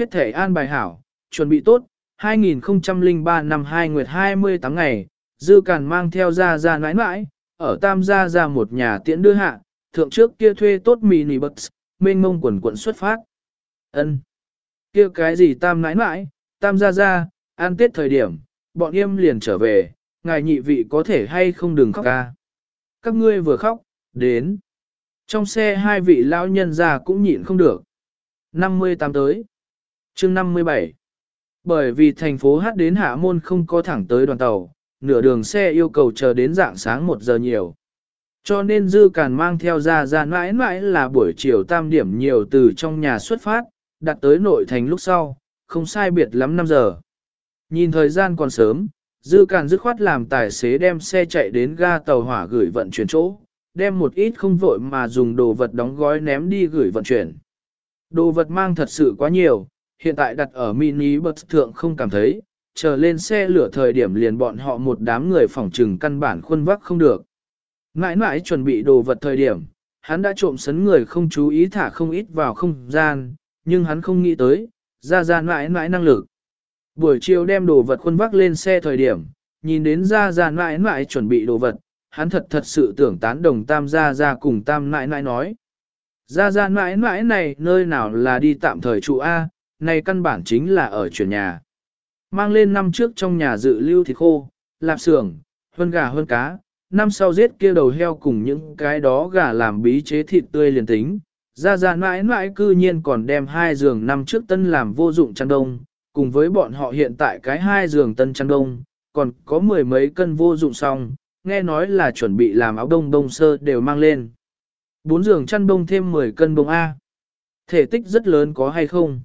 hết thể an bài hảo, chuẩn bị tốt, 2003 năm 2 nguyệt 28 ngày, Dư Càn mang theo ra ra nãi nãi, ở Tam gia ra một nhà tiễn đưa hạ, thượng trước kia thuê tốt mini bus, mênh mông quần quận xuất phát. ân kia cái gì Tam nãi nãi, Tam gia ra, an tết thời điểm, bọn em liền trở về, ngài nhị vị có thể hay không đừng khóc ca. Các ngươi vừa khóc, đến. Trong xe hai vị lão nhân già cũng nhịn không được. 58 tới chương 57. Bởi vì thành phố Hát đến Hạ Môn không có thẳng tới đoàn tàu, nửa đường xe yêu cầu chờ đến dạng sáng 1 giờ nhiều. Cho nên Dư Càn mang theo ra ra mãi mãi là buổi chiều tam điểm nhiều từ trong nhà xuất phát, đặt tới nội thành lúc sau, không sai biệt lắm 5 giờ. Nhìn thời gian còn sớm, Dư Càn dứt khoát làm tài xế đem xe chạy đến ga tàu hỏa gửi vận chuyển chỗ, đem một ít không vội mà dùng đồ vật đóng gói ném đi gửi vận chuyển. Đồ vật mang thật sự quá nhiều, hiện tại đặt ở mini bus thượng không cảm thấy, chờ lên xe lửa thời điểm liền bọn họ một đám người phòng trừng căn bản khuôn vắc không được. Ngãi ngãi chuẩn bị đồ vật thời điểm, hắn đã trộm sấn người không chú ý thả không ít vào không gian, nhưng hắn không nghĩ tới, ra ra ngãi ngãi năng lực. Buổi chiều đem đồ vật khuôn vác lên xe thời điểm, nhìn đến ra ra ngãi ngãi chuẩn bị đồ vật, hắn thật thật sự tưởng tán đồng tam gia ra cùng tam ngãi ngãi nói. Ra ra mãi mãi này nơi nào là đi tạm thời trụ A, này căn bản chính là ở chuyển nhà. Mang lên năm trước trong nhà dự lưu thịt khô, lạp xưởng, hơn gà hơn cá, năm sau giết kia đầu heo cùng những cái đó gà làm bí chế thịt tươi liền tính. Ra ra mãi mãi cư nhiên còn đem hai giường năm trước tân làm vô dụng chăn đông, cùng với bọn họ hiện tại cái hai giường tân chăn đông, còn có mười mấy cân vô dụng xong, nghe nói là chuẩn bị làm áo đông đông sơ đều mang lên. Bốn giường chăn đông thêm 10 cân bông A. Thể tích rất lớn có hay không?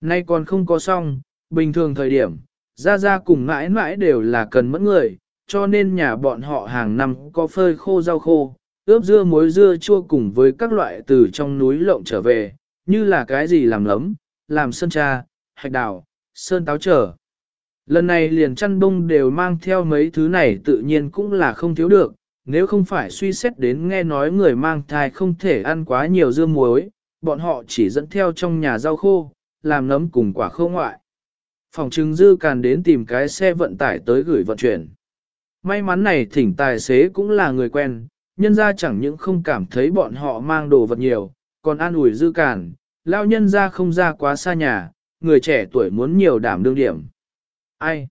Nay còn không có xong, bình thường thời điểm, ra ra cùng mãi mãi đều là cần mẫn người, cho nên nhà bọn họ hàng năm có phơi khô rau khô, ướp dưa muối dưa chua cùng với các loại từ trong núi lộng trở về, như là cái gì làm lấm, làm sơn cha, hạch đào, sơn táo trở. Lần này liền chăn bông đều mang theo mấy thứ này tự nhiên cũng là không thiếu được, nếu không phải suy xét đến nghe nói người mang thai không thể ăn quá nhiều dưa muối, bọn họ chỉ dẫn theo trong nhà rau khô, làm nấm cùng quả khô ngoại. Phòng trưng dư càn đến tìm cái xe vận tải tới gửi vận chuyển. May mắn này thỉnh tài xế cũng là người quen, nhân ra chẳng những không cảm thấy bọn họ mang đồ vật nhiều, còn an ủi dư càn, lao nhân ra không ra quá xa nhà, người trẻ tuổi muốn nhiều đảm đương điểm. Ai?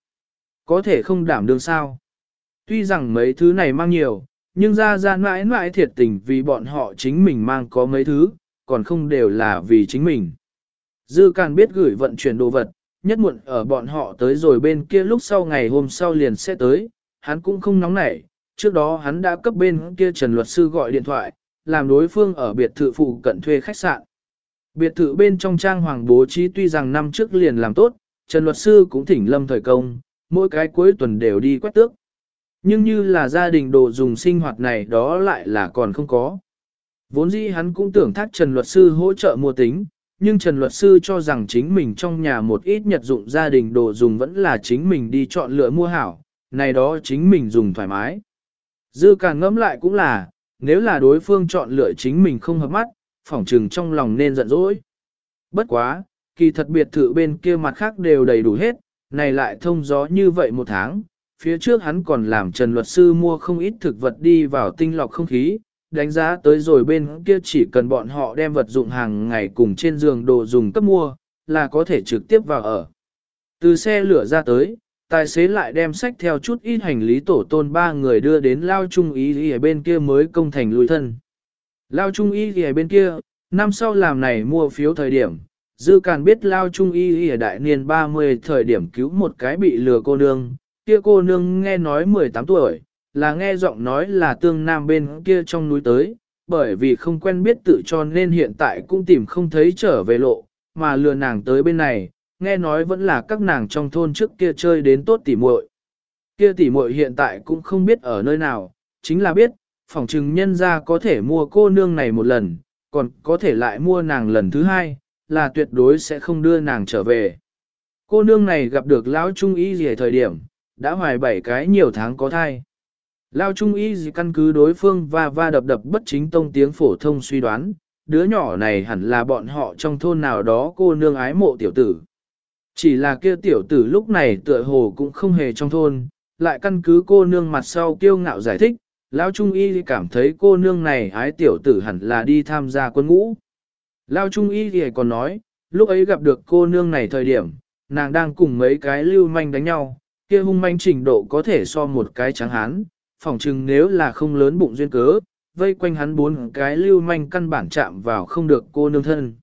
Có thể không đảm đương sao? Tuy rằng mấy thứ này mang nhiều, nhưng ra ra mãi mãi thiệt tình vì bọn họ chính mình mang có mấy thứ, còn không đều là vì chính mình. Dư Càn biết gửi vận chuyển đồ vật, nhất muộn ở bọn họ tới rồi bên kia lúc sau ngày hôm sau liền sẽ tới, hắn cũng không nóng nảy, trước đó hắn đã cấp bên kia Trần Luật Sư gọi điện thoại, làm đối phương ở biệt thự phụ cận thuê khách sạn. Biệt thự bên trong trang hoàng bố trí tuy rằng năm trước liền làm tốt, Trần Luật Sư cũng thỉnh lâm thời công, mỗi cái cuối tuần đều đi quét tước. Nhưng như là gia đình đồ dùng sinh hoạt này đó lại là còn không có. Vốn dĩ hắn cũng tưởng thác Trần Luật Sư hỗ trợ mua tính, nhưng Trần Luật Sư cho rằng chính mình trong nhà một ít nhật dụng gia đình đồ dùng vẫn là chính mình đi chọn lựa mua hảo, này đó chính mình dùng thoải mái. Dư càng ngẫm lại cũng là, nếu là đối phương chọn lựa chính mình không hợp mắt, phỏng trừng trong lòng nên giận dỗi. Bất quá, kỳ thật biệt thự bên kia mặt khác đều đầy đủ hết, này lại thông gió như vậy một tháng, phía trước hắn còn làm Trần Luật Sư mua không ít thực vật đi vào tinh lọc không khí, đánh giá tới rồi bên kia chỉ cần bọn họ đem vật dụng hàng ngày cùng trên giường đồ dùng cấp mua, là có thể trực tiếp vào ở. Từ xe lửa ra tới, tài xế lại đem sách theo chút ít hành lý tổ tôn ba người đưa đến Lao Trung Y ở bên kia mới công thành lùi thân. Lao Trung Y ở bên kia, năm sau làm này mua phiếu thời điểm, dư càn biết Lao Trung Y ở đại niên 30 thời điểm cứu một cái bị lừa cô nương, kia cô nương nghe nói 18 tuổi, là nghe giọng nói là tương nam bên kia trong núi tới, bởi vì không quen biết tự cho nên hiện tại cũng tìm không thấy trở về lộ, mà lừa nàng tới bên này, nghe nói vẫn là các nàng trong thôn trước kia chơi đến tốt tỉ muội. Kia tỉ muội hiện tại cũng không biết ở nơi nào, chính là biết, phòng trừng nhân ra có thể mua cô nương này một lần, còn có thể lại mua nàng lần thứ hai, là tuyệt đối sẽ không đưa nàng trở về. Cô nương này gặp được lão trung ý gì thời điểm, đã hoài bảy cái nhiều tháng có thai. Lao trung y gì căn cứ đối phương và va đập đập bất chính tông tiếng phổ thông suy đoán, đứa nhỏ này hẳn là bọn họ trong thôn nào đó cô nương ái mộ tiểu tử. Chỉ là kia tiểu tử lúc này tựa hồ cũng không hề trong thôn, lại căn cứ cô nương mặt sau kiêu ngạo giải thích, Lão Trung Y cảm thấy cô nương này ái tiểu tử hẳn là đi tham gia quân ngũ. Lão Trung Y thì còn nói, lúc ấy gặp được cô nương này thời điểm, nàng đang cùng mấy cái lưu manh đánh nhau, kia hung manh trình độ có thể so một cái trắng hán, phỏng chừng nếu là không lớn bụng duyên cớ, vây quanh hắn bốn cái lưu manh căn bản chạm vào không được cô nương thân.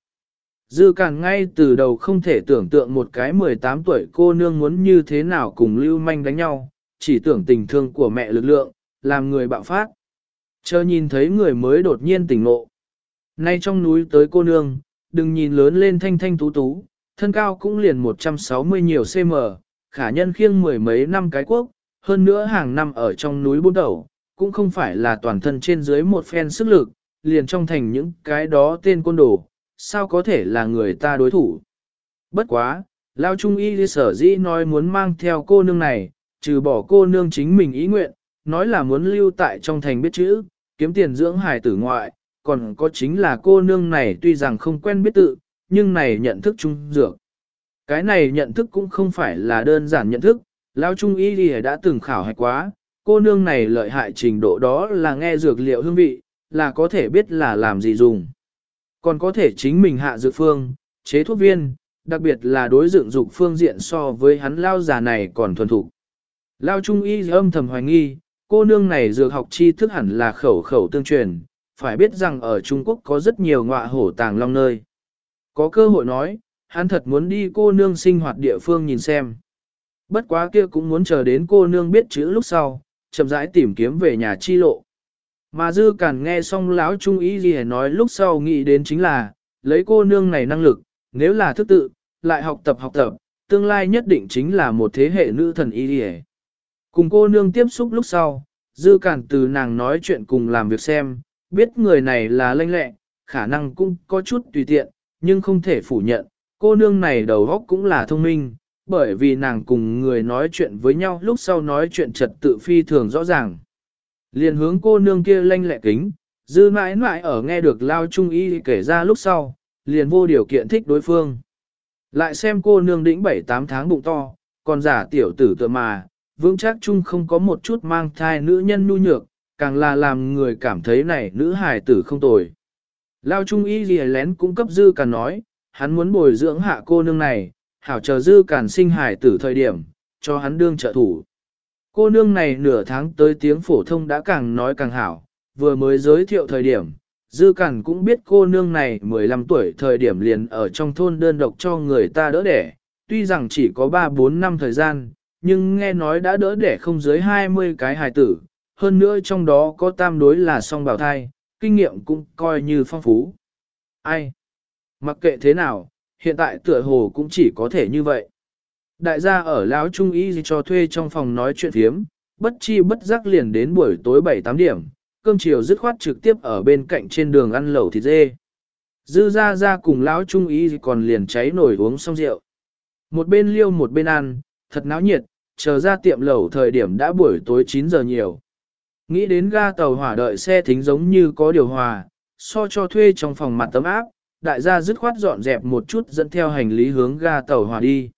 Dư Càn ngay từ đầu không thể tưởng tượng một cái 18 tuổi cô nương muốn như thế nào cùng lưu manh đánh nhau, chỉ tưởng tình thương của mẹ lực lượng, làm người bạo phát. Chờ nhìn thấy người mới đột nhiên tỉnh ngộ. Nay trong núi tới cô nương, đừng nhìn lớn lên thanh thanh tú tú, thân cao cũng liền 160 nhiều cm, khả nhân khiêng mười mấy năm cái quốc, hơn nữa hàng năm ở trong núi bút đầu, cũng không phải là toàn thân trên dưới một phen sức lực, liền trong thành những cái đó tên côn đồ, sao có thể là người ta đối thủ. Bất quá, Lao Trung Y sở dĩ nói muốn mang theo cô nương này, trừ bỏ cô nương chính mình ý nguyện, nói là muốn lưu tại trong thành biết chữ, kiếm tiền dưỡng hài tử ngoại, còn có chính là cô nương này tuy rằng không quen biết tự, nhưng này nhận thức trung dược. Cái này nhận thức cũng không phải là đơn giản nhận thức, Lao Trung Y Lì đã từng khảo hạch quá, cô nương này lợi hại trình độ đó là nghe dược liệu hương vị, là có thể biết là làm gì dùng. Còn có thể chính mình hạ dược phương, chế thuốc viên, đặc biệt là đối dựng dục phương diện so với hắn Lao già này còn thuần thục. Lao Trung Y âm thầm hoài nghi, cô nương này dược học tri thức hẳn là khẩu khẩu tương truyền, phải biết rằng ở Trung Quốc có rất nhiều ngọa hổ tàng long nơi. Có cơ hội nói, hắn thật muốn đi cô nương sinh hoạt địa phương nhìn xem. Bất quá kia cũng muốn chờ đến cô nương biết chữ lúc sau, chậm rãi tìm kiếm về nhà chi lộ. Mà dư cản nghe xong lão trung ý gì nói lúc sau nghĩ đến chính là, lấy cô nương này năng lực, nếu là thức tự, lại học tập học tập, tương lai nhất định chính là một thế hệ nữ thần y đi Cùng cô nương tiếp xúc lúc sau, dư cản từ nàng nói chuyện cùng làm việc xem, biết người này là lanh lẹ, khả năng cũng có chút tùy tiện, nhưng không thể phủ nhận, cô nương này đầu óc cũng là thông minh, bởi vì nàng cùng người nói chuyện với nhau lúc sau nói chuyện trật tự phi thường rõ ràng. Liền hướng cô nương kia lanh lẹ kính, dư mãi mãi ở nghe được lao trung y kể ra lúc sau, liền vô điều kiện thích đối phương. Lại xem cô nương đĩnh 7-8 tháng bụng to, còn giả tiểu tử tựa mà, vững chắc chung không có một chút mang thai nữ nhân nu nhược, càng là làm người cảm thấy này nữ hài tử không tồi. Lao trung y gì lén cung cấp dư càng nói, hắn muốn bồi dưỡng hạ cô nương này, hảo chờ dư cản sinh hài tử thời điểm, cho hắn đương trợ thủ. Cô nương này nửa tháng tới tiếng phổ thông đã càng nói càng hảo, vừa mới giới thiệu thời điểm, dư cản cũng biết cô nương này 15 tuổi thời điểm liền ở trong thôn đơn độc cho người ta đỡ đẻ, tuy rằng chỉ có 3-4 năm thời gian, nhưng nghe nói đã đỡ đẻ không dưới 20 cái hài tử, hơn nữa trong đó có tam đối là song bào thai, kinh nghiệm cũng coi như phong phú. Ai? Mặc kệ thế nào, hiện tại tựa hồ cũng chỉ có thể như vậy. Đại gia ở lão trung y cho thuê trong phòng nói chuyện phiếm, bất chi bất giác liền đến buổi tối 7-8 điểm, cơm chiều dứt khoát trực tiếp ở bên cạnh trên đường ăn lẩu thịt dê. Dư ra ra cùng lão trung y còn liền cháy nổi uống xong rượu. Một bên liêu một bên ăn, thật náo nhiệt, chờ ra tiệm lẩu thời điểm đã buổi tối 9 giờ nhiều. Nghĩ đến ga tàu hỏa đợi xe thính giống như có điều hòa, so cho thuê trong phòng mặt tấm áp, đại gia dứt khoát dọn dẹp một chút dẫn theo hành lý hướng ga tàu hỏa đi.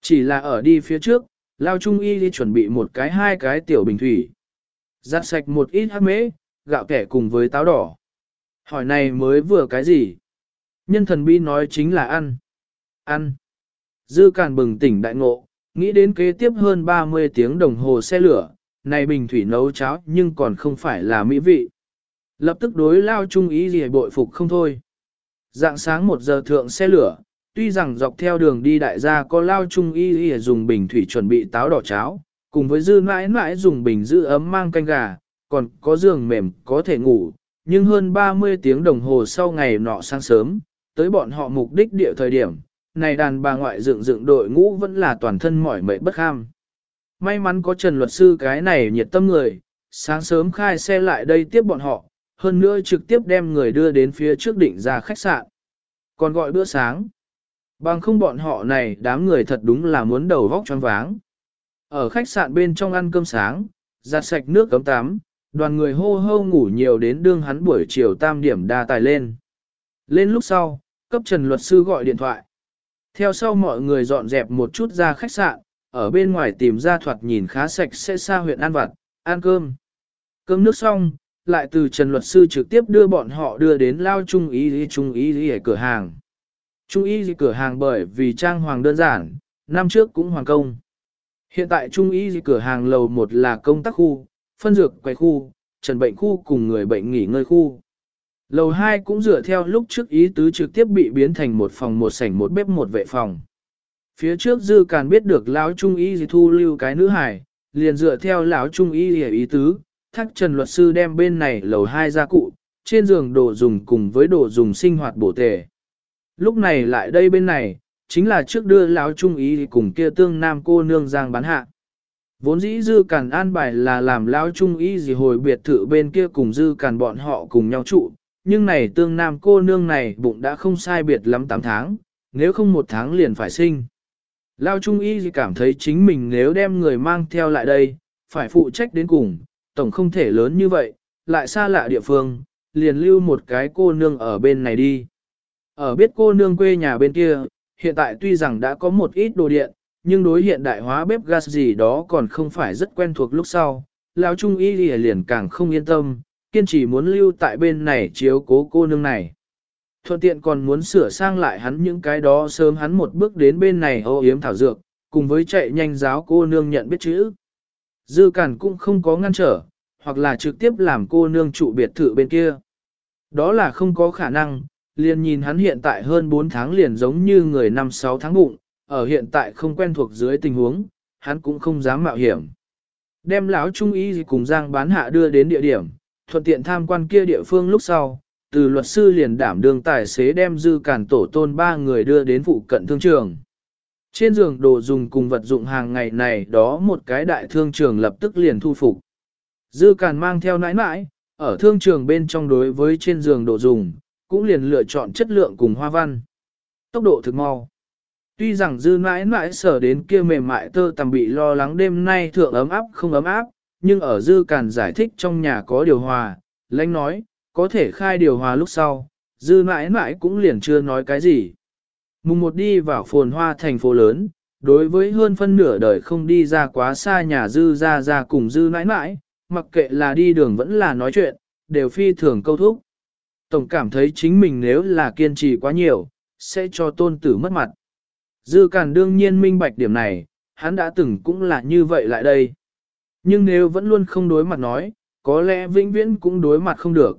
Chỉ là ở đi phía trước, Lao Trung Y đi chuẩn bị một cái hai cái tiểu bình thủy. Giặt sạch một ít hát mễ, gạo kẻ cùng với táo đỏ. Hỏi này mới vừa cái gì? Nhân thần bi nói chính là ăn. Ăn. Dư càn bừng tỉnh đại ngộ, nghĩ đến kế tiếp hơn 30 tiếng đồng hồ xe lửa, này bình thủy nấu cháo nhưng còn không phải là mỹ vị. Lập tức đối lao trung ý gì bội phục không thôi. Dạng sáng một giờ thượng xe lửa, tuy rằng dọc theo đường đi đại gia có lao trung y y dùng bình thủy chuẩn bị táo đỏ cháo, cùng với dư mãi mãi dùng bình giữ ấm mang canh gà, còn có giường mềm có thể ngủ, nhưng hơn 30 tiếng đồng hồ sau ngày nọ sáng sớm, tới bọn họ mục đích địa thời điểm, này đàn bà ngoại dựng dựng đội ngũ vẫn là toàn thân mỏi mệt bất ham. May mắn có Trần luật sư cái này nhiệt tâm người, sáng sớm khai xe lại đây tiếp bọn họ, hơn nữa trực tiếp đem người đưa đến phía trước định ra khách sạn. Còn gọi bữa sáng. Bằng không bọn họ này đám người thật đúng là muốn đầu vóc choáng váng. Ở khách sạn bên trong ăn cơm sáng, giặt sạch nước cấm tắm, đoàn người hô hô ngủ nhiều đến đương hắn buổi chiều tam điểm đa tài lên. Lên lúc sau, cấp Trần luật sư gọi điện thoại. Theo sau mọi người dọn dẹp một chút ra khách sạn, ở bên ngoài tìm ra thoạt nhìn khá sạch sẽ xa huyện An Vặt, ăn cơm. Cơm nước xong, lại từ Trần luật sư trực tiếp đưa bọn họ đưa đến lao trung ý trung ý ở cửa hàng. Trung y cửa hàng bởi vì trang hoàng đơn giản, năm trước cũng hoàn công. Hiện tại trung y cửa hàng lầu một là công tác khu, phân dược quay khu, trần bệnh khu cùng người bệnh nghỉ ngơi khu. Lầu 2 cũng dựa theo lúc trước ý tứ trực tiếp bị biến thành một phòng một sảnh một bếp một vệ phòng. Phía trước dư càn biết được lão trung y thu lưu cái nữ hải, liền dựa theo lão trung y ý tứ, Thác trần luật sư đem bên này lầu hai ra cụ, trên giường đồ dùng cùng với đồ dùng sinh hoạt bổ tề. Lúc này lại đây bên này, chính là trước đưa lão trung ý cùng kia tương nam cô nương giang bán hạ. Vốn dĩ dư cản an bài là làm lão trung ý gì hồi biệt thự bên kia cùng dư cản bọn họ cùng nhau trụ, nhưng này tương nam cô nương này bụng đã không sai biệt lắm 8 tháng, nếu không một tháng liền phải sinh. Lão trung ý gì cảm thấy chính mình nếu đem người mang theo lại đây, phải phụ trách đến cùng, tổng không thể lớn như vậy, lại xa lạ địa phương, liền lưu một cái cô nương ở bên này đi. Ở biết cô nương quê nhà bên kia, hiện tại tuy rằng đã có một ít đồ điện, nhưng đối hiện đại hóa bếp gas gì đó còn không phải rất quen thuộc lúc sau. Lão Trung Y liền càng không yên tâm, kiên trì muốn lưu tại bên này chiếu cố cô nương này. Thuận tiện còn muốn sửa sang lại hắn những cái đó sớm hắn một bước đến bên này ô yếm thảo dược, cùng với chạy nhanh giáo cô nương nhận biết chữ. Dư Cản cũng không có ngăn trở, hoặc là trực tiếp làm cô nương trụ biệt thự bên kia. Đó là không có khả năng, liền nhìn hắn hiện tại hơn 4 tháng liền giống như người năm 6 tháng bụng, ở hiện tại không quen thuộc dưới tình huống, hắn cũng không dám mạo hiểm. Đem lão trung ý cùng Giang bán hạ đưa đến địa điểm, thuận tiện tham quan kia địa phương lúc sau, từ luật sư liền đảm đương tài xế đem dư cản tổ tôn ba người đưa đến phụ cận thương trường. Trên giường đồ dùng cùng vật dụng hàng ngày này đó một cái đại thương trường lập tức liền thu phục. Dư càn mang theo nãi nãi, ở thương trường bên trong đối với trên giường đồ dùng, cũng liền lựa chọn chất lượng cùng hoa văn. Tốc độ thực mau. Tuy rằng dư nãi nãi sở đến kia mềm mại tơ tầm bị lo lắng đêm nay thượng ấm áp không ấm áp, nhưng ở dư càn giải thích trong nhà có điều hòa, lãnh nói, có thể khai điều hòa lúc sau, dư mãi mãi cũng liền chưa nói cái gì. Mùng một đi vào phồn hoa thành phố lớn, đối với hơn phân nửa đời không đi ra quá xa nhà dư ra ra cùng dư mãi mãi, mặc kệ là đi đường vẫn là nói chuyện, đều phi thường câu thúc. Tổng cảm thấy chính mình nếu là kiên trì quá nhiều, sẽ cho tôn tử mất mặt. Dư Càn đương nhiên minh bạch điểm này, hắn đã từng cũng là như vậy lại đây. Nhưng nếu vẫn luôn không đối mặt nói, có lẽ vĩnh viễn cũng đối mặt không được.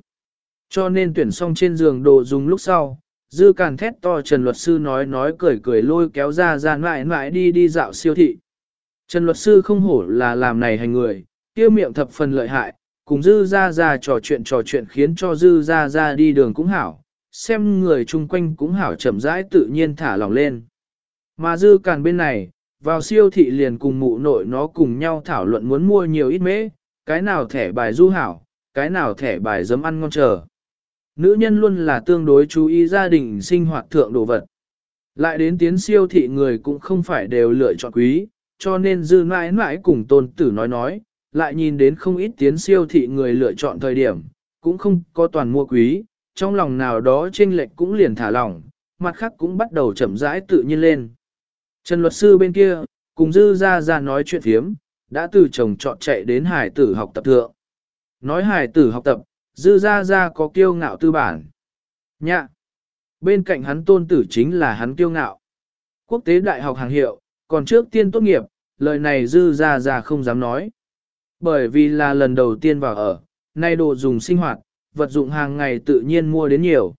Cho nên tuyển xong trên giường đồ dùng lúc sau, Dư Càn thét to Trần Luật Sư nói nói cười cười lôi kéo ra ra mãi mãi đi đi dạo siêu thị. Trần Luật Sư không hổ là làm này hành người, kia miệng thập phần lợi hại, cùng dư ra ra trò chuyện trò chuyện khiến cho dư ra ra đi đường cũng hảo, xem người chung quanh cũng hảo chậm rãi tự nhiên thả lòng lên. Mà dư càn bên này, vào siêu thị liền cùng mụ nội nó cùng nhau thảo luận muốn mua nhiều ít mễ, cái nào thẻ bài du hảo, cái nào thẻ bài dấm ăn ngon chờ. Nữ nhân luôn là tương đối chú ý gia đình sinh hoạt thượng đồ vật. Lại đến tiến siêu thị người cũng không phải đều lựa chọn quý, cho nên dư mãi mãi cùng tôn tử nói nói, lại nhìn đến không ít tiến siêu thị người lựa chọn thời điểm, cũng không có toàn mua quý, trong lòng nào đó trên lệch cũng liền thả lỏng, mặt khác cũng bắt đầu chậm rãi tự nhiên lên. Trần luật sư bên kia, cùng dư ra ra nói chuyện phiếm, đã từ chồng chọn chạy đến hải tử học tập thượng. Nói hải tử học tập, dư ra ra có kiêu ngạo tư bản. Nhạ! Bên cạnh hắn tôn tử chính là hắn kiêu ngạo. Quốc tế đại học hàng hiệu, còn trước tiên tốt nghiệp, lời này dư ra ra không dám nói. Bởi vì là lần đầu tiên vào ở, nay đồ dùng sinh hoạt, vật dụng hàng ngày tự nhiên mua đến nhiều.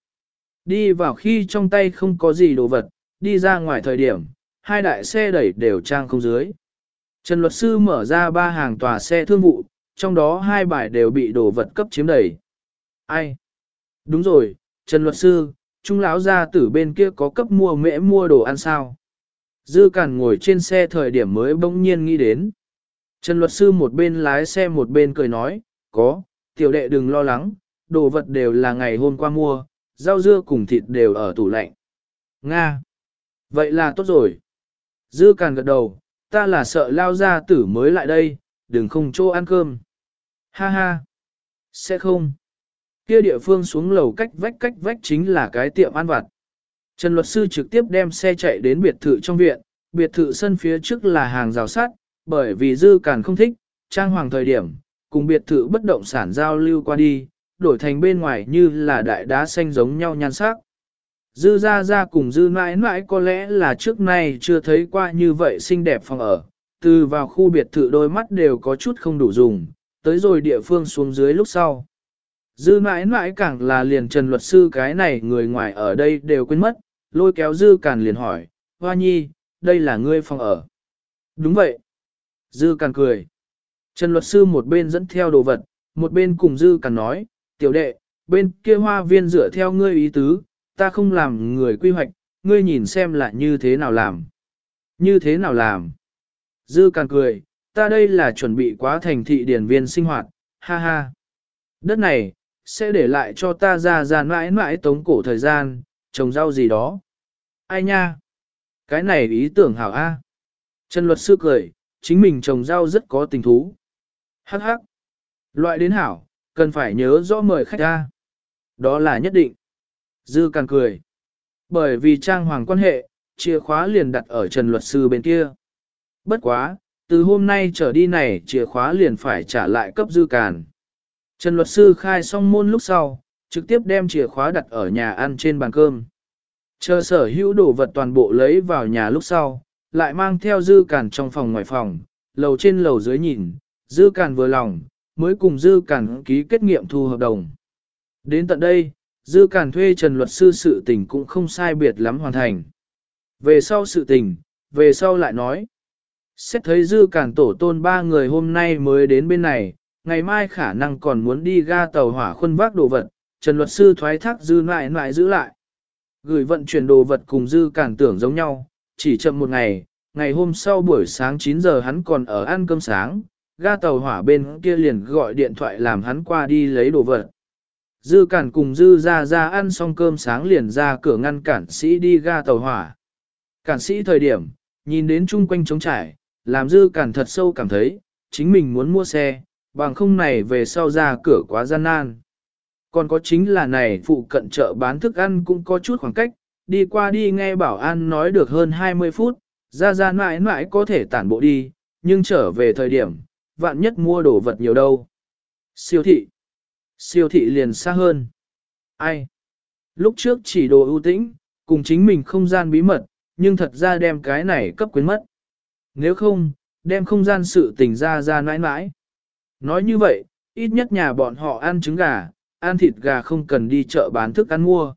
Đi vào khi trong tay không có gì đồ vật, đi ra ngoài thời điểm, hai đại xe đẩy đều trang không dưới. Trần luật sư mở ra ba hàng tòa xe thương vụ, trong đó hai bài đều bị đồ vật cấp chiếm đầy. Ai? Đúng rồi, Trần luật sư, trung lão gia tử bên kia có cấp mua mễ mua đồ ăn sao? Dư Cản ngồi trên xe thời điểm mới bỗng nhiên nghĩ đến. Trần luật sư một bên lái xe một bên cười nói, có, tiểu đệ đừng lo lắng, đồ vật đều là ngày hôm qua mua, rau dưa cùng thịt đều ở tủ lạnh. Nga! Vậy là tốt rồi. Dư Cản gật đầu, ta là sợ lao gia tử mới lại đây, đừng không chỗ ăn cơm. Ha ha! Sẽ không. Kia địa phương xuống lầu cách vách cách vách chính là cái tiệm ăn vặt. Trần luật sư trực tiếp đem xe chạy đến biệt thự trong viện, biệt thự sân phía trước là hàng rào sắt, bởi vì dư càn không thích, trang hoàng thời điểm, cùng biệt thự bất động sản giao lưu qua đi, đổi thành bên ngoài như là đại đá xanh giống nhau nhan sắc. Dư ra ra cùng dư mãi mãi có lẽ là trước nay chưa thấy qua như vậy xinh đẹp phòng ở, từ vào khu biệt thự đôi mắt đều có chút không đủ dùng, tới rồi địa phương xuống dưới lúc sau. Dư mãi mãi càng là liền trần luật sư cái này người ngoài ở đây đều quên mất, lôi kéo dư càn liền hỏi, hoa nhi, đây là ngươi phòng ở. Đúng vậy. Dư càn cười. Trần luật sư một bên dẫn theo đồ vật, một bên cùng dư càn nói, tiểu đệ, bên kia hoa viên dựa theo ngươi ý tứ, ta không làm người quy hoạch, ngươi nhìn xem là như thế nào làm. Như thế nào làm? Dư càng cười, ta đây là chuẩn bị quá thành thị điển viên sinh hoạt, ha ha. Đất này, sẽ để lại cho ta ra ra mãi mãi tống cổ thời gian, trồng rau gì đó. Ai nha? Cái này ý tưởng hảo A. Trần luật sư cười, chính mình trồng rau rất có tình thú. Hắc hắc. Loại đến hảo, cần phải nhớ rõ mời khách ra. Đó là nhất định. Dư càng cười. Bởi vì trang hoàng quan hệ, chìa khóa liền đặt ở Trần luật sư bên kia. Bất quá, từ hôm nay trở đi này chìa khóa liền phải trả lại cấp dư càn. Trần luật sư khai xong môn lúc sau, trực tiếp đem chìa khóa đặt ở nhà ăn trên bàn cơm. Chờ sở hữu đồ vật toàn bộ lấy vào nhà lúc sau, lại mang theo dư càn trong phòng ngoài phòng, lầu trên lầu dưới nhìn, dư càn vừa lòng, mới cùng dư càn ký kết nghiệm thu hợp đồng. Đến tận đây, dư càn thuê Trần luật sư sự tình cũng không sai biệt lắm hoàn thành. Về sau sự tình, về sau lại nói. Xét thấy dư càn tổ tôn ba người hôm nay mới đến bên này, ngày mai khả năng còn muốn đi ga tàu hỏa khuân vác đồ vật, Trần luật sư thoái thác dư lại lại giữ lại. Gửi vận chuyển đồ vật cùng dư cản tưởng giống nhau, chỉ chậm một ngày, ngày hôm sau buổi sáng 9 giờ hắn còn ở ăn cơm sáng, ga tàu hỏa bên kia liền gọi điện thoại làm hắn qua đi lấy đồ vật. Dư cản cùng dư ra ra ăn xong cơm sáng liền ra cửa ngăn cản sĩ đi ga tàu hỏa. Cản sĩ thời điểm, nhìn đến chung quanh trống trải, làm dư cản thật sâu cảm thấy, chính mình muốn mua xe, bằng không này về sau ra cửa quá gian nan. Còn có chính là này phụ cận chợ bán thức ăn cũng có chút khoảng cách, đi qua đi nghe bảo an nói được hơn 20 phút, ra ra mãi mãi có thể tản bộ đi, nhưng trở về thời điểm, vạn nhất mua đồ vật nhiều đâu. Siêu thị. Siêu thị liền xa hơn. Ai? Lúc trước chỉ đồ ưu tĩnh, cùng chính mình không gian bí mật, nhưng thật ra đem cái này cấp quyến mất. Nếu không, đem không gian sự tình ra ra mãi mãi. Nói như vậy, ít nhất nhà bọn họ ăn trứng gà, ăn thịt gà không cần đi chợ bán thức ăn mua.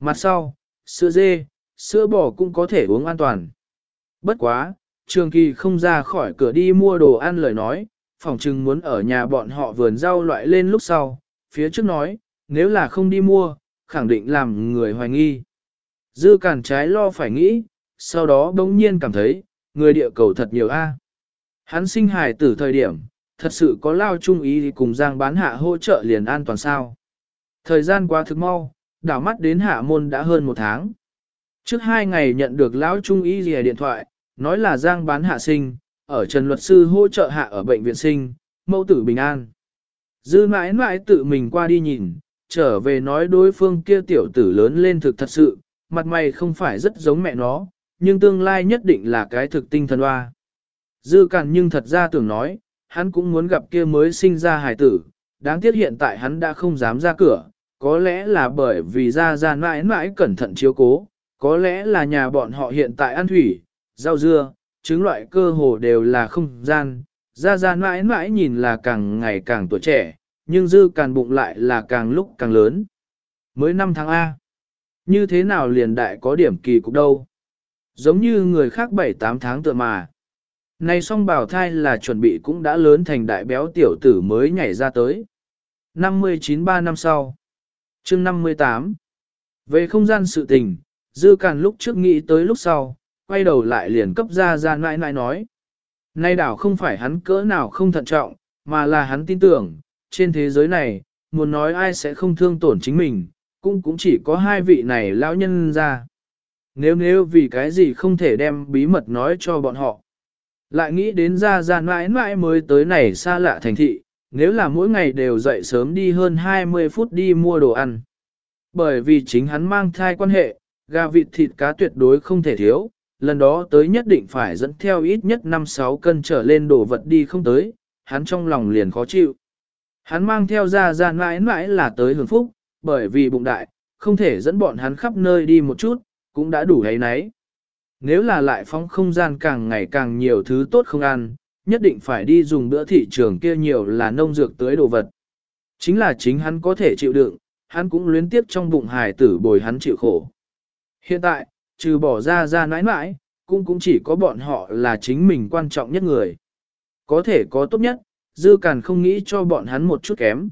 Mặt sau, sữa dê, sữa bò cũng có thể uống an toàn. Bất quá, trường kỳ không ra khỏi cửa đi mua đồ ăn lời nói, phòng trừng muốn ở nhà bọn họ vườn rau loại lên lúc sau, phía trước nói, nếu là không đi mua, khẳng định làm người hoài nghi. Dư cản trái lo phải nghĩ, sau đó bỗng nhiên cảm thấy, người địa cầu thật nhiều a. Hắn sinh hài tử thời điểm, thật sự có lao chung ý thì cùng Giang bán hạ hỗ trợ liền an toàn sao. Thời gian quá thực mau, đảo mắt đến hạ môn đã hơn một tháng. Trước hai ngày nhận được lão trung ý gì điện thoại, nói là Giang bán hạ sinh, ở Trần Luật Sư hỗ trợ hạ ở bệnh viện sinh, mẫu tử bình an. Dư mãi mãi tự mình qua đi nhìn, trở về nói đối phương kia tiểu tử lớn lên thực thật sự, mặt mày không phải rất giống mẹ nó, nhưng tương lai nhất định là cái thực tinh thần hoa. Dư cằn nhưng thật ra tưởng nói, hắn cũng muốn gặp kia mới sinh ra hài tử, đáng tiếc hiện tại hắn đã không dám ra cửa, có lẽ là bởi vì ra ra mãi mãi cẩn thận chiếu cố, có lẽ là nhà bọn họ hiện tại ăn thủy, rau dưa, trứng loại cơ hồ đều là không gian, ra ra mãi mãi nhìn là càng ngày càng tuổi trẻ, nhưng dư càn bụng lại là càng lúc càng lớn. Mới 5 tháng A. Như thế nào liền đại có điểm kỳ cục đâu. Giống như người khác 7-8 tháng tựa mà. Này song bảo thai là chuẩn bị cũng đã lớn thành đại béo tiểu tử mới nhảy ra tới. 59 3 năm sau. chương 58. Về không gian sự tình, dư càn lúc trước nghĩ tới lúc sau, quay đầu lại liền cấp ra ra nãi nãi nói. Nay đảo không phải hắn cỡ nào không thận trọng, mà là hắn tin tưởng, trên thế giới này, muốn nói ai sẽ không thương tổn chính mình, cũng cũng chỉ có hai vị này lão nhân ra. Nếu nếu vì cái gì không thể đem bí mật nói cho bọn họ. Lại nghĩ đến ra ra mãi mãi mới tới này xa lạ thành thị, nếu là mỗi ngày đều dậy sớm đi hơn 20 phút đi mua đồ ăn. Bởi vì chính hắn mang thai quan hệ, gà vịt thịt cá tuyệt đối không thể thiếu, lần đó tới nhất định phải dẫn theo ít nhất 5-6 cân trở lên đồ vật đi không tới, hắn trong lòng liền khó chịu. Hắn mang theo ra ra mãi mãi là tới hưởng phúc, bởi vì bụng đại, không thể dẫn bọn hắn khắp nơi đi một chút, cũng đã đủ hay nấy. Nếu là lại phóng không gian càng ngày càng nhiều thứ tốt không ăn, nhất định phải đi dùng bữa thị trường kia nhiều là nông dược tới đồ vật. Chính là chính hắn có thể chịu đựng, hắn cũng luyến tiếp trong bụng hài tử bồi hắn chịu khổ. Hiện tại, trừ bỏ ra ra nãi nãi, cũng cũng chỉ có bọn họ là chính mình quan trọng nhất người. Có thể có tốt nhất, dư càn không nghĩ cho bọn hắn một chút kém.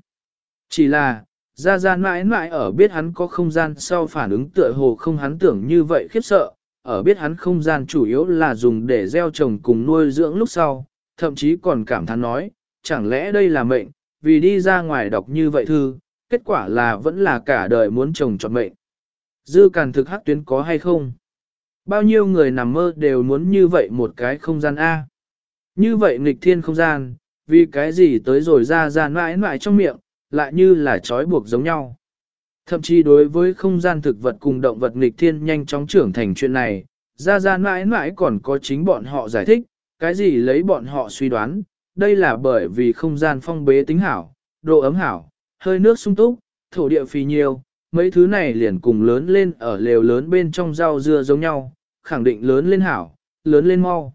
Chỉ là, ra ra nãi nãi ở biết hắn có không gian sau phản ứng tựa hồ không hắn tưởng như vậy khiếp sợ, ở biết hắn không gian chủ yếu là dùng để gieo trồng cùng nuôi dưỡng lúc sau, thậm chí còn cảm thán nói, chẳng lẽ đây là mệnh, vì đi ra ngoài đọc như vậy thư, kết quả là vẫn là cả đời muốn trồng trọt mệnh. Dư càn thực hắc tuyến có hay không? Bao nhiêu người nằm mơ đều muốn như vậy một cái không gian A. Như vậy nghịch thiên không gian, vì cái gì tới rồi ra ra mãi mãi trong miệng, lại như là trói buộc giống nhau. Thậm chí đối với không gian thực vật cùng động vật nghịch thiên nhanh chóng trưởng thành chuyện này, ra ra mãi mãi còn có chính bọn họ giải thích, cái gì lấy bọn họ suy đoán, đây là bởi vì không gian phong bế tính hảo, độ ấm hảo, hơi nước sung túc, thổ địa phì nhiều, mấy thứ này liền cùng lớn lên ở lều lớn bên trong rau dưa giống nhau, khẳng định lớn lên hảo, lớn lên mau.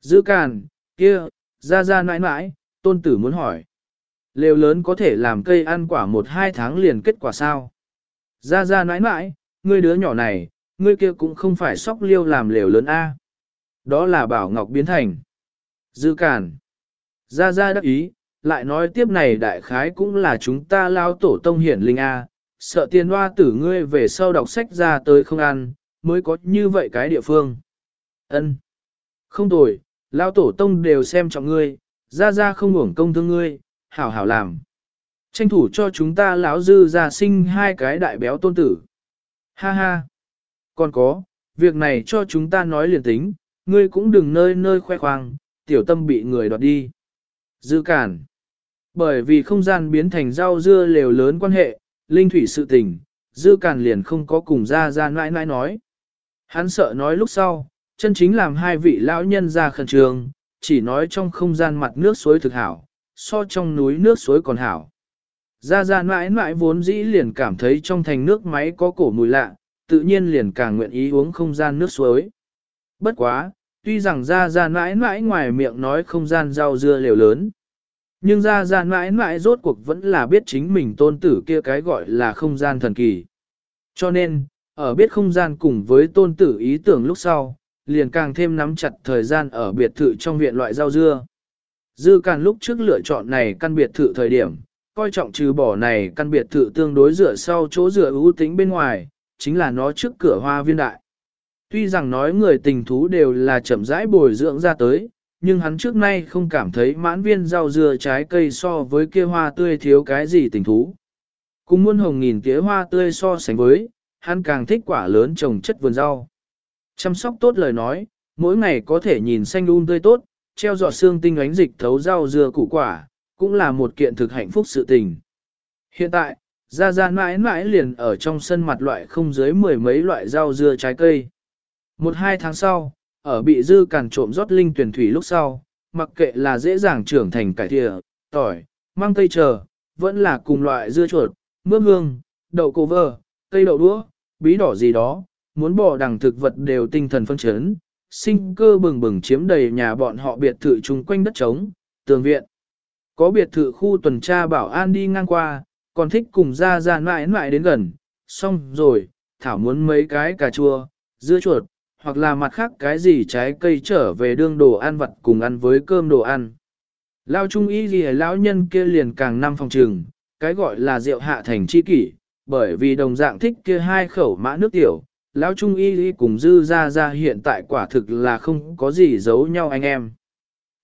Giữ càn, kia, ra ra nãi nãi, tôn tử muốn hỏi. Lều lớn có thể làm cây ăn quả một hai tháng liền kết quả sao? Ra ra nãi nãi, ngươi đứa nhỏ này, ngươi kia cũng không phải sóc liêu làm lều lớn A. Đó là bảo ngọc biến thành. Dư cản. Ra ra đắc ý, lại nói tiếp này đại khái cũng là chúng ta lao tổ tông hiển linh A, sợ tiền hoa tử ngươi về sau đọc sách ra tới không ăn, mới có như vậy cái địa phương. ân Không tồi, lao tổ tông đều xem trọng ngươi, ra ra không hưởng công thương ngươi, hảo hảo làm. Tranh thủ cho chúng ta lão dư ra sinh hai cái đại béo tôn tử. Ha ha. Còn có, việc này cho chúng ta nói liền tính, ngươi cũng đừng nơi nơi khoe khoang, tiểu tâm bị người đoạt đi. Dư cản. Bởi vì không gian biến thành rau dưa lều lớn quan hệ, linh thủy sự tình, dư cản liền không có cùng ra ra nãi nãi nói. Hắn sợ nói lúc sau, chân chính làm hai vị lão nhân ra khẩn trường, chỉ nói trong không gian mặt nước suối thực hảo, so trong núi nước suối còn hảo. gia gia mãi mãi vốn dĩ liền cảm thấy trong thành nước máy có cổ mùi lạ, tự nhiên liền càng nguyện ý uống không gian nước suối. Bất quá, tuy rằng gia gia mãi mãi ngoài miệng nói không gian rau dưa liều lớn, nhưng gia gia mãi mãi rốt cuộc vẫn là biết chính mình tôn tử kia cái gọi là không gian thần kỳ. Cho nên, ở biết không gian cùng với tôn tử ý tưởng lúc sau, liền càng thêm nắm chặt thời gian ở biệt thự trong viện loại rau dưa. Dư Càn lúc trước lựa chọn này căn biệt thự thời điểm, coi trọng trừ bỏ này căn biệt thự tương đối dựa sau chỗ dựa ưu tính bên ngoài, chính là nó trước cửa hoa viên đại. Tuy rằng nói người tình thú đều là chậm rãi bồi dưỡng ra tới, nhưng hắn trước nay không cảm thấy mãn viên rau dưa trái cây so với kia hoa tươi thiếu cái gì tình thú. Cùng muôn hồng nghìn tía hoa tươi so sánh với, hắn càng thích quả lớn trồng chất vườn rau. Chăm sóc tốt lời nói, mỗi ngày có thể nhìn xanh un um tươi tốt, treo giọt xương tinh ánh dịch thấu rau dưa củ quả, cũng là một kiện thực hạnh phúc sự tình. Hiện tại, Gia Gia mãi mãi liền ở trong sân mặt loại không dưới mười mấy loại rau dưa trái cây. Một hai tháng sau, ở bị dư càn trộm rót linh tuyển thủy lúc sau, mặc kệ là dễ dàng trưởng thành cải thịa, tỏi, mang tây chờ, vẫn là cùng loại dưa chuột, mướp hương, đậu cô vơ, cây đậu đũa, bí đỏ gì đó, muốn bỏ đằng thực vật đều tinh thần phân chấn, sinh cơ bừng bừng chiếm đầy nhà bọn họ biệt thự chung quanh đất trống, tường viện. Có biệt thự khu tuần tra bảo an đi ngang qua, còn thích cùng ra ra mãi mãi đến gần, xong rồi, Thảo muốn mấy cái cà chua, dưa chuột, hoặc là mặt khác cái gì trái cây trở về đương đồ ăn vặt cùng ăn với cơm đồ ăn. Lao trung y gì lão nhân kia liền càng năm phòng trường cái gọi là rượu hạ thành chi kỷ, bởi vì đồng dạng thích kia hai khẩu mã nước tiểu, lão trung y cùng dư ra ra hiện tại quả thực là không có gì giấu nhau anh em.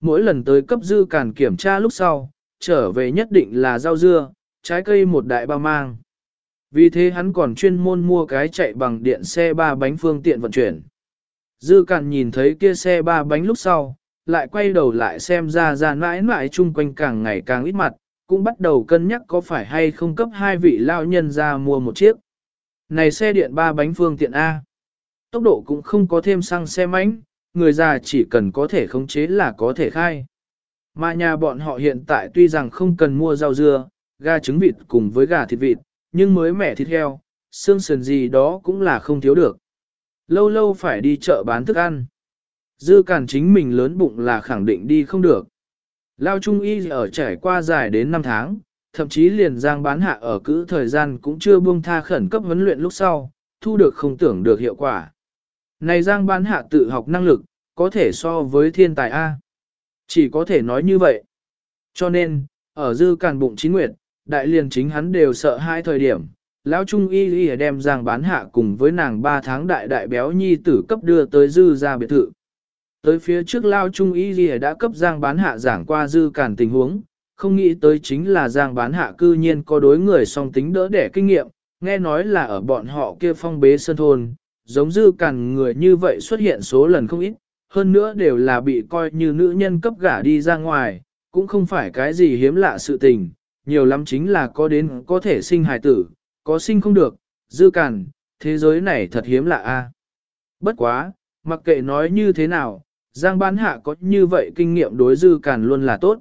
Mỗi lần tới cấp dư càn kiểm tra lúc sau, trở về nhất định là rau dưa, trái cây một đại bao mang. Vì thế hắn còn chuyên môn mua cái chạy bằng điện xe ba bánh phương tiện vận chuyển. Dư càn nhìn thấy kia xe ba bánh lúc sau, lại quay đầu lại xem ra ra mãi mãi chung quanh càng ngày càng ít mặt, cũng bắt đầu cân nhắc có phải hay không cấp hai vị lao nhân ra mua một chiếc. Này xe điện ba bánh phương tiện A. Tốc độ cũng không có thêm xăng xe mánh, người già chỉ cần có thể khống chế là có thể khai. Mà nhà bọn họ hiện tại tuy rằng không cần mua rau dưa, gà trứng vịt cùng với gà thịt vịt, nhưng mới mẻ thịt heo, xương sườn gì đó cũng là không thiếu được. Lâu lâu phải đi chợ bán thức ăn. Dư cản chính mình lớn bụng là khẳng định đi không được. Lao Trung Y ở trải qua dài đến 5 tháng, thậm chí liền giang bán hạ ở cữ thời gian cũng chưa buông tha khẩn cấp huấn luyện lúc sau, thu được không tưởng được hiệu quả. Này giang bán hạ tự học năng lực, có thể so với thiên tài A. Chỉ có thể nói như vậy. Cho nên, ở dư càn bụng chín nguyệt, đại liền chính hắn đều sợ hai thời điểm. Lão Trung Y Y đem giang bán hạ cùng với nàng 3 tháng đại đại béo nhi tử cấp đưa tới dư ra biệt thự. Tới phía trước Lao Trung Y Y đã cấp giang bán hạ giảng qua dư càn tình huống, không nghĩ tới chính là giang bán hạ cư nhiên có đối người song tính đỡ đẻ kinh nghiệm, nghe nói là ở bọn họ kia phong bế sơn thôn, giống dư cằn người như vậy xuất hiện số lần không ít, hơn nữa đều là bị coi như nữ nhân cấp gả đi ra ngoài, cũng không phải cái gì hiếm lạ sự tình, nhiều lắm chính là có đến có thể sinh hài tử, có sinh không được, dư cằn, thế giới này thật hiếm lạ a. Bất quá, mặc kệ nói như thế nào, Giang bán hạ có như vậy kinh nghiệm đối dư càn luôn là tốt.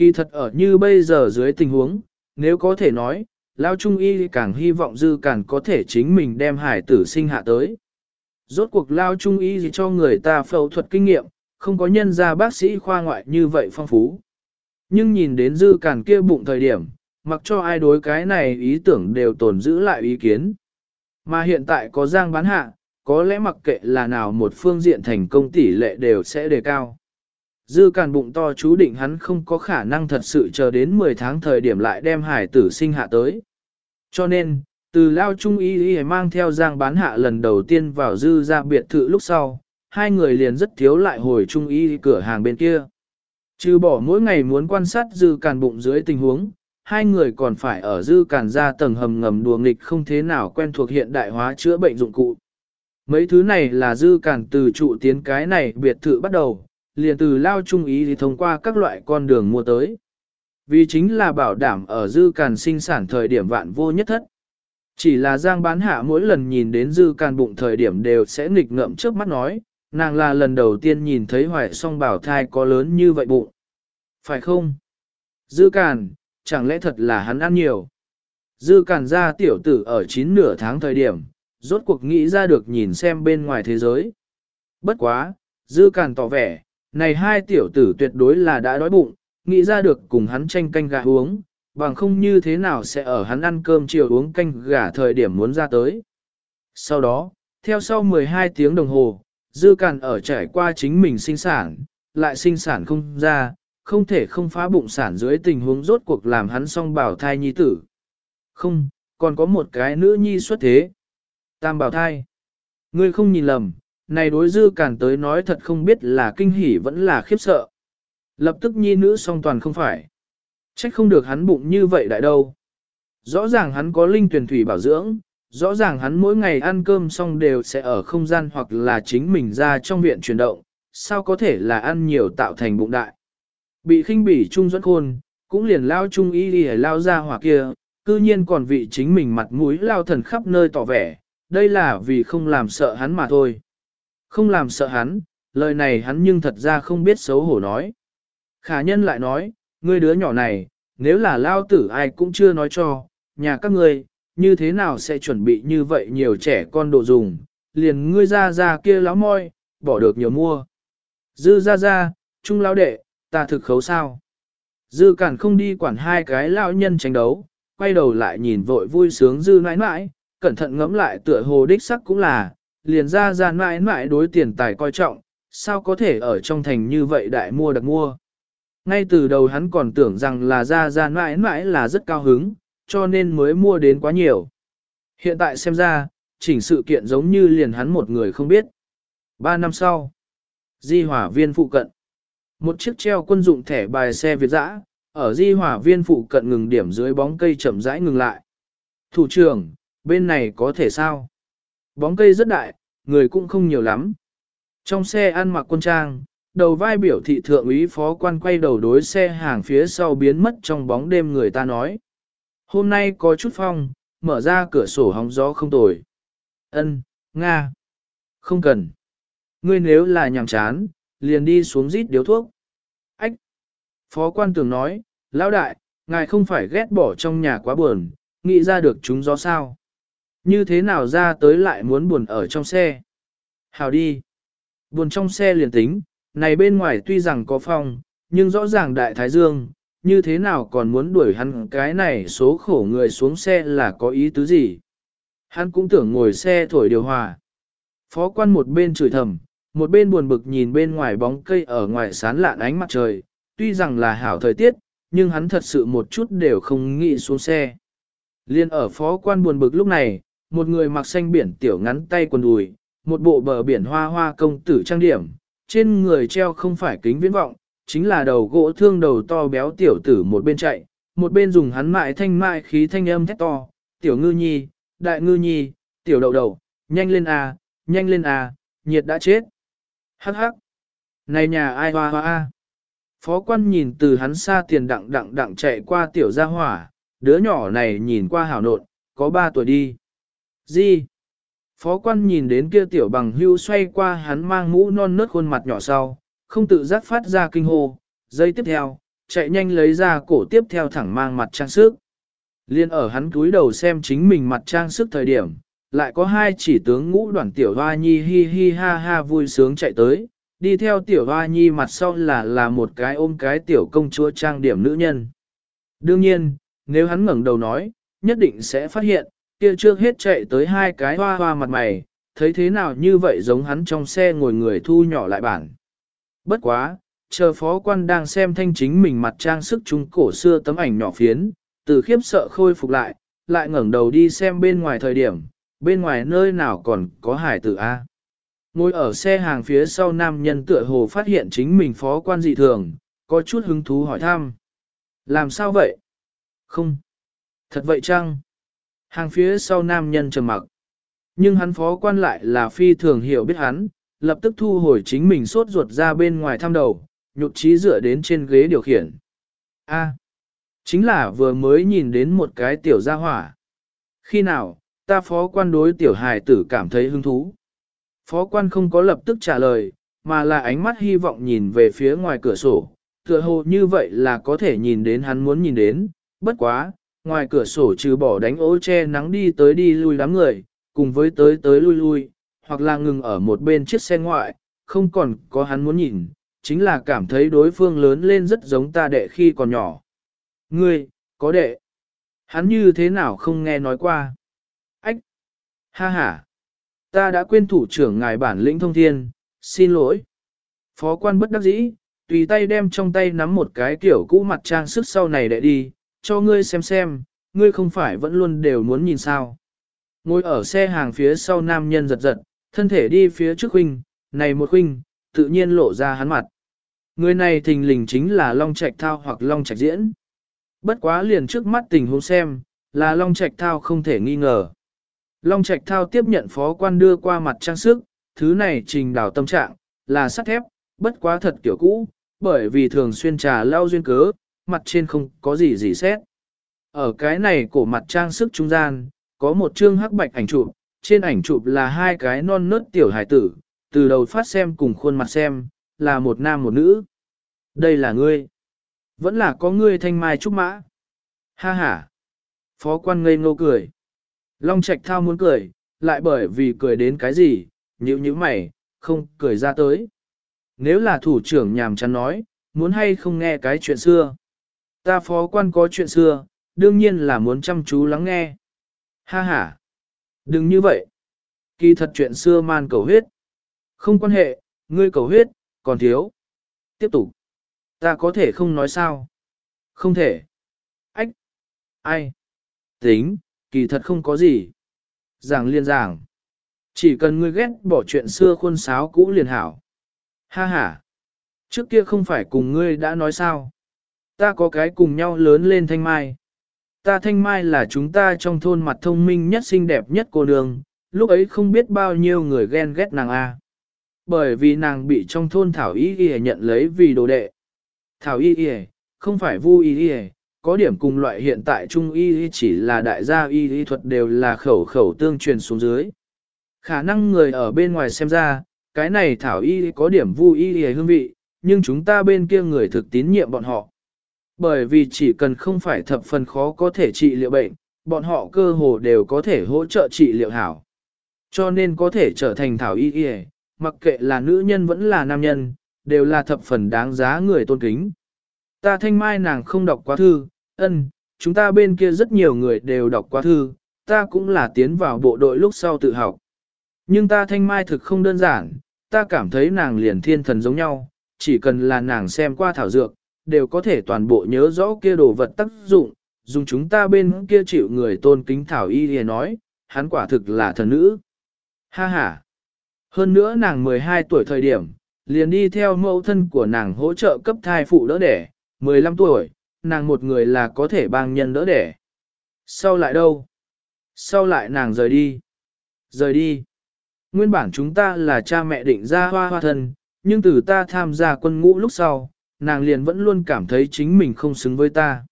Kỳ thật ở như bây giờ dưới tình huống, nếu có thể nói, Lao Trung Y càng hy vọng dư Cản có thể chính mình đem hải tử sinh hạ tới. Rốt cuộc Lao Trung Y gì cho người ta phẫu thuật kinh nghiệm, không có nhân ra bác sĩ khoa ngoại như vậy phong phú. Nhưng nhìn đến dư Cản kia bụng thời điểm, mặc cho ai đối cái này ý tưởng đều tồn giữ lại ý kiến. Mà hiện tại có giang bán hạ, có lẽ mặc kệ là nào một phương diện thành công tỷ lệ đều sẽ đề cao. Dư càn bụng to chú định hắn không có khả năng thật sự chờ đến 10 tháng thời điểm lại đem hải tử sinh hạ tới. Cho nên, từ lao trung y y mang theo giang bán hạ lần đầu tiên vào dư ra biệt thự lúc sau, hai người liền rất thiếu lại hồi trung y cửa hàng bên kia. Trừ bỏ mỗi ngày muốn quan sát dư càn bụng dưới tình huống, hai người còn phải ở dư càn ra tầng hầm ngầm đùa nghịch không thế nào quen thuộc hiện đại hóa chữa bệnh dụng cụ. Mấy thứ này là dư càn từ trụ tiến cái này biệt thự bắt đầu, liền từ lao trung ý thì thông qua các loại con đường mua tới. Vì chính là bảo đảm ở dư càn sinh sản thời điểm vạn vô nhất thất. Chỉ là giang bán hạ mỗi lần nhìn đến dư càn bụng thời điểm đều sẽ nghịch ngợm trước mắt nói, nàng là lần đầu tiên nhìn thấy hoài song bảo thai có lớn như vậy bụng. Phải không? Dư càn, chẳng lẽ thật là hắn ăn nhiều? Dư càn ra tiểu tử ở chín nửa tháng thời điểm, rốt cuộc nghĩ ra được nhìn xem bên ngoài thế giới. Bất quá, dư càn tỏ vẻ, này hai tiểu tử tuyệt đối là đã đói bụng, nghĩ ra được cùng hắn tranh canh gà uống, bằng không như thế nào sẽ ở hắn ăn cơm chiều uống canh gà thời điểm muốn ra tới. Sau đó, theo sau 12 tiếng đồng hồ, dư càn ở trải qua chính mình sinh sản, lại sinh sản không ra, không thể không phá bụng sản dưới tình huống rốt cuộc làm hắn xong bảo thai nhi tử. Không, còn có một cái nữ nhi xuất thế. Tam bảo thai. Ngươi không nhìn lầm, này đối dư càn tới nói thật không biết là kinh hỉ vẫn là khiếp sợ. Lập tức nhi nữ song toàn không phải. Trách không được hắn bụng như vậy đại đâu. Rõ ràng hắn có linh tuyển thủy bảo dưỡng, rõ ràng hắn mỗi ngày ăn cơm xong đều sẽ ở không gian hoặc là chính mình ra trong viện chuyển động, sao có thể là ăn nhiều tạo thành bụng đại. Bị khinh bỉ trung dẫn khôn, cũng liền lao trung y đi lao ra hỏa kia, cư nhiên còn vị chính mình mặt mũi lao thần khắp nơi tỏ vẻ, đây là vì không làm sợ hắn mà thôi. Không làm sợ hắn, lời này hắn nhưng thật ra không biết xấu hổ nói. Khả nhân lại nói, ngươi đứa nhỏ này, nếu là lao tử ai cũng chưa nói cho, nhà các ngươi, như thế nào sẽ chuẩn bị như vậy nhiều trẻ con đồ dùng, liền ngươi ra ra kia láo môi, bỏ được nhiều mua. Dư ra ra, trung lao đệ, ta thực khấu sao. Dư cản không đi quản hai cái lao nhân tranh đấu, quay đầu lại nhìn vội vui sướng dư nãi nãi, cẩn thận ngẫm lại tựa hồ đích sắc cũng là, liền ra ra nãi nãi đối tiền tài coi trọng, sao có thể ở trong thành như vậy đại mua đặc mua. Ngay từ đầu hắn còn tưởng rằng là ra ra nãi nãi là rất cao hứng, cho nên mới mua đến quá nhiều. Hiện tại xem ra, chỉnh sự kiện giống như liền hắn một người không biết. Ba năm sau, di hỏa viên phụ cận. Một chiếc treo quân dụng thẻ bài xe Việt dã, ở di hỏa viên phụ cận ngừng điểm dưới bóng cây chậm rãi ngừng lại. Thủ trưởng, bên này có thể sao? Bóng cây rất đại, người cũng không nhiều lắm. Trong xe ăn mặc quân trang, đầu vai biểu thị thượng úy phó quan quay đầu đối xe hàng phía sau biến mất trong bóng đêm người ta nói. Hôm nay có chút phong, mở ra cửa sổ hóng gió không tồi. Ân, Nga. Không cần. Ngươi nếu là nhàm chán, liền đi xuống rít điếu thuốc. Ách. Phó quan tưởng nói, lão đại, ngài không phải ghét bỏ trong nhà quá buồn, nghĩ ra được chúng gió sao. Như thế nào ra tới lại muốn buồn ở trong xe. Hào đi. Buồn trong xe liền tính, này bên ngoài tuy rằng có phong, nhưng rõ ràng đại thái dương, như thế nào còn muốn đuổi hắn cái này số khổ người xuống xe là có ý tứ gì. Hắn cũng tưởng ngồi xe thổi điều hòa. Phó quan một bên chửi thầm, một bên buồn bực nhìn bên ngoài bóng cây ở ngoài sán lạn ánh mặt trời, tuy rằng là hảo thời tiết, nhưng hắn thật sự một chút đều không nghĩ xuống xe. Liên ở phó quan buồn bực lúc này, một người mặc xanh biển tiểu ngắn tay quần đùi, một bộ bờ biển hoa hoa công tử trang điểm, trên người treo không phải kính viễn vọng, chính là đầu gỗ thương đầu to béo tiểu tử một bên chạy, một bên dùng hắn mại thanh mại khí thanh âm thét to, tiểu ngư nhi, đại ngư nhi, tiểu đậu đậu, nhanh lên à, nhanh lên à, nhiệt đã chết. Hắc hắc. Này nhà ai hoa hoa a? Phó quan nhìn từ hắn xa tiền đặng đặng đặng chạy qua tiểu gia hỏa, đứa nhỏ này nhìn qua hảo nộn, có ba tuổi đi. Gì? Phó quan nhìn đến kia tiểu bằng hưu xoay qua hắn mang mũ non nớt khuôn mặt nhỏ sau, không tự giác phát ra kinh hô, giây tiếp theo, chạy nhanh lấy ra cổ tiếp theo thẳng mang mặt trang sức. Liên ở hắn cúi đầu xem chính mình mặt trang sức thời điểm, lại có hai chỉ tướng ngũ đoàn tiểu hoa nhi hi hi ha ha vui sướng chạy tới, đi theo tiểu hoa nhi mặt sau là là một cái ôm cái tiểu công chúa trang điểm nữ nhân. Đương nhiên, nếu hắn ngẩng đầu nói, nhất định sẽ phát hiện, kia trước hết chạy tới hai cái hoa hoa mặt mày, thấy thế nào như vậy giống hắn trong xe ngồi người thu nhỏ lại bản. Bất quá, chờ phó quan đang xem thanh chính mình mặt trang sức trung cổ xưa tấm ảnh nhỏ phiến, từ khiếp sợ khôi phục lại, lại ngẩng đầu đi xem bên ngoài thời điểm, bên ngoài nơi nào còn có hải tử A. Ngồi ở xe hàng phía sau nam nhân tựa hồ phát hiện chính mình phó quan dị thường, có chút hứng thú hỏi thăm. Làm sao vậy? Không. Thật vậy chăng? Hàng phía sau nam nhân trầm mặc. Nhưng hắn phó quan lại là phi thường hiểu biết hắn, lập tức thu hồi chính mình sốt ruột ra bên ngoài thăm đầu, nhụt chí dựa đến trên ghế điều khiển. A, chính là vừa mới nhìn đến một cái tiểu gia hỏa. Khi nào, ta phó quan đối tiểu hài tử cảm thấy hứng thú. Phó quan không có lập tức trả lời, mà là ánh mắt hy vọng nhìn về phía ngoài cửa sổ, tựa hồ như vậy là có thể nhìn đến hắn muốn nhìn đến, bất quá, ngoài cửa sổ trừ bỏ đánh ô che nắng đi tới đi lui đám người, cùng với tới tới lui lui, hoặc là ngừng ở một bên chiếc xe ngoại, không còn có hắn muốn nhìn, chính là cảm thấy đối phương lớn lên rất giống ta đệ khi còn nhỏ. Ngươi, có đệ. Hắn như thế nào không nghe nói qua. Ách! Ha ha! Ta đã quên thủ trưởng ngài bản lĩnh thông thiên, xin lỗi. Phó quan bất đắc dĩ, tùy tay đem trong tay nắm một cái kiểu cũ mặt trang sức sau này để đi, cho ngươi xem xem, ngươi không phải vẫn luôn đều muốn nhìn sao. Ngồi ở xe hàng phía sau nam nhân giật giật, thân thể đi phía trước huynh, này một huynh, tự nhiên lộ ra hắn mặt. Người này thình lình chính là Long Trạch Thao hoặc Long Trạch Diễn. Bất quá liền trước mắt tình huống xem, là Long Trạch Thao không thể nghi ngờ. Long Trạch Thao tiếp nhận phó quan đưa qua mặt trang sức, thứ này trình đảo tâm trạng, là sắt thép, bất quá thật kiểu cũ, bởi vì thường xuyên trà lao duyên cớ, mặt trên không có gì gì xét. Ở cái này cổ mặt trang sức trung gian, có một chương hắc bạch ảnh chụp, trên ảnh chụp là hai cái non nớt tiểu hải tử, từ đầu phát xem cùng khuôn mặt xem, là một nam một nữ. Đây là ngươi. Vẫn là có ngươi thanh mai trúc mã. Ha ha. Phó quan ngây ngô cười. Long Trạch thao muốn cười, lại bởi vì cười đến cái gì, nhíu nhíu mày, không cười ra tới. Nếu là thủ trưởng nhàm chán nói, muốn hay không nghe cái chuyện xưa. Ta phó quan có chuyện xưa, đương nhiên là muốn chăm chú lắng nghe. Ha ha. Đừng như vậy. Kỳ thật chuyện xưa man cầu huyết. Không quan hệ, ngươi cầu huyết, còn thiếu. Tiếp tục. Ta có thể không nói sao. Không thể. Ách. Ai. Tính, kỳ thật không có gì. Giảng liên giảng. Chỉ cần ngươi ghét bỏ chuyện xưa khuôn sáo cũ liền hảo. Ha ha. Trước kia không phải cùng ngươi đã nói sao. Ta có cái cùng nhau lớn lên thanh mai. Ta thanh mai là chúng ta trong thôn mặt thông minh nhất xinh đẹp nhất cô đường. lúc ấy không biết bao nhiêu người ghen ghét nàng A. Bởi vì nàng bị trong thôn Thảo Y Y nhận lấy vì đồ đệ. Thảo Y Y, không phải Vu Y Y, có điểm cùng loại hiện tại Trung Y chỉ là đại gia Y Y thuật đều là khẩu khẩu tương truyền xuống dưới. Khả năng người ở bên ngoài xem ra, cái này Thảo Y có điểm Vu Y Y hương vị, nhưng chúng ta bên kia người thực tín nhiệm bọn họ. Bởi vì chỉ cần không phải thập phần khó có thể trị liệu bệnh, bọn họ cơ hồ đều có thể hỗ trợ trị liệu hảo. Cho nên có thể trở thành thảo y y, mặc kệ là nữ nhân vẫn là nam nhân, đều là thập phần đáng giá người tôn kính. Ta thanh mai nàng không đọc quá thư, ân, chúng ta bên kia rất nhiều người đều đọc quá thư, ta cũng là tiến vào bộ đội lúc sau tự học. Nhưng ta thanh mai thực không đơn giản, ta cảm thấy nàng liền thiên thần giống nhau, chỉ cần là nàng xem qua thảo dược, đều có thể toàn bộ nhớ rõ kia đồ vật tác dụng, dùng chúng ta bên kia chịu người tôn kính thảo y lìa nói, hắn quả thực là thần nữ. Ha ha! Hơn nữa nàng 12 tuổi thời điểm, liền đi theo mẫu thân của nàng hỗ trợ cấp thai phụ đỡ đẻ, 15 tuổi, nàng một người là có thể bang nhân đỡ đẻ. Sau lại đâu? Sau lại nàng rời đi. Rời đi. Nguyên bản chúng ta là cha mẹ định ra hoa hoa thân, nhưng từ ta tham gia quân ngũ lúc sau, nàng liền vẫn luôn cảm thấy chính mình không xứng với ta.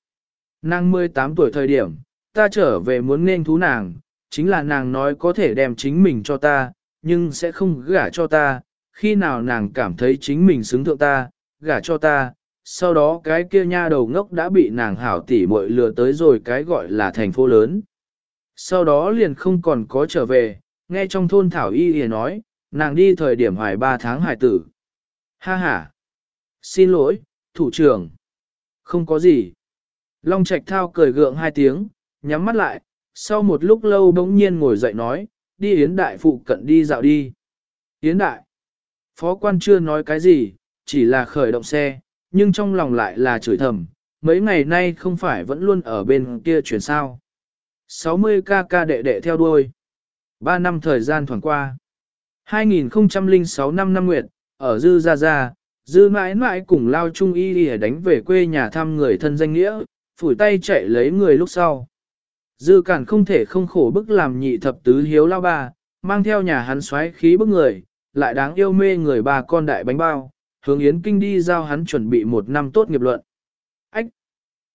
Nàng 18 tuổi thời điểm, ta trở về muốn nên thú nàng, chính là nàng nói có thể đem chính mình cho ta, nhưng sẽ không gả cho ta, khi nào nàng cảm thấy chính mình xứng thượng ta, gả cho ta, sau đó cái kia nha đầu ngốc đã bị nàng hảo tỉ muội lừa tới rồi cái gọi là thành phố lớn. Sau đó liền không còn có trở về, nghe trong thôn Thảo Y Y nói, nàng đi thời điểm hoài 3 tháng hài tử. Ha ha! Xin lỗi, thủ trưởng. Không có gì. Long Trạch Thao cười gượng hai tiếng, nhắm mắt lại, sau một lúc lâu bỗng nhiên ngồi dậy nói, đi Yến Đại phụ cận đi dạo đi. Yến Đại. Phó quan chưa nói cái gì, chỉ là khởi động xe, nhưng trong lòng lại là chửi thầm, mấy ngày nay không phải vẫn luôn ở bên kia chuyển sao. 60 ca ca đệ đệ theo đuôi. 3 năm thời gian thoảng qua. 2006 năm năm nguyệt, ở Dư Gia Gia, Dư mãi mãi cùng lao trung y đi đánh về quê nhà thăm người thân danh nghĩa, phủi tay chạy lấy người lúc sau. Dư cản không thể không khổ bức làm nhị thập tứ hiếu lao ba, mang theo nhà hắn xoáy khí bức người, lại đáng yêu mê người bà con đại bánh bao, hướng Yến Kinh đi giao hắn chuẩn bị một năm tốt nghiệp luận. Ách!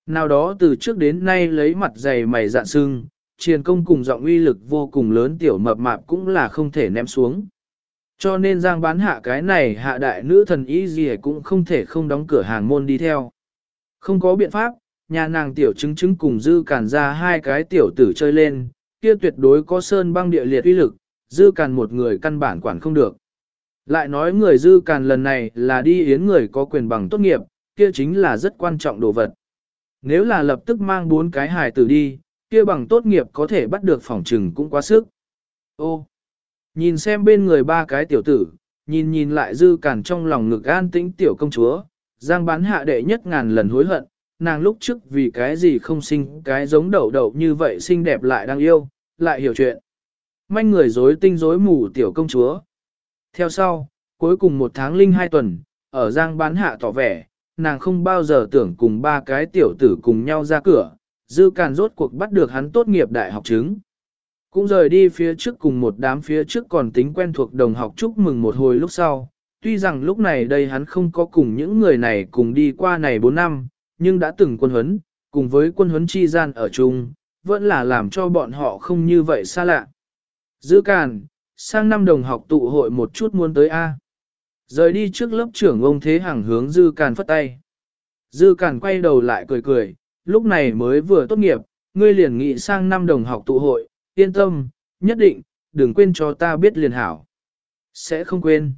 Nào đó từ trước đến nay lấy mặt dày mày dạn sưng, triền công cùng giọng uy lực vô cùng lớn tiểu mập mạp cũng là không thể ném xuống. Cho nên giang bán hạ cái này hạ đại nữ thần ý gì cũng không thể không đóng cửa hàng môn đi theo. Không có biện pháp, nhà nàng tiểu chứng chứng cùng dư càn ra hai cái tiểu tử chơi lên, kia tuyệt đối có sơn băng địa liệt uy lực, dư càn một người căn bản quản không được. Lại nói người dư càn lần này là đi yến người có quyền bằng tốt nghiệp, kia chính là rất quan trọng đồ vật. Nếu là lập tức mang bốn cái hài tử đi, kia bằng tốt nghiệp có thể bắt được phòng trừng cũng quá sức. Ô, nhìn xem bên người ba cái tiểu tử, nhìn nhìn lại dư càn trong lòng ngực an tĩnh tiểu công chúa, giang bán hạ đệ nhất ngàn lần hối hận, nàng lúc trước vì cái gì không sinh cái giống đậu đậu như vậy xinh đẹp lại đang yêu, lại hiểu chuyện. Manh người dối tinh dối mù tiểu công chúa. Theo sau, cuối cùng một tháng linh hai tuần, ở Giang bán hạ tỏ vẻ, nàng không bao giờ tưởng cùng ba cái tiểu tử cùng nhau ra cửa, dư càn rốt cuộc bắt được hắn tốt nghiệp đại học chứng. Cũng rời đi phía trước cùng một đám phía trước còn tính quen thuộc đồng học chúc mừng một hồi lúc sau. Tuy rằng lúc này đây hắn không có cùng những người này cùng đi qua này 4 năm, nhưng đã từng quân huấn, cùng với quân huấn chi gian ở chung, vẫn là làm cho bọn họ không như vậy xa lạ. Giữ càn, sang năm đồng học tụ hội một chút muốn tới A. Rời đi trước lớp trưởng ông Thế Hằng hướng Dư Càn phất tay. Dư Càn quay đầu lại cười cười, lúc này mới vừa tốt nghiệp, ngươi liền nghị sang năm đồng học tụ hội, yên tâm, nhất định, đừng quên cho ta biết liền hảo. Sẽ không quên.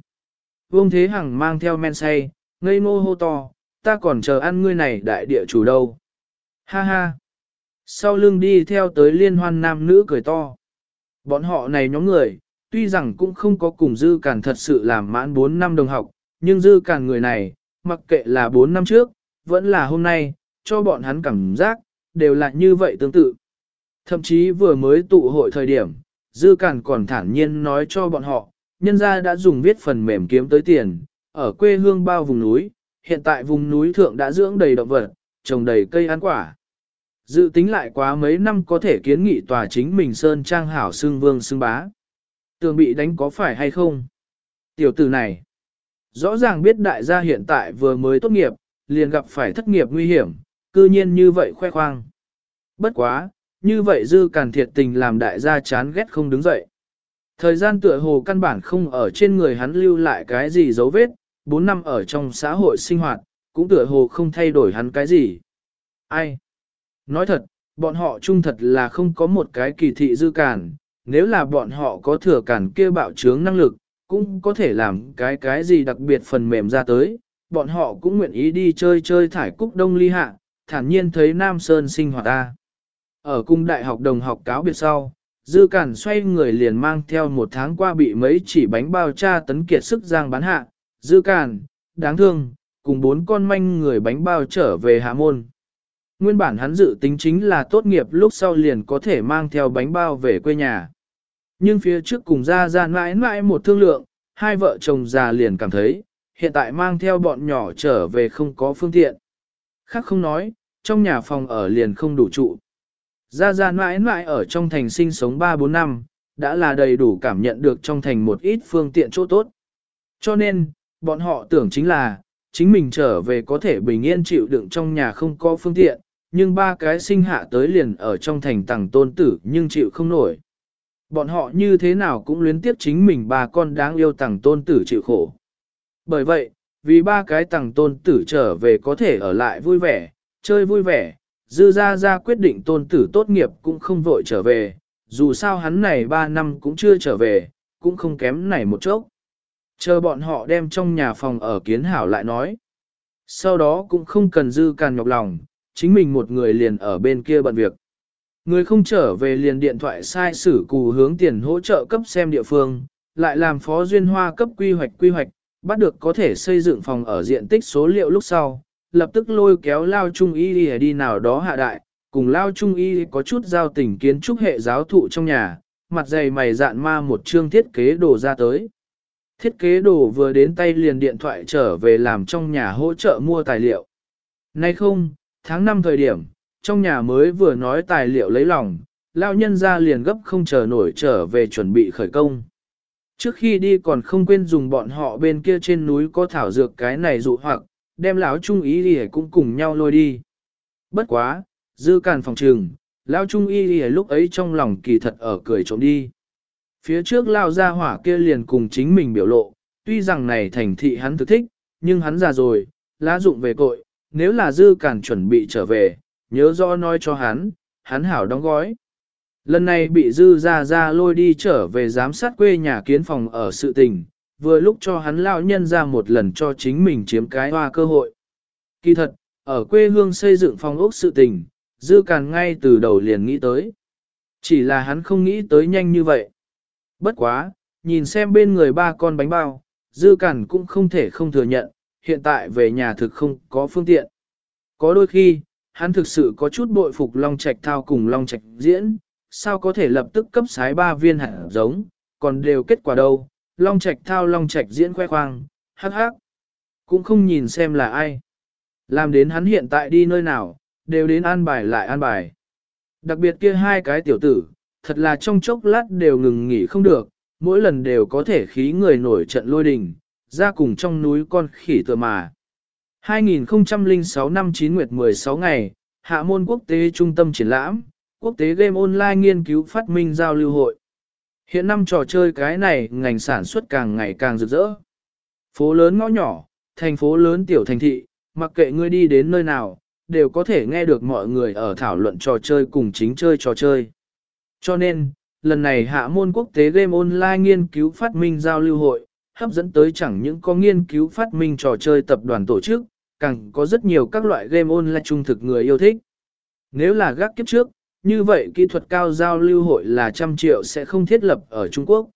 Vương Thế Hằng mang theo men say, ngây ngô hô to, ta còn chờ ăn ngươi này đại địa chủ đâu. Ha ha. Sau lưng đi theo tới liên hoan nam nữ cười to. Bọn họ này nhóm người, tuy rằng cũng không có cùng dư cản thật sự làm mãn 4 năm đồng học, nhưng dư cản người này, mặc kệ là 4 năm trước, vẫn là hôm nay, cho bọn hắn cảm giác, đều là như vậy tương tự. Thậm chí vừa mới tụ hội thời điểm, dư cản còn thản nhiên nói cho bọn họ, nhân gia đã dùng viết phần mềm kiếm tới tiền, ở quê hương bao vùng núi, hiện tại vùng núi thượng đã dưỡng đầy động vật, trồng đầy cây ăn quả. Dự tính lại quá mấy năm có thể kiến nghị tòa chính mình Sơn Trang Hảo xương Vương xương Bá. Tường bị đánh có phải hay không? Tiểu tử này, rõ ràng biết đại gia hiện tại vừa mới tốt nghiệp, liền gặp phải thất nghiệp nguy hiểm, cư nhiên như vậy khoe khoang. Bất quá, như vậy dư càn thiệt tình làm đại gia chán ghét không đứng dậy. Thời gian tựa hồ căn bản không ở trên người hắn lưu lại cái gì dấu vết, 4 năm ở trong xã hội sinh hoạt, cũng tựa hồ không thay đổi hắn cái gì. Ai? Nói thật, bọn họ trung thật là không có một cái kỳ thị dư cản, nếu là bọn họ có thừa cản kia bạo trướng năng lực, cũng có thể làm cái cái gì đặc biệt phần mềm ra tới, bọn họ cũng nguyện ý đi chơi chơi thải cúc đông ly hạ, thản nhiên thấy Nam Sơn sinh hoạt ta. Ở cung đại học đồng học cáo biệt sau, Dư Cản xoay người liền mang theo một tháng qua bị mấy chỉ bánh bao cha tấn kiệt sức giang bán hạ, Dư Cản, đáng thương, cùng bốn con manh người bánh bao trở về hạ môn. Nguyên bản hắn dự tính chính là tốt nghiệp lúc sau liền có thể mang theo bánh bao về quê nhà. Nhưng phía trước cùng ra ra mãi mãi một thương lượng, hai vợ chồng già liền cảm thấy, hiện tại mang theo bọn nhỏ trở về không có phương tiện. Khác không nói, trong nhà phòng ở liền không đủ trụ. Gia Gia mãi mãi ở trong thành sinh sống 3-4 năm, đã là đầy đủ cảm nhận được trong thành một ít phương tiện chỗ tốt. Cho nên, bọn họ tưởng chính là, chính mình trở về có thể bình yên chịu đựng trong nhà không có phương tiện, nhưng ba cái sinh hạ tới liền ở trong thành tàng tôn tử nhưng chịu không nổi. Bọn họ như thế nào cũng luyến tiếp chính mình ba con đáng yêu tàng tôn tử chịu khổ. Bởi vậy, vì ba cái tàng tôn tử trở về có thể ở lại vui vẻ, chơi vui vẻ, dư ra ra quyết định tôn tử tốt nghiệp cũng không vội trở về, dù sao hắn này ba năm cũng chưa trở về, cũng không kém này một chốc. Chờ bọn họ đem trong nhà phòng ở kiến hảo lại nói. Sau đó cũng không cần dư càn nhọc lòng, chính mình một người liền ở bên kia bận việc. Người không trở về liền điện thoại sai sử cù hướng tiền hỗ trợ cấp xem địa phương, lại làm phó duyên hoa cấp quy hoạch quy hoạch, bắt được có thể xây dựng phòng ở diện tích số liệu lúc sau, lập tức lôi kéo Lao Trung Y đi, đi nào đó hạ đại, cùng Lao Trung Y có chút giao tình kiến trúc hệ giáo thụ trong nhà, mặt dày mày dạn ma một chương thiết kế đồ ra tới. Thiết kế đồ vừa đến tay liền điện thoại trở về làm trong nhà hỗ trợ mua tài liệu. Nay không, tháng 5 thời điểm, trong nhà mới vừa nói tài liệu lấy lòng, lao nhân ra liền gấp không chờ nổi trở về chuẩn bị khởi công. Trước khi đi còn không quên dùng bọn họ bên kia trên núi có thảo dược cái này dụ hoặc, đem lão trung y lìa cũng cùng nhau lôi đi. Bất quá, dư càn phòng trường, lão trung y lìa lúc ấy trong lòng kỳ thật ở cười trộm đi. Phía trước lao ra hỏa kia liền cùng chính mình biểu lộ, tuy rằng này thành thị hắn thực thích, nhưng hắn già rồi, lá dụng về cội, nếu là dư càn chuẩn bị trở về, nhớ rõ nói cho hắn, hắn hảo đóng gói. Lần này bị dư ra ra lôi đi trở về giám sát quê nhà kiến phòng ở sự tình, vừa lúc cho hắn lão nhân ra một lần cho chính mình chiếm cái hoa cơ hội. Kỳ thật, ở quê hương xây dựng phòng ốc sự tình, dư càn ngay từ đầu liền nghĩ tới. Chỉ là hắn không nghĩ tới nhanh như vậy. Bất quá, nhìn xem bên người ba con bánh bao, dư càn cũng không thể không thừa nhận, hiện tại về nhà thực không có phương tiện. Có đôi khi, hắn thực sự có chút bội phục Long Trạch thao cùng Long Trạch diễn, sao có thể lập tức cấp sái ba viên hạt giống, còn đều kết quả đâu, Long Trạch thao Long Trạch diễn khoe khoang, hắc hắc, cũng không nhìn xem là ai. Làm đến hắn hiện tại đi nơi nào, đều đến an bài lại an bài. Đặc biệt kia hai cái tiểu tử, thật là trong chốc lát đều ngừng nghỉ không được, mỗi lần đều có thể khí người nổi trận lôi đình, ra cùng trong núi con khỉ tựa mà. 2006 năm 9 nguyệt 16 ngày, Hạ môn quốc tế trung tâm triển lãm, quốc tế game online nghiên cứu phát minh giao lưu hội. Hiện năm trò chơi cái này ngành sản xuất càng ngày càng rực rỡ. Phố lớn ngõ nhỏ, thành phố lớn tiểu thành thị, mặc kệ ngươi đi đến nơi nào, đều có thể nghe được mọi người ở thảo luận trò chơi cùng chính chơi trò chơi. Cho nên, lần này hạ môn quốc tế game online nghiên cứu phát minh giao lưu hội, hấp dẫn tới chẳng những có nghiên cứu phát minh trò chơi tập đoàn tổ chức, càng có rất nhiều các loại game online trung thực người yêu thích. Nếu là gác kiếp trước, như vậy kỹ thuật cao giao lưu hội là trăm triệu sẽ không thiết lập ở Trung Quốc.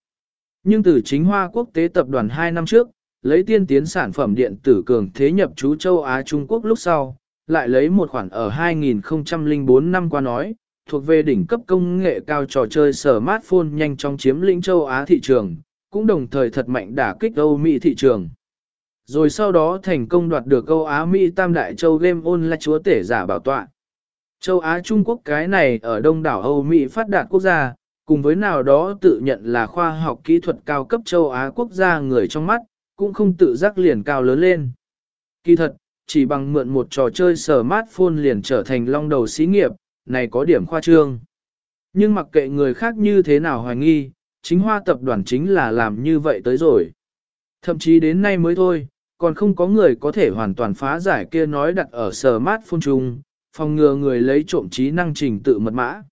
Nhưng từ chính hoa quốc tế tập đoàn 2 năm trước, lấy tiên tiến sản phẩm điện tử cường thế nhập trú châu Á Trung Quốc lúc sau, lại lấy một khoản ở 2004 năm qua nói, thuộc về đỉnh cấp công nghệ cao trò chơi smartphone nhanh chóng chiếm lĩnh châu Á thị trường, cũng đồng thời thật mạnh đả kích Âu Mỹ thị trường. Rồi sau đó thành công đoạt được Âu Á Mỹ Tam Đại Châu Game Online chúa tể giả bảo tọa. Châu Á Trung Quốc cái này ở đông đảo Âu Mỹ phát đạt quốc gia, cùng với nào đó tự nhận là khoa học kỹ thuật cao cấp châu Á quốc gia người trong mắt, cũng không tự giác liền cao lớn lên. Kỳ thật, chỉ bằng mượn một trò chơi smartphone liền trở thành long đầu xí nghiệp, này có điểm khoa trương. Nhưng mặc kệ người khác như thế nào hoài nghi, chính hoa tập đoàn chính là làm như vậy tới rồi. Thậm chí đến nay mới thôi, còn không có người có thể hoàn toàn phá giải kia nói đặt ở smartphone chung, phòng ngừa người lấy trộm trí năng trình tự mật mã.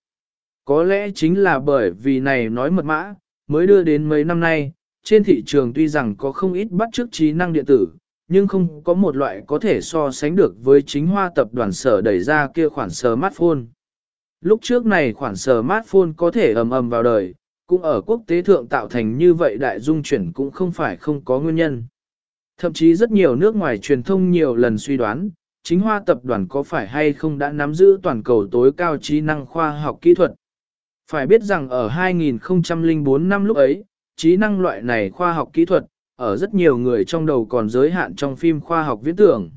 Có lẽ chính là bởi vì này nói mật mã, mới đưa đến mấy năm nay, trên thị trường tuy rằng có không ít bắt chước trí năng điện tử, nhưng không có một loại có thể so sánh được với chính hoa tập đoàn sở đẩy ra kia khoản smartphone. Lúc trước này khoản smartphone có thể ầm ầm vào đời, cũng ở quốc tế thượng tạo thành như vậy đại dung chuyển cũng không phải không có nguyên nhân. Thậm chí rất nhiều nước ngoài truyền thông nhiều lần suy đoán, chính hoa tập đoàn có phải hay không đã nắm giữ toàn cầu tối cao trí năng khoa học kỹ thuật. Phải biết rằng ở 2004 năm lúc ấy, trí năng loại này khoa học kỹ thuật, ở rất nhiều người trong đầu còn giới hạn trong phim khoa học viễn tưởng.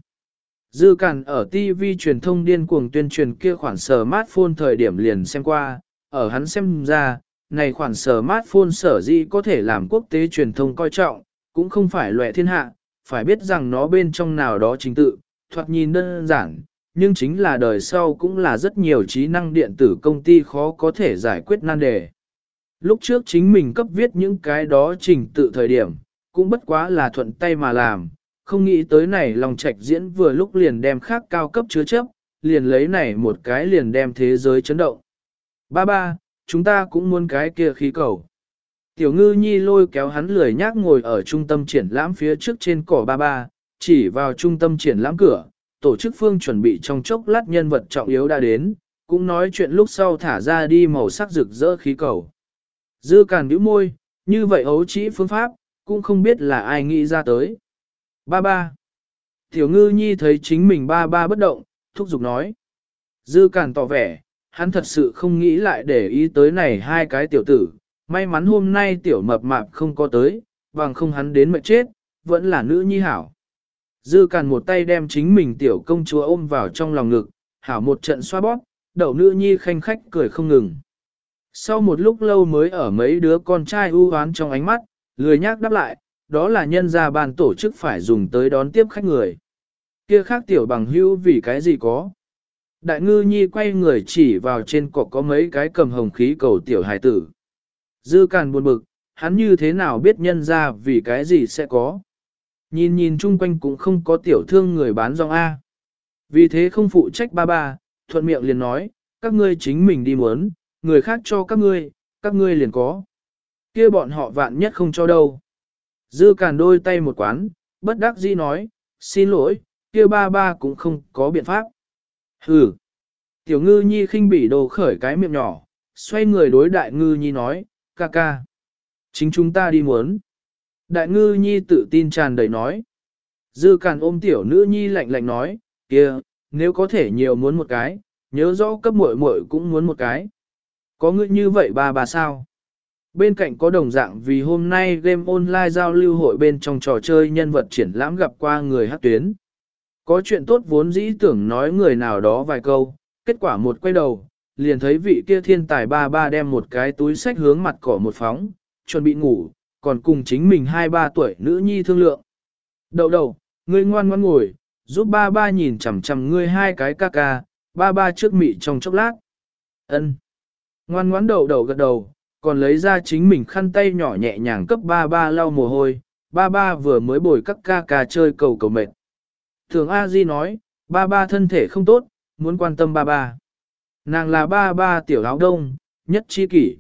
Dư Cản ở TV truyền thông điên cuồng tuyên truyền kia khoản smartphone thời điểm liền xem qua, ở hắn xem ra, này khoản smartphone sở dĩ có thể làm quốc tế truyền thông coi trọng, cũng không phải loại thiên hạ, phải biết rằng nó bên trong nào đó chính tự, thoạt nhìn đơn giản, nhưng chính là đời sau cũng là rất nhiều trí năng điện tử công ty khó có thể giải quyết nan đề. Lúc trước chính mình cấp viết những cái đó trình tự thời điểm, cũng bất quá là thuận tay mà làm, không nghĩ tới này lòng trạch diễn vừa lúc liền đem khác cao cấp chứa chấp, liền lấy này một cái liền đem thế giới chấn động. Ba ba, chúng ta cũng muốn cái kia khí cầu. Tiểu ngư nhi lôi kéo hắn lười nhác ngồi ở trung tâm triển lãm phía trước trên cỏ ba ba, chỉ vào trung tâm triển lãm cửa, tổ chức phương chuẩn bị trong chốc lát nhân vật trọng yếu đã đến, cũng nói chuyện lúc sau thả ra đi màu sắc rực rỡ khí cầu. Dư càn bĩu môi, như vậy ấu chỉ phương pháp, cũng không biết là ai nghĩ ra tới. Ba ba. Tiểu ngư nhi thấy chính mình ba ba bất động, thúc giục nói. Dư càn tỏ vẻ, hắn thật sự không nghĩ lại để ý tới này hai cái tiểu tử. May mắn hôm nay tiểu mập mạp không có tới, bằng không hắn đến mệt chết, vẫn là nữ nhi hảo. Dư càn một tay đem chính mình tiểu công chúa ôm vào trong lòng ngực, hảo một trận xoa bóp, Đậu nữ nhi khanh khách cười không ngừng. Sau một lúc lâu mới ở mấy đứa con trai ưu hoán trong ánh mắt, lười nhác đáp lại, đó là nhân gia bàn tổ chức phải dùng tới đón tiếp khách người. Kia khác tiểu bằng hữu vì cái gì có. Đại ngư nhi quay người chỉ vào trên cọc có mấy cái cầm hồng khí cầu tiểu hải tử. Dư càn buồn bực, hắn như thế nào biết nhân ra vì cái gì sẽ có. Nhìn nhìn chung quanh cũng không có tiểu thương người bán rong A. Vì thế không phụ trách ba ba, thuận miệng liền nói, các ngươi chính mình đi muốn, người khác cho các ngươi, các ngươi liền có. kia bọn họ vạn nhất không cho đâu. Dư càn đôi tay một quán, bất đắc dĩ nói, xin lỗi, kia ba ba cũng không có biện pháp. Hừ. Tiểu ngư nhi khinh bỉ đồ khởi cái miệng nhỏ, xoay người đối đại ngư nhi nói, ca ca. Chính chúng ta đi muốn. Đại ngư nhi tự tin tràn đầy nói. Dư càn ôm tiểu nữ nhi lạnh lạnh nói, kia, nếu có thể nhiều muốn một cái, nhớ rõ cấp muội muội cũng muốn một cái. Có ngươi như vậy ba bà sao? Bên cạnh có đồng dạng vì hôm nay game online giao lưu hội bên trong trò chơi nhân vật triển lãm gặp qua người hát tuyến. Có chuyện tốt vốn dĩ tưởng nói người nào đó vài câu, kết quả một quay đầu, liền thấy vị kia thiên tài ba ba đem một cái túi sách hướng mặt cỏ một phóng, chuẩn bị ngủ, còn cùng chính mình hai ba tuổi nữ nhi thương lượng. Đậu đầu, ngươi ngoan ngoan ngồi, giúp ba ba nhìn chằm chằm ngươi hai cái ca ca, ba ba trước mị trong chốc lát. Ân. Ngoan ngoãn đậu đầu gật đầu, còn lấy ra chính mình khăn tay nhỏ nhẹ nhàng cấp ba ba lau mồ hôi, ba ba vừa mới bồi các ca ca chơi cầu cầu mệt. Thường A Di nói, ba ba thân thể không tốt, muốn quan tâm ba ba. Nàng là ba ba tiểu áo đông, nhất chi kỷ.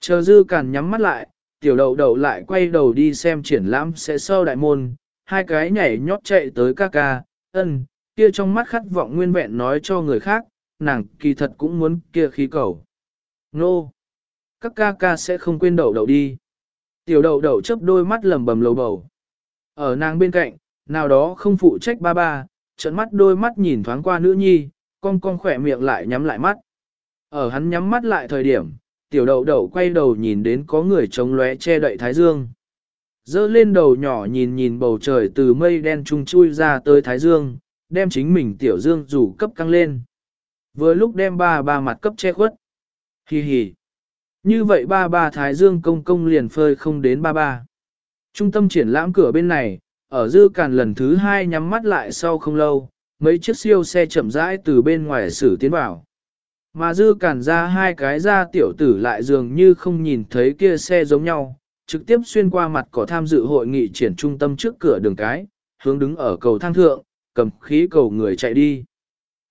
Chờ dư càn nhắm mắt lại, tiểu đậu đậu lại quay đầu đi xem triển lãm sẽ Sơ đại môn, hai cái nhảy nhót chạy tới ca ca, ân, kia trong mắt khát vọng nguyên vẹn nói cho người khác, nàng kỳ thật cũng muốn kia khí cầu. Nô! Các ca ca sẽ không quên đậu đậu đi. Tiểu đậu đậu chớp đôi mắt lầm bầm lầu bầu. Ở nàng bên cạnh, nào đó không phụ trách ba ba, trận mắt đôi mắt nhìn thoáng qua nữ nhi, con con khỏe miệng lại nhắm lại mắt. Ở hắn nhắm mắt lại thời điểm, tiểu đậu đậu quay đầu nhìn đến có người chống lóe che đậy thái dương. Dơ lên đầu nhỏ nhìn nhìn bầu trời từ mây đen trung chui ra tới thái dương, đem chính mình tiểu dương rủ cấp căng lên. Vừa lúc đem ba ba mặt cấp che khuất. Hi hi. Như vậy ba ba Thái Dương công công liền phơi không đến ba ba. Trung tâm triển lãm cửa bên này, ở dư càn lần thứ hai nhắm mắt lại sau không lâu, mấy chiếc siêu xe chậm rãi từ bên ngoài xử tiến vào. Mà dư cản ra hai cái ra tiểu tử lại dường như không nhìn thấy kia xe giống nhau, trực tiếp xuyên qua mặt cỏ tham dự hội nghị triển trung tâm trước cửa đường cái, hướng đứng ở cầu thang thượng, cầm khí cầu người chạy đi.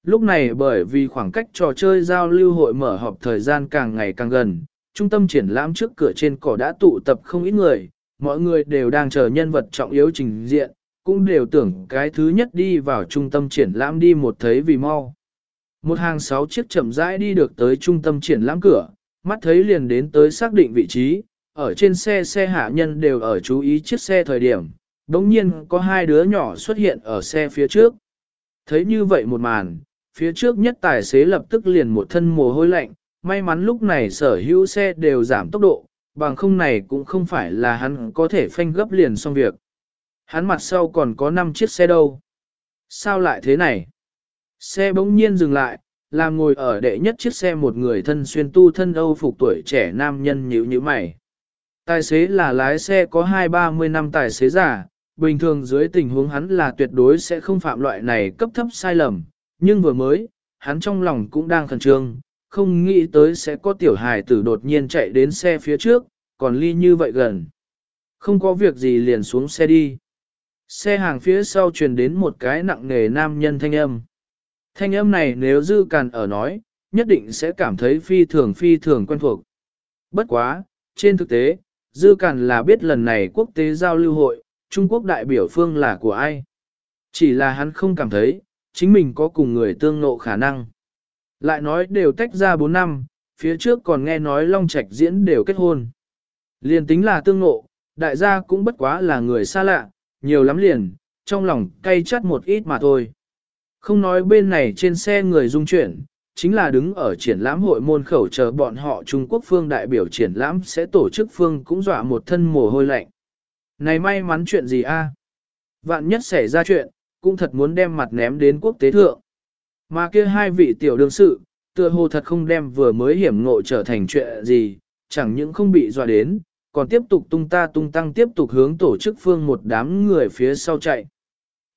Lúc này bởi vì khoảng cách trò chơi giao lưu hội mở họp thời gian càng ngày càng gần, trung tâm triển lãm trước cửa trên cỏ đã tụ tập không ít người, mọi người đều đang chờ nhân vật trọng yếu trình diện, cũng đều tưởng cái thứ nhất đi vào trung tâm triển lãm đi một thấy vì mau. Một hàng sáu chiếc chậm rãi đi được tới trung tâm triển lãm cửa, mắt thấy liền đến tới xác định vị trí, ở trên xe xe hạ nhân đều ở chú ý chiếc xe thời điểm, đống nhiên có hai đứa nhỏ xuất hiện ở xe phía trước. Thấy như vậy một màn, phía trước nhất tài xế lập tức liền một thân mồ hôi lạnh, may mắn lúc này sở hữu xe đều giảm tốc độ, bằng không này cũng không phải là hắn có thể phanh gấp liền xong việc. Hắn mặt sau còn có 5 chiếc xe đâu. Sao lại thế này? Xe bỗng nhiên dừng lại, làm ngồi ở đệ nhất chiếc xe một người thân xuyên tu thân Âu phục tuổi trẻ nam nhân nhíu nhíu mày. Tài xế là lái xe có hai ba mươi năm tài xế giả, bình thường dưới tình huống hắn là tuyệt đối sẽ không phạm loại này cấp thấp sai lầm, nhưng vừa mới, hắn trong lòng cũng đang khẩn trương, không nghĩ tới sẽ có tiểu hài tử đột nhiên chạy đến xe phía trước, còn ly như vậy gần. Không có việc gì liền xuống xe đi. Xe hàng phía sau truyền đến một cái nặng nề nam nhân thanh âm. Thanh âm này nếu dư càn ở nói, nhất định sẽ cảm thấy phi thường phi thường quen thuộc. Bất quá, trên thực tế, dư càn là biết lần này quốc tế giao lưu hội, Trung Quốc đại biểu phương là của ai. Chỉ là hắn không cảm thấy, chính mình có cùng người tương nộ khả năng. Lại nói đều tách ra 4 năm, phía trước còn nghe nói Long Trạch diễn đều kết hôn. Liền tính là tương nộ, đại gia cũng bất quá là người xa lạ, nhiều lắm liền, trong lòng cay chắt một ít mà thôi. Không nói bên này trên xe người dung chuyển, chính là đứng ở triển lãm hội môn khẩu chờ bọn họ Trung Quốc phương đại biểu triển lãm sẽ tổ chức phương cũng dọa một thân mồ hôi lạnh. Này may mắn chuyện gì a? Vạn nhất xảy ra chuyện, cũng thật muốn đem mặt ném đến quốc tế thượng. Mà kia hai vị tiểu đương sự, tựa hồ thật không đem vừa mới hiểm ngộ trở thành chuyện gì, chẳng những không bị dọa đến, còn tiếp tục tung ta tung tăng tiếp tục hướng tổ chức phương một đám người phía sau chạy.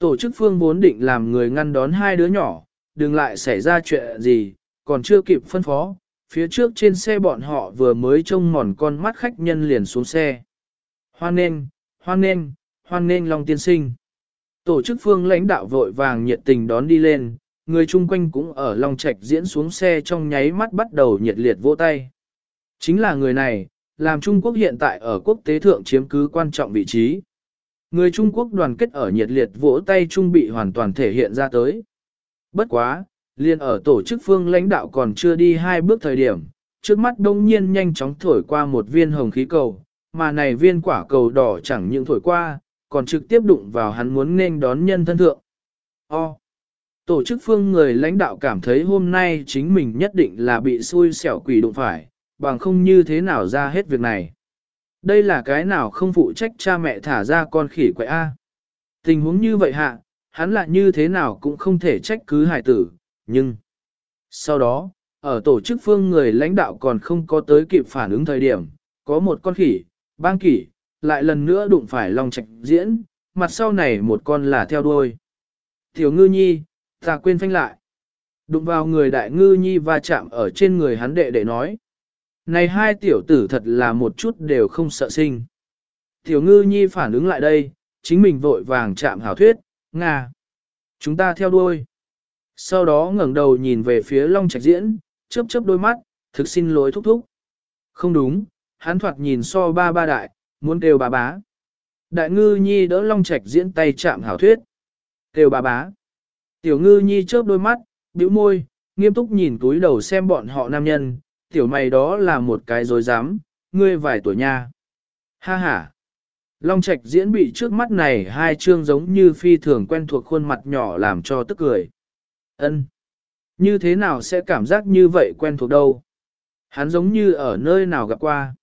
Tổ chức phương vốn định làm người ngăn đón hai đứa nhỏ, đừng lại xảy ra chuyện gì, còn chưa kịp phân phó, phía trước trên xe bọn họ vừa mới trông mòn con mắt khách nhân liền xuống xe. Hoan nên, hoan nên, hoan nên Long tiên sinh. Tổ chức phương lãnh đạo vội vàng nhiệt tình đón đi lên, người chung quanh cũng ở Long Trạch diễn xuống xe trong nháy mắt bắt đầu nhiệt liệt vỗ tay. Chính là người này, làm Trung Quốc hiện tại ở quốc tế thượng chiếm cứ quan trọng vị trí. Người Trung Quốc đoàn kết ở nhiệt liệt vỗ tay trung bị hoàn toàn thể hiện ra tới. Bất quá, liền ở tổ chức phương lãnh đạo còn chưa đi hai bước thời điểm, trước mắt đông nhiên nhanh chóng thổi qua một viên hồng khí cầu, mà này viên quả cầu đỏ chẳng những thổi qua, còn trực tiếp đụng vào hắn muốn nên đón nhân thân thượng. O. Tổ chức phương người lãnh đạo cảm thấy hôm nay chính mình nhất định là bị xui xẻo quỷ đụng phải, bằng không như thế nào ra hết việc này. Đây là cái nào không phụ trách cha mẹ thả ra con khỉ quậy A. Tình huống như vậy hạ, hắn lại như thế nào cũng không thể trách cứ hải tử, nhưng... Sau đó, ở tổ chức phương người lãnh đạo còn không có tới kịp phản ứng thời điểm, có một con khỉ, bang khỉ, lại lần nữa đụng phải lòng trạch diễn, mặt sau này một con là theo đuôi. Tiểu ngư nhi, ta quên phanh lại. Đụng vào người đại ngư nhi va chạm ở trên người hắn đệ để nói. Này hai tiểu tử thật là một chút đều không sợ sinh. Tiểu ngư nhi phản ứng lại đây, chính mình vội vàng chạm hảo thuyết, Nga. Chúng ta theo đuôi. Sau đó ngẩng đầu nhìn về phía Long Trạch Diễn, chớp chớp đôi mắt, thực xin lỗi thúc thúc. Không đúng, hắn thoạt nhìn so ba ba đại, muốn kêu bà bá. Đại ngư nhi đỡ Long Trạch Diễn tay chạm hảo thuyết. Kêu bà bá. Tiểu ngư nhi chớp đôi mắt, bĩu môi, nghiêm túc nhìn túi đầu xem bọn họ nam nhân, tiểu mày đó là một cái dối dám, ngươi vài tuổi nha. Ha ha. Long Trạch diễn bị trước mắt này hai chương giống như phi thường quen thuộc khuôn mặt nhỏ làm cho tức cười. Ân, Như thế nào sẽ cảm giác như vậy quen thuộc đâu? Hắn giống như ở nơi nào gặp qua.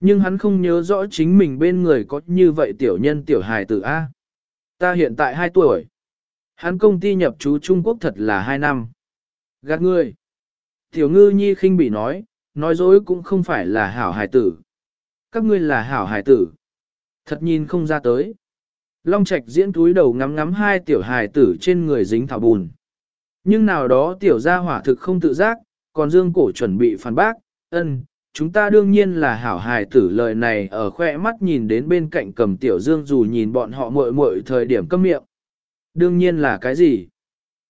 Nhưng hắn không nhớ rõ chính mình bên người có như vậy tiểu nhân tiểu hài tử A. Ta hiện tại 2 tuổi. Hắn công ty nhập trú Trung Quốc thật là 2 năm. Gạt người. Tiểu ngư nhi khinh bị nói, nói dối cũng không phải là hảo hài tử. Các ngươi là hảo hài tử. Thật nhìn không ra tới. Long Trạch diễn túi đầu ngắm ngắm hai tiểu hài tử trên người dính thảo bùn. Nhưng nào đó tiểu gia hỏa thực không tự giác, còn dương cổ chuẩn bị phản bác, ân, chúng ta đương nhiên là hảo hài tử lời này ở khoe mắt nhìn đến bên cạnh cầm tiểu dương dù nhìn bọn họ muội muội thời điểm câm miệng. Đương nhiên là cái gì?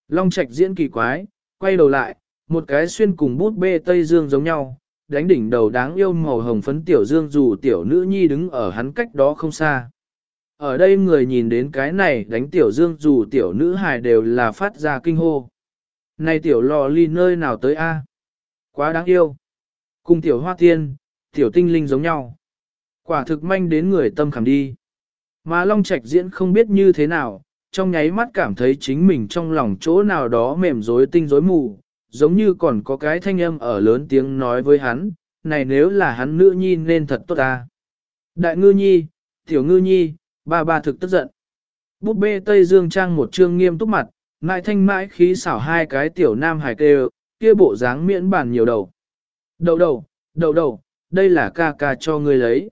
Long Trạch diễn kỳ quái, quay đầu lại, một cái xuyên cùng bút bê Tây Dương giống nhau, đánh đỉnh đầu đáng yêu màu hồng phấn tiểu dương dù tiểu nữ nhi đứng ở hắn cách đó không xa. Ở đây người nhìn đến cái này đánh tiểu dương dù tiểu nữ hài đều là phát ra kinh hô. Này tiểu lò ly nơi nào tới a? Quá đáng yêu. Cùng tiểu hoa tiên, tiểu tinh linh giống nhau. Quả thực manh đến người tâm khảm đi. Mà Long Trạch diễn không biết như thế nào, trong nháy mắt cảm thấy chính mình trong lòng chỗ nào đó mềm rối tinh rối mù, giống như còn có cái thanh âm ở lớn tiếng nói với hắn, này nếu là hắn nữ nhi nên thật tốt ta. Đại ngư nhi, tiểu ngư nhi, ba ba thực tức giận. Búp bê Tây Dương Trang một trương nghiêm túc mặt, ngại thanh mãi khí xảo hai cái tiểu nam hải kêu, kia bộ dáng miễn bản nhiều đầu. Đầu đầu, đầu đầu, đây là ca ca cho ngươi lấy.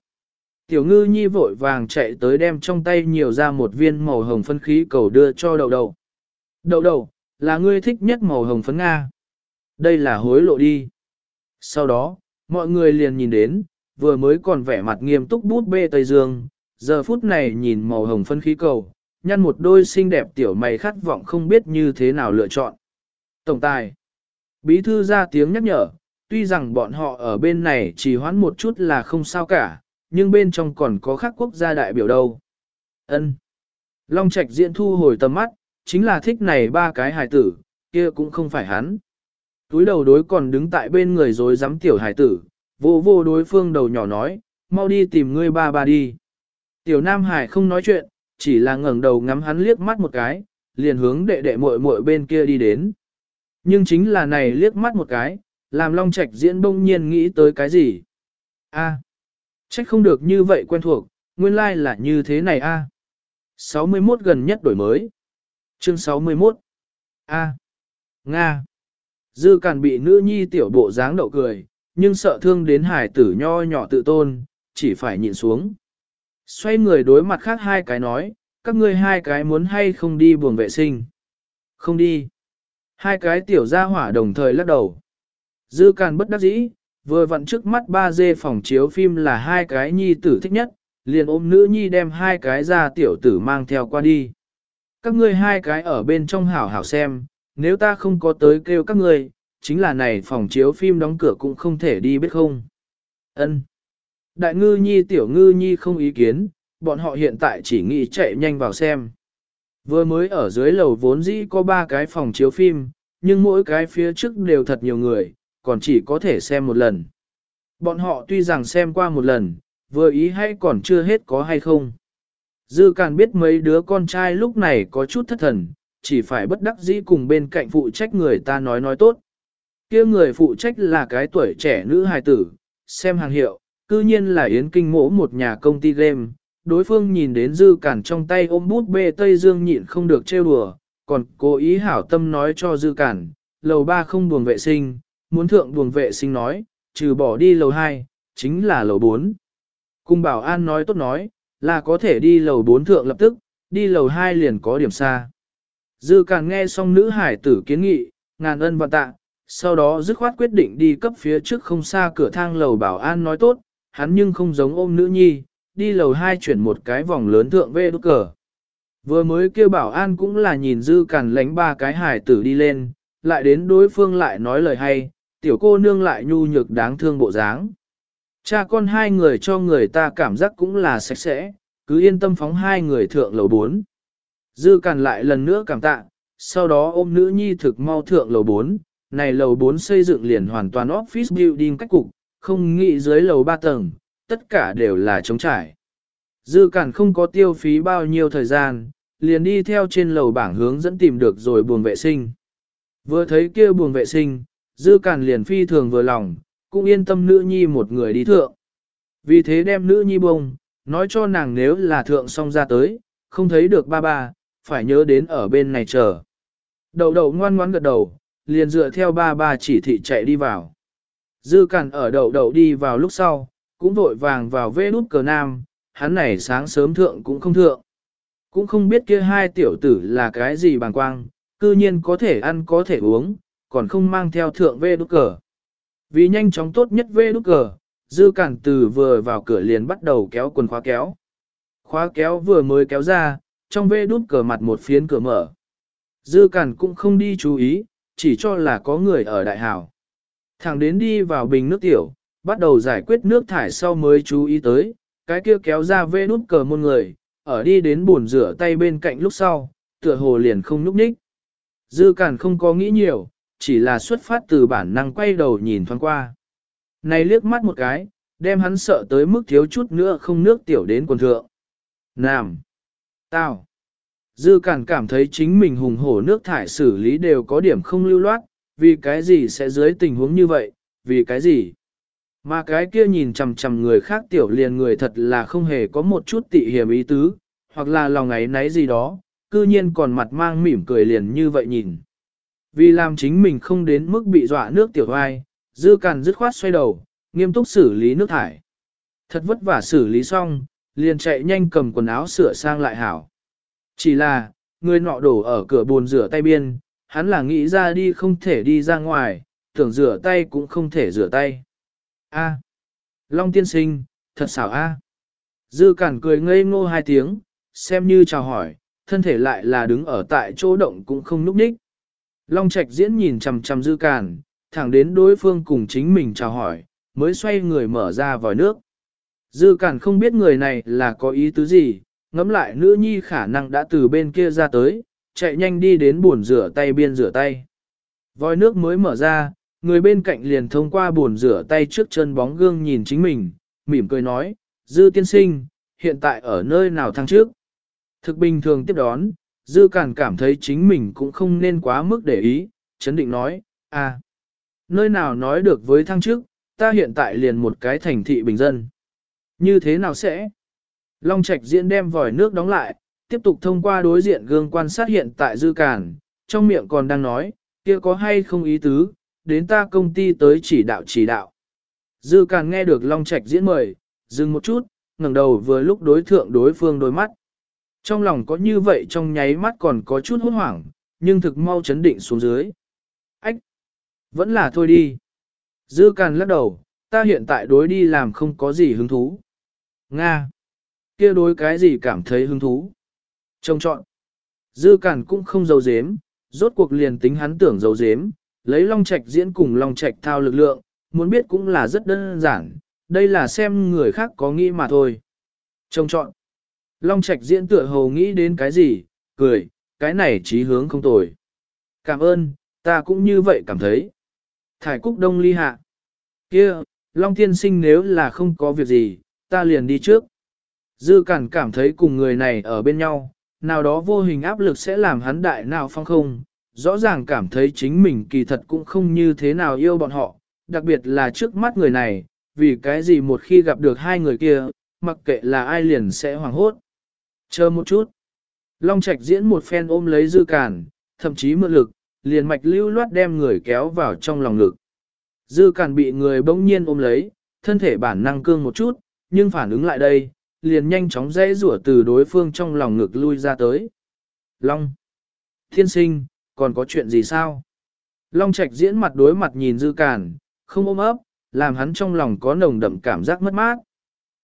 Tiểu ngư nhi vội vàng chạy tới đem trong tay nhiều ra một viên màu hồng phân khí cầu đưa cho đầu đầu. Đầu đầu, là ngươi thích nhất màu hồng phấn Nga. Đây là hối lộ đi. Sau đó, mọi người liền nhìn đến, vừa mới còn vẻ mặt nghiêm túc bút bê Tây Dương, giờ phút này nhìn màu hồng phân khí cầu, nhăn một đôi xinh đẹp tiểu mày khát vọng không biết như thế nào lựa chọn. Tổng tài. Bí thư ra tiếng nhắc nhở, tuy rằng bọn họ ở bên này chỉ hoãn một chút là không sao cả, nhưng bên trong còn có khác quốc gia đại biểu đâu. Ân. Long Trạch diễn thu hồi tầm mắt, chính là thích này ba cái hài tử, kia cũng không phải hắn. Túi đầu đối còn đứng tại bên người rồi dám tiểu hải tử, vô vô đối phương đầu nhỏ nói, mau đi tìm ngươi ba ba đi. Tiểu Nam Hải không nói chuyện, chỉ là ngẩng đầu ngắm hắn liếc mắt một cái, liền hướng đệ đệ muội muội bên kia đi đến. Nhưng chính là này liếc mắt một cái, làm Long Trạch diễn bỗng nhiên nghĩ tới cái gì? A, trách không được như vậy quen thuộc, nguyên lai like là như thế này a. À. 61 gần nhất đổi mới. Chương 61. A. Nga. Dư Càn bị nữ nhi tiểu bộ dáng đậu cười, nhưng sợ thương đến hải tử nho nhỏ tự tôn, chỉ phải nhịn xuống. Xoay người đối mặt khác hai cái nói, các ngươi hai cái muốn hay không đi buồng vệ sinh. Không đi. Hai cái tiểu gia hỏa đồng thời lắc đầu. Dư Càn bất đắc dĩ, vừa vặn trước mắt ba dê phòng chiếu phim là hai cái nhi tử thích nhất, liền ôm nữ nhi đem hai cái ra tiểu tử mang theo qua đi. Các ngươi hai cái ở bên trong hảo hảo xem, nếu ta không có tới kêu các ngươi, chính là này phòng chiếu phim đóng cửa cũng không thể đi biết không. Ân. Đại ngư nhi tiểu ngư nhi không ý kiến, bọn họ hiện tại chỉ nghĩ chạy nhanh vào xem. Vừa mới ở dưới lầu vốn dĩ có ba cái phòng chiếu phim, nhưng mỗi cái phía trước đều thật nhiều người, còn chỉ có thể xem một lần. Bọn họ tuy rằng xem qua một lần, vừa ý hay còn chưa hết có hay không. Dư Càn biết mấy đứa con trai lúc này có chút thất thần, chỉ phải bất đắc dĩ cùng bên cạnh phụ trách người ta nói nói tốt. kia người phụ trách là cái tuổi trẻ nữ hài tử, xem hàng hiệu, cư nhiên là Yến Kinh mỗ một nhà công ty game. Đối phương nhìn đến Dư Cản trong tay ôm bút bê Tây Dương nhịn không được trêu đùa, còn cố ý hảo tâm nói cho Dư Cản, lầu 3 không buồng vệ sinh, muốn thượng buồng vệ sinh nói, trừ bỏ đi lầu 2, chính là lầu 4. Cung bảo an nói tốt nói, là có thể đi lầu 4 thượng lập tức, đi lầu 2 liền có điểm xa. Dư càng nghe xong nữ hải tử kiến nghị, ngàn ân vạn tạ, sau đó dứt khoát quyết định đi cấp phía trước không xa cửa thang lầu bảo an nói tốt, hắn nhưng không giống ôm nữ nhi, đi lầu hai chuyển một cái vòng lớn thượng về đốt cờ. Vừa mới kêu bảo an cũng là nhìn dư càn lánh ba cái hải tử đi lên, lại đến đối phương lại nói lời hay, tiểu cô nương lại nhu nhược đáng thương bộ dáng. Cha con hai người cho người ta cảm giác cũng là sạch sẽ, cứ yên tâm phóng hai người thượng lầu bốn. Dư càn lại lần nữa cảm tạ, sau đó ôm nữ nhi thực mau thượng lầu 4, này lầu 4 xây dựng liền hoàn toàn office building cách cục, không nghĩ dưới lầu 3 tầng, tất cả đều là trống trải. Dư càn không có tiêu phí bao nhiêu thời gian, liền đi theo trên lầu bảng hướng dẫn tìm được rồi buồng vệ sinh. Vừa thấy kia buồng vệ sinh, dư càn liền phi thường vừa lòng, cũng yên tâm nữ nhi một người đi thượng. Vì thế đem nữ nhi bông, nói cho nàng nếu là thượng xong ra tới, không thấy được ba ba, phải nhớ đến ở bên này chờ. Đầu đầu ngoan ngoãn gật đầu, liền dựa theo ba ba chỉ thị chạy đi vào. Dư cản ở đầu đầu đi vào lúc sau, cũng vội vàng vào vê nút cờ nam, hắn này sáng sớm thượng cũng không thượng. Cũng không biết kia hai tiểu tử là cái gì bàng quang, cư nhiên có thể ăn có thể uống, còn không mang theo thượng vê nút cờ. Vì nhanh chóng tốt nhất vê nút cờ, dư cản từ vừa vào cửa liền bắt đầu kéo quần khóa kéo. Khóa kéo vừa mới kéo ra, trong vê đút cờ mặt một phiến cửa mở. Dư cản cũng không đi chú ý, chỉ cho là có người ở đại hào. Thẳng đến đi vào bình nước tiểu, bắt đầu giải quyết nước thải sau mới chú ý tới, cái kia kéo ra vê nút cờ môn người, ở đi đến bồn rửa tay bên cạnh lúc sau, tựa hồ liền không núp ních. Dư cản không có nghĩ nhiều, chỉ là xuất phát từ bản năng quay đầu nhìn thoáng qua. Này liếc mắt một cái, đem hắn sợ tới mức thiếu chút nữa không nước tiểu đến quần thượng. Nam! Tao! Dư cản cảm thấy chính mình hùng hổ nước thải xử lý đều có điểm không lưu loát, vì cái gì sẽ dưới tình huống như vậy, vì cái gì? Mà cái kia nhìn chằm chằm người khác tiểu liền người thật là không hề có một chút tị hiểm ý tứ, hoặc là lòng ấy nấy gì đó, cư nhiên còn mặt mang mỉm cười liền như vậy nhìn. Vì làm chính mình không đến mức bị dọa nước tiểu hoai, dư càn dứt khoát xoay đầu, nghiêm túc xử lý nước thải. Thật vất vả xử lý xong, liền chạy nhanh cầm quần áo sửa sang lại hảo. Chỉ là, người nọ đổ ở cửa bồn rửa tay biên, hắn là nghĩ ra đi không thể đi ra ngoài, tưởng rửa tay cũng không thể rửa tay. A. Long tiên sinh, thật xảo a. Dư cản cười ngây ngô hai tiếng, xem như chào hỏi, thân thể lại là đứng ở tại chỗ động cũng không núp đích. Long Trạch diễn nhìn chằm chằm dư cản, thẳng đến đối phương cùng chính mình chào hỏi, mới xoay người mở ra vòi nước. Dư cản không biết người này là có ý tứ gì, ngẫm lại nữ nhi khả năng đã từ bên kia ra tới, chạy nhanh đi đến buồn rửa tay biên rửa tay. Vòi nước mới mở ra, người bên cạnh liền thông qua buồn rửa tay trước chân bóng gương nhìn chính mình, mỉm cười nói, Dư tiên sinh, hiện tại ở nơi nào thăng trước? Thực bình thường tiếp đón, Dư Cản cảm thấy chính mình cũng không nên quá mức để ý, chấn định nói, à, nơi nào nói được với thăng trước, ta hiện tại liền một cái thành thị bình dân. Như thế nào sẽ? Long Trạch diễn đem vòi nước đóng lại, tiếp tục thông qua đối diện gương quan sát hiện tại Dư Cản, trong miệng còn đang nói, kia có hay không ý tứ, đến ta công ty tới chỉ đạo chỉ đạo. Dư Cản nghe được Long Trạch diễn mời, dừng một chút, ngẩng đầu vừa lúc đối thượng đối phương đôi mắt. Trong lòng có như vậy trong nháy mắt còn có chút hốt hoảng, nhưng thực mau chấn định xuống dưới. Ách! Vẫn là thôi đi. Dư Càn lắc đầu, ta hiện tại đối đi làm không có gì hứng thú. Nga! kia đối cái gì cảm thấy hứng thú? Trông chọn. Dư cản cũng không giấu dếm, rốt cuộc liền tính hắn tưởng giấu dếm, lấy Long Trạch diễn cùng Long Trạch thao lực lượng, muốn biết cũng là rất đơn giản, đây là xem người khác có nghĩ mà thôi. Trông chọn. Long Trạch diễn tựa hồ nghĩ đến cái gì, cười, cái này trí hướng không tồi. Cảm ơn, ta cũng như vậy cảm thấy. Thải Cúc Đông ly hạ. kia Long Tiên Sinh nếu là không có việc gì, ta liền đi trước. Dư Cản cảm thấy cùng người này ở bên nhau, nào đó vô hình áp lực sẽ làm hắn đại nào phong không, rõ ràng cảm thấy chính mình kỳ thật cũng không như thế nào yêu bọn họ, đặc biệt là trước mắt người này, vì cái gì một khi gặp được hai người kia, mặc kệ là ai liền sẽ hoảng hốt. Chờ một chút. Long Trạch diễn một phen ôm lấy dư cản, thậm chí mượn lực, liền mạch lưu loát đem người kéo vào trong lòng lực. Dư cản bị người bỗng nhiên ôm lấy, thân thể bản năng cương một chút, nhưng phản ứng lại đây, liền nhanh chóng dễ rủa từ đối phương trong lòng ngực lui ra tới. Long! Thiên sinh, còn có chuyện gì sao? Long Trạch diễn mặt đối mặt nhìn dư cản, không ôm ấp, làm hắn trong lòng có nồng đậm cảm giác mất mát.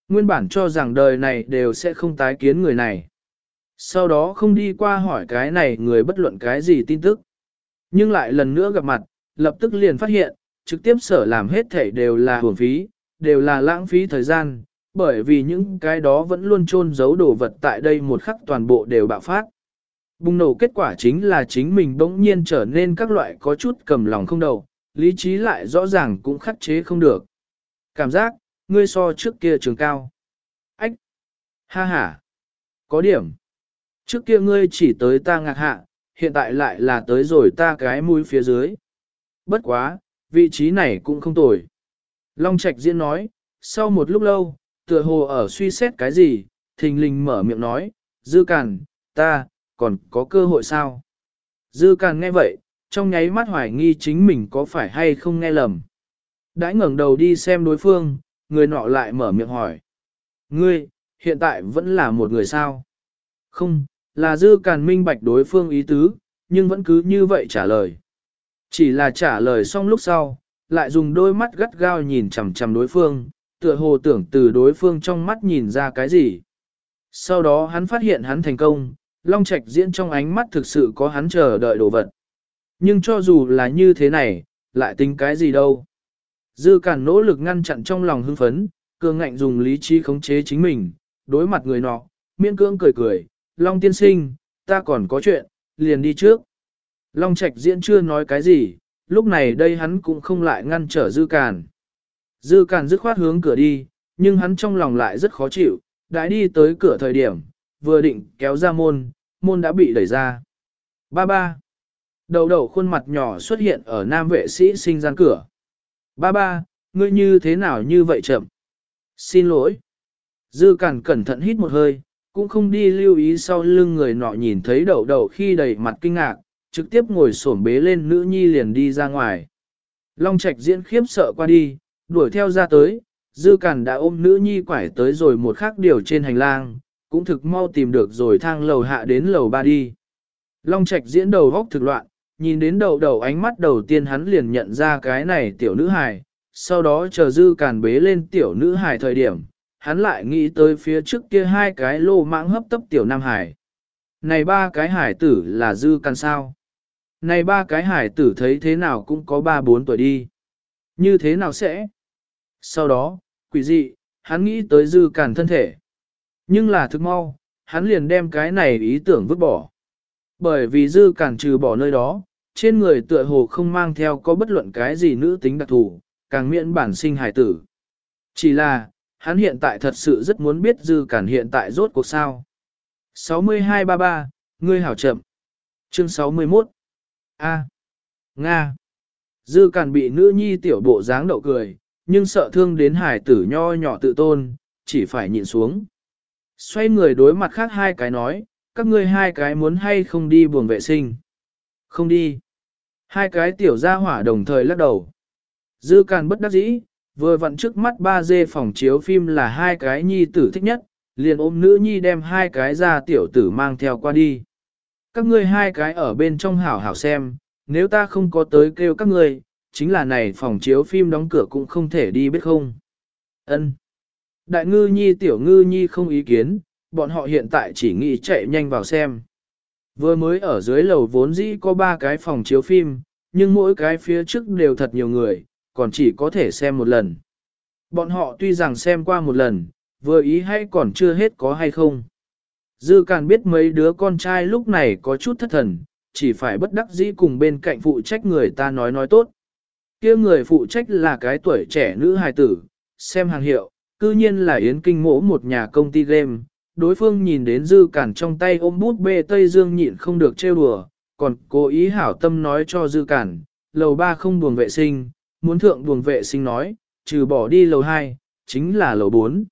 Nguyên bản cho rằng đời này đều sẽ không tái kiến người này. Sau đó không đi qua hỏi cái này người bất luận cái gì tin tức. Nhưng lại lần nữa gặp mặt, lập tức liền phát hiện, trực tiếp sở làm hết thể đều là hưởng phí, đều là lãng phí thời gian, bởi vì những cái đó vẫn luôn chôn giấu đồ vật tại đây một khắc toàn bộ đều bạo phát. Bùng nổ kết quả chính là chính mình bỗng nhiên trở nên các loại có chút cầm lòng không đầu, lý trí lại rõ ràng cũng khắc chế không được. Cảm giác, ngươi so trước kia trường cao. Ách! Ha ha! Có điểm! Trước kia ngươi chỉ tới ta ngạc hạ, hiện tại lại là tới rồi ta cái mũi phía dưới. Bất quá, vị trí này cũng không tồi. Long Trạch diễn nói, sau một lúc lâu, tựa hồ ở suy xét cái gì, thình lình mở miệng nói, dư càn, ta, còn có cơ hội sao? Dư càn nghe vậy, trong nháy mắt hoài nghi chính mình có phải hay không nghe lầm. Đãi ngẩng đầu đi xem đối phương, người nọ lại mở miệng hỏi. Ngươi, hiện tại vẫn là một người sao? Không, là dư càn minh bạch đối phương ý tứ, nhưng vẫn cứ như vậy trả lời. Chỉ là trả lời xong lúc sau, lại dùng đôi mắt gắt gao nhìn chằm chằm đối phương, tựa hồ tưởng từ đối phương trong mắt nhìn ra cái gì. Sau đó hắn phát hiện hắn thành công, Long Trạch diễn trong ánh mắt thực sự có hắn chờ đợi đồ vật. Nhưng cho dù là như thế này, lại tính cái gì đâu. Dư cản nỗ lực ngăn chặn trong lòng hưng phấn, cường ngạnh dùng lý trí khống chế chính mình, đối mặt người nọ, miễn cưỡng cười cười, Long tiên sinh, ta còn có chuyện, liền đi trước. Long Trạch diễn chưa nói cái gì, lúc này đây hắn cũng không lại ngăn trở Dư cản. Dư Càn dứt khoát hướng cửa đi, nhưng hắn trong lòng lại rất khó chịu, đã đi tới cửa thời điểm, vừa định kéo ra môn, môn đã bị đẩy ra. Ba ba. Đầu đầu khuôn mặt nhỏ xuất hiện ở nam vệ sĩ sinh gian cửa. Ba ba, ngươi như thế nào như vậy chậm? Xin lỗi. Dư Càn cẩn thận hít một hơi, cũng không đi lưu ý sau lưng người nọ nhìn thấy đầu đầu khi đầy mặt kinh ngạc, trực tiếp ngồi xổm bế lên nữ nhi liền đi ra ngoài. Long Trạch diễn khiếp sợ qua đi, đuổi theo ra tới, Dư Cản đã ôm nữ nhi quải tới rồi một khắc điều trên hành lang, cũng thực mau tìm được rồi thang lầu hạ đến lầu ba đi. Long Trạch diễn đầu góc thực loạn, nhìn đến đầu đầu ánh mắt đầu tiên hắn liền nhận ra cái này tiểu nữ hài, sau đó chờ Dư Cản bế lên tiểu nữ hài thời điểm, hắn lại nghĩ tới phía trước kia hai cái lô mãng hấp tấp tiểu nam hải. Này ba cái hải tử là Dư Cản sao? Này ba cái hải tử thấy thế nào cũng có ba bốn tuổi đi. Như thế nào sẽ? Sau đó, quỷ dị, hắn nghĩ tới dư cản thân thể. Nhưng là thức mau, hắn liền đem cái này ý tưởng vứt bỏ. Bởi vì dư cản trừ bỏ nơi đó, trên người tựa hồ không mang theo có bất luận cái gì nữ tính đặc thù, càng miễn bản sinh hải tử. Chỉ là, hắn hiện tại thật sự rất muốn biết dư cản hiện tại rốt cuộc sao. 6233, ngươi hảo chậm. Chương 61 A. Nga. Dư cản bị nữ nhi tiểu bộ dáng đậu cười, nhưng sợ thương đến hải tử nho nhỏ tự tôn, chỉ phải nhịn xuống. Xoay người đối mặt khác hai cái nói, các ngươi hai cái muốn hay không đi buồng vệ sinh. Không đi. Hai cái tiểu gia hỏa đồng thời lắc đầu. Dư càn bất đắc dĩ, vừa vặn trước mắt ba dê phòng chiếu phim là hai cái nhi tử thích nhất, liền ôm nữ nhi đem hai cái ra tiểu tử mang theo qua đi các ngươi hai cái ở bên trong hảo hảo xem, nếu ta không có tới kêu các ngươi, chính là này phòng chiếu phim đóng cửa cũng không thể đi biết không. Ân. Đại ngư nhi tiểu ngư nhi không ý kiến, bọn họ hiện tại chỉ nghĩ chạy nhanh vào xem. Vừa mới ở dưới lầu vốn dĩ có ba cái phòng chiếu phim, nhưng mỗi cái phía trước đều thật nhiều người, còn chỉ có thể xem một lần. Bọn họ tuy rằng xem qua một lần, vừa ý hay còn chưa hết có hay không. Dư càng biết mấy đứa con trai lúc này có chút thất thần, chỉ phải bất đắc dĩ cùng bên cạnh phụ trách người ta nói nói tốt kia người phụ trách là cái tuổi trẻ nữ hài tử, xem hàng hiệu, cư nhiên là Yến Kinh mỗ một nhà công ty game. Đối phương nhìn đến Dư cản trong tay ôm bút bê Tây Dương nhịn không được trêu đùa, còn cố ý hảo tâm nói cho Dư cản, lầu ba không buồng vệ sinh, muốn thượng buồng vệ sinh nói, trừ bỏ đi lầu 2, chính là lầu 4.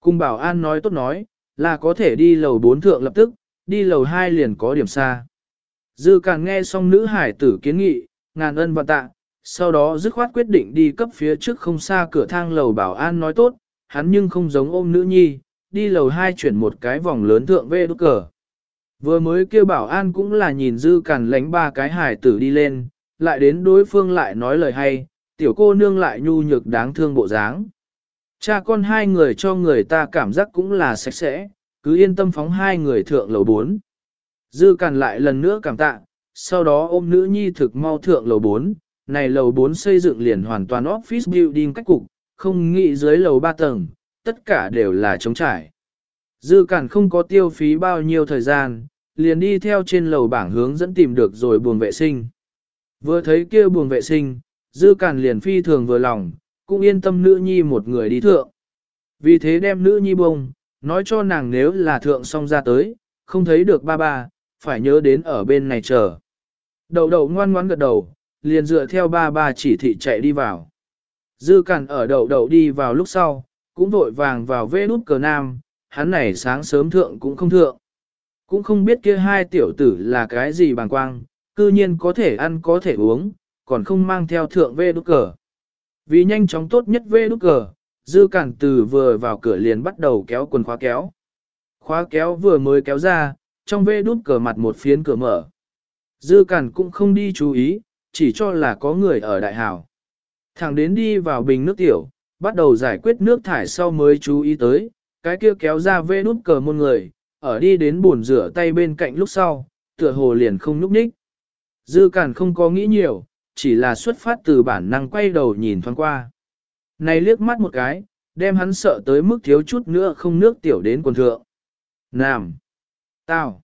Cung bảo an nói tốt nói, là có thể đi lầu 4 thượng lập tức, đi lầu 2 liền có điểm xa. Dư cản nghe xong nữ hải tử kiến nghị, ngàn ân và tạ, sau đó dứt khoát quyết định đi cấp phía trước không xa cửa thang lầu bảo an nói tốt, hắn nhưng không giống ôm nữ nhi, đi lầu 2 chuyển một cái vòng lớn thượng về đốt cờ. Vừa mới kêu bảo an cũng là nhìn dư càn lánh ba cái hải tử đi lên, lại đến đối phương lại nói lời hay, tiểu cô nương lại nhu nhược đáng thương bộ dáng. Cha con hai người cho người ta cảm giác cũng là sạch sẽ, cứ yên tâm phóng hai người thượng lầu 4. Dư càn lại lần nữa cảm tạ, sau đó ôm nữ nhi thực mau thượng lầu 4, này lầu 4 xây dựng liền hoàn toàn office building cách cục, không nghĩ dưới lầu 3 tầng, tất cả đều là trống trải. Dư càn không có tiêu phí bao nhiêu thời gian, liền đi theo trên lầu bảng hướng dẫn tìm được rồi buồng vệ sinh. Vừa thấy kia buồng vệ sinh, dư càn liền phi thường vừa lòng, cũng yên tâm nữ nhi một người đi thượng. Vì thế đem nữ nhi bông, nói cho nàng nếu là thượng xong ra tới, không thấy được ba ba, phải nhớ đến ở bên này chờ. Đầu đầu ngoan ngoãn gật đầu, liền dựa theo ba ba chỉ thị chạy đi vào. Dư cản ở đầu đầu đi vào lúc sau, cũng vội vàng vào vê nút cờ nam, hắn này sáng sớm thượng cũng không thượng. Cũng không biết kia hai tiểu tử là cái gì bàng quang, cư nhiên có thể ăn có thể uống, còn không mang theo thượng vê nút cờ. Vì nhanh chóng tốt nhất vê đút cờ, dư cản từ vừa vào cửa liền bắt đầu kéo quần khóa kéo. Khóa kéo vừa mới kéo ra, trong vê đút cờ mặt một phiến cửa mở. Dư cản cũng không đi chú ý, chỉ cho là có người ở đại hào. Thẳng đến đi vào bình nước tiểu, bắt đầu giải quyết nước thải sau mới chú ý tới, cái kia kéo ra vê nút cờ môn người, ở đi đến bồn rửa tay bên cạnh lúc sau, tựa hồ liền không nhúc nhích. Dư cản không có nghĩ nhiều, chỉ là xuất phát từ bản năng quay đầu nhìn thoáng qua. Này liếc mắt một cái, đem hắn sợ tới mức thiếu chút nữa không nước tiểu đến quần thượng. Nam! Tao!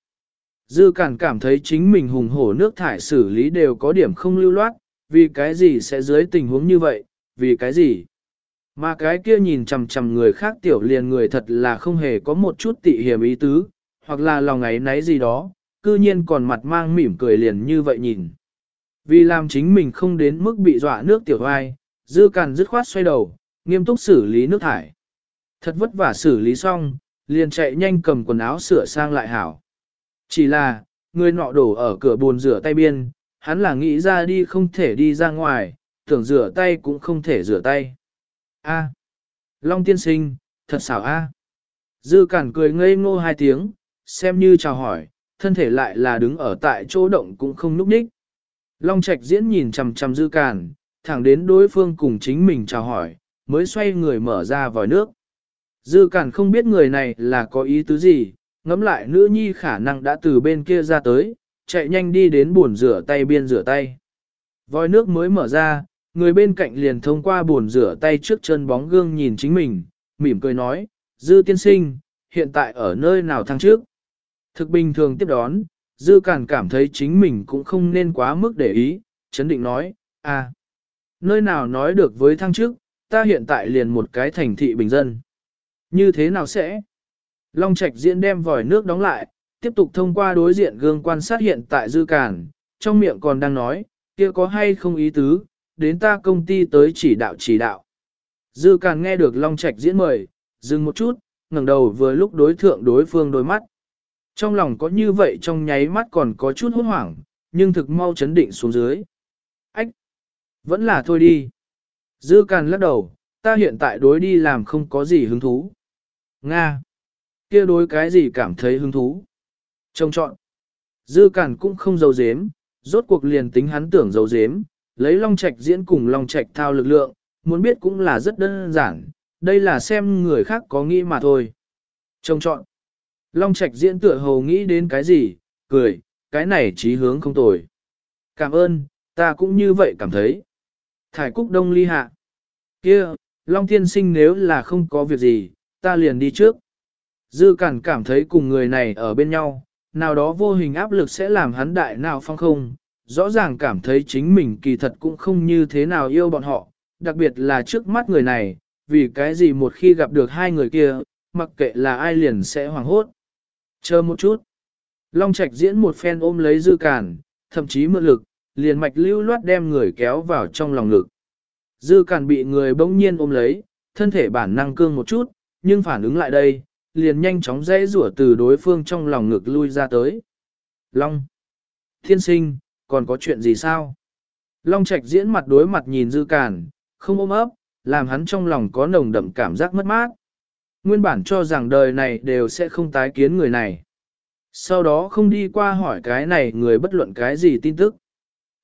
Dư cản cảm thấy chính mình hùng hổ nước thải xử lý đều có điểm không lưu loát, vì cái gì sẽ dưới tình huống như vậy, vì cái gì? Mà cái kia nhìn chằm chằm người khác tiểu liền người thật là không hề có một chút tị hiểm ý tứ, hoặc là lòng ấy náy gì đó, cư nhiên còn mặt mang mỉm cười liền như vậy nhìn. Vì làm chính mình không đến mức bị dọa nước tiểu hoai, dư càn dứt khoát xoay đầu, nghiêm túc xử lý nước thải. Thật vất vả xử lý xong, liền chạy nhanh cầm quần áo sửa sang lại hảo. Chỉ là, người nọ đổ ở cửa bồn rửa tay biên, hắn là nghĩ ra đi không thể đi ra ngoài, tưởng rửa tay cũng không thể rửa tay. A. Long tiên sinh, thật xảo a. Dư cản cười ngây ngô hai tiếng, xem như chào hỏi, thân thể lại là đứng ở tại chỗ động cũng không núp đích. Long Trạch diễn nhìn chằm chằm dư cản, thẳng đến đối phương cùng chính mình chào hỏi, mới xoay người mở ra vòi nước. Dư cản không biết người này là có ý tứ gì, ngẫm lại nữ nhi khả năng đã từ bên kia ra tới, chạy nhanh đi đến buồn rửa tay biên rửa tay. Vòi nước mới mở ra, người bên cạnh liền thông qua buồn rửa tay trước chân bóng gương nhìn chính mình, mỉm cười nói, Dư tiên sinh, hiện tại ở nơi nào thăng trước. Thực bình thường tiếp đón, Dư Cản cảm thấy chính mình cũng không nên quá mức để ý, chấn định nói, à, nơi nào nói được với thăng trước, ta hiện tại liền một cái thành thị bình dân. Như thế nào sẽ? Long Trạch diễn đem vòi nước đóng lại, tiếp tục thông qua đối diện gương quan sát hiện tại Dư Cản, trong miệng còn đang nói, kia có hay không ý tứ, đến ta công ty tới chỉ đạo chỉ đạo. Dư Cản nghe được Long Trạch diễn mời, dừng một chút, ngẩng đầu vừa lúc đối thượng đối phương đôi mắt. Trong lòng có như vậy trong nháy mắt còn có chút hốt hoảng, nhưng thực mau chấn định xuống dưới. Ách! Vẫn là thôi đi. Dư Càn lắc đầu, ta hiện tại đối đi làm không có gì hứng thú. Nga! Kia đối cái gì cảm thấy hứng thú? Trông chọn. Dư cản cũng không giấu dếm, rốt cuộc liền tính hắn tưởng giấu dếm, lấy Long Trạch diễn cùng Long Trạch thao lực lượng, muốn biết cũng là rất đơn giản, đây là xem người khác có nghĩ mà thôi. Trông chọn. Long Trạch diễn tựa hồ nghĩ đến cái gì, cười, cái này trí hướng không tồi. Cảm ơn, ta cũng như vậy cảm thấy. Thải Cúc Đông ly hạ. kia Long Thiên Sinh nếu là không có việc gì, ta liền đi trước. Dư Cản cảm thấy cùng người này ở bên nhau, nào đó vô hình áp lực sẽ làm hắn đại nào phong không, rõ ràng cảm thấy chính mình kỳ thật cũng không như thế nào yêu bọn họ, đặc biệt là trước mắt người này, vì cái gì một khi gặp được hai người kia, mặc kệ là ai liền sẽ hoảng hốt. Chờ một chút. Long Trạch diễn một phen ôm lấy dư cản, thậm chí mượn lực, liền mạch lưu loát đem người kéo vào trong lòng lực. Dư cản bị người bỗng nhiên ôm lấy, thân thể bản năng cương một chút, nhưng phản ứng lại đây, liền nhanh chóng dễ rủa từ đối phương trong lòng ngực lui ra tới. Long! Thiên sinh, còn có chuyện gì sao? Long Trạch diễn mặt đối mặt nhìn dư cản, không ôm ấp, làm hắn trong lòng có nồng đậm cảm giác mất mát. Nguyên bản cho rằng đời này đều sẽ không tái kiến người này. Sau đó không đi qua hỏi cái này người bất luận cái gì tin tức.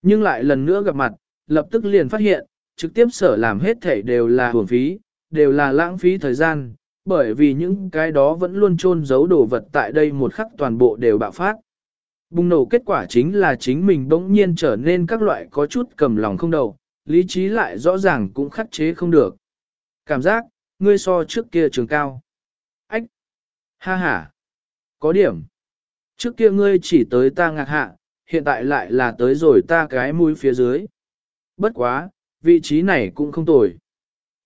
Nhưng lại lần nữa gặp mặt, lập tức liền phát hiện, trực tiếp sở làm hết thể đều là hưởng phí, đều là lãng phí thời gian, bởi vì những cái đó vẫn luôn chôn giấu đồ vật tại đây một khắc toàn bộ đều bạo phát. Bùng nổ kết quả chính là chính mình bỗng nhiên trở nên các loại có chút cầm lòng không đầu, lý trí lại rõ ràng cũng khắc chế không được. Cảm giác, ngươi so trước kia trường cao. Ách! Ha ha! Có điểm! Trước kia ngươi chỉ tới ta ngạc hạ, hiện tại lại là tới rồi ta cái mũi phía dưới. Bất quá, vị trí này cũng không tồi.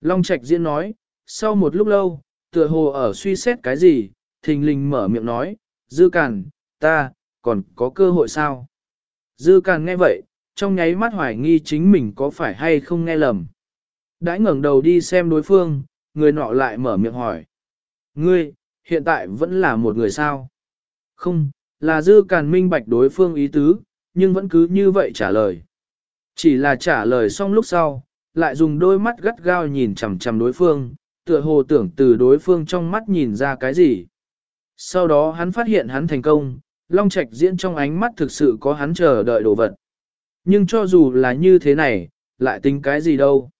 Long Trạch diễn nói, sau một lúc lâu, tựa hồ ở suy xét cái gì, thình lình mở miệng nói, dư càn, ta, còn có cơ hội sao? Dư càn nghe vậy, trong nháy mắt hoài nghi chính mình có phải hay không nghe lầm. đã ngẩng đầu đi xem đối phương, người nọ lại mở miệng hỏi. Ngươi, hiện tại vẫn là một người sao? Không, là dư càn minh bạch đối phương ý tứ, nhưng vẫn cứ như vậy trả lời. Chỉ là trả lời xong lúc sau, lại dùng đôi mắt gắt gao nhìn chằm chằm đối phương, tựa hồ tưởng từ đối phương trong mắt nhìn ra cái gì. Sau đó hắn phát hiện hắn thành công, Long Trạch diễn trong ánh mắt thực sự có hắn chờ đợi đồ vật. Nhưng cho dù là như thế này, lại tính cái gì đâu.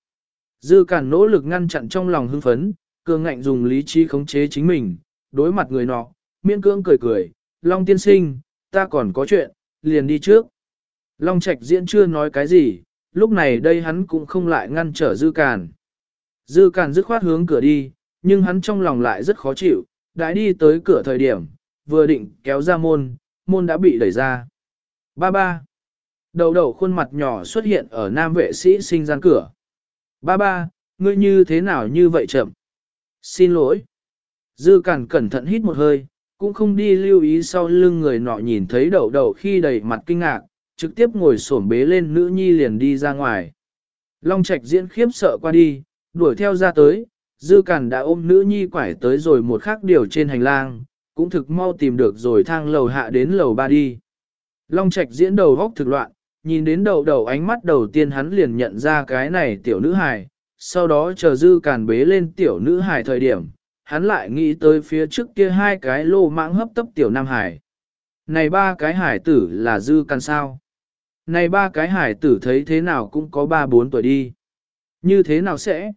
Dư cản nỗ lực ngăn chặn trong lòng hưng phấn, cường ngạnh dùng lý trí khống chế chính mình, đối mặt người nọ, miễn cưỡng cười cười, Long tiên sinh, ta còn có chuyện, liền đi trước. Long Trạch diễn chưa nói cái gì, lúc này đây hắn cũng không lại ngăn trở Dư Càn. Dư Càn dứt khoát hướng cửa đi, nhưng hắn trong lòng lại rất khó chịu, đã đi tới cửa thời điểm, vừa định kéo ra môn, môn đã bị đẩy ra. Ba ba. Đầu đầu khuôn mặt nhỏ xuất hiện ở nam vệ sĩ sinh gian cửa. Ba ba, ngươi như thế nào như vậy chậm? Xin lỗi. Dư Càn cẩn thận hít một hơi, cũng không đi lưu ý sau lưng người nọ nhìn thấy đầu đầu khi đầy mặt kinh ngạc, trực tiếp ngồi xổm bế lên nữ nhi liền đi ra ngoài. Long Trạch diễn khiếp sợ qua đi, đuổi theo ra tới, dư cản đã ôm nữ nhi quải tới rồi một khắc điều trên hành lang, cũng thực mau tìm được rồi thang lầu hạ đến lầu ba đi. Long Trạch diễn đầu góc thực loạn, nhìn đến đầu đầu ánh mắt đầu tiên hắn liền nhận ra cái này tiểu nữ hài, sau đó chờ dư cản bế lên tiểu nữ hài thời điểm, hắn lại nghĩ tới phía trước kia hai cái lô mãng hấp tấp tiểu nam hải. Này ba cái hải tử là dư cản sao? Này ba cái hải tử thấy thế nào cũng có ba bốn tuổi đi. Như thế nào sẽ?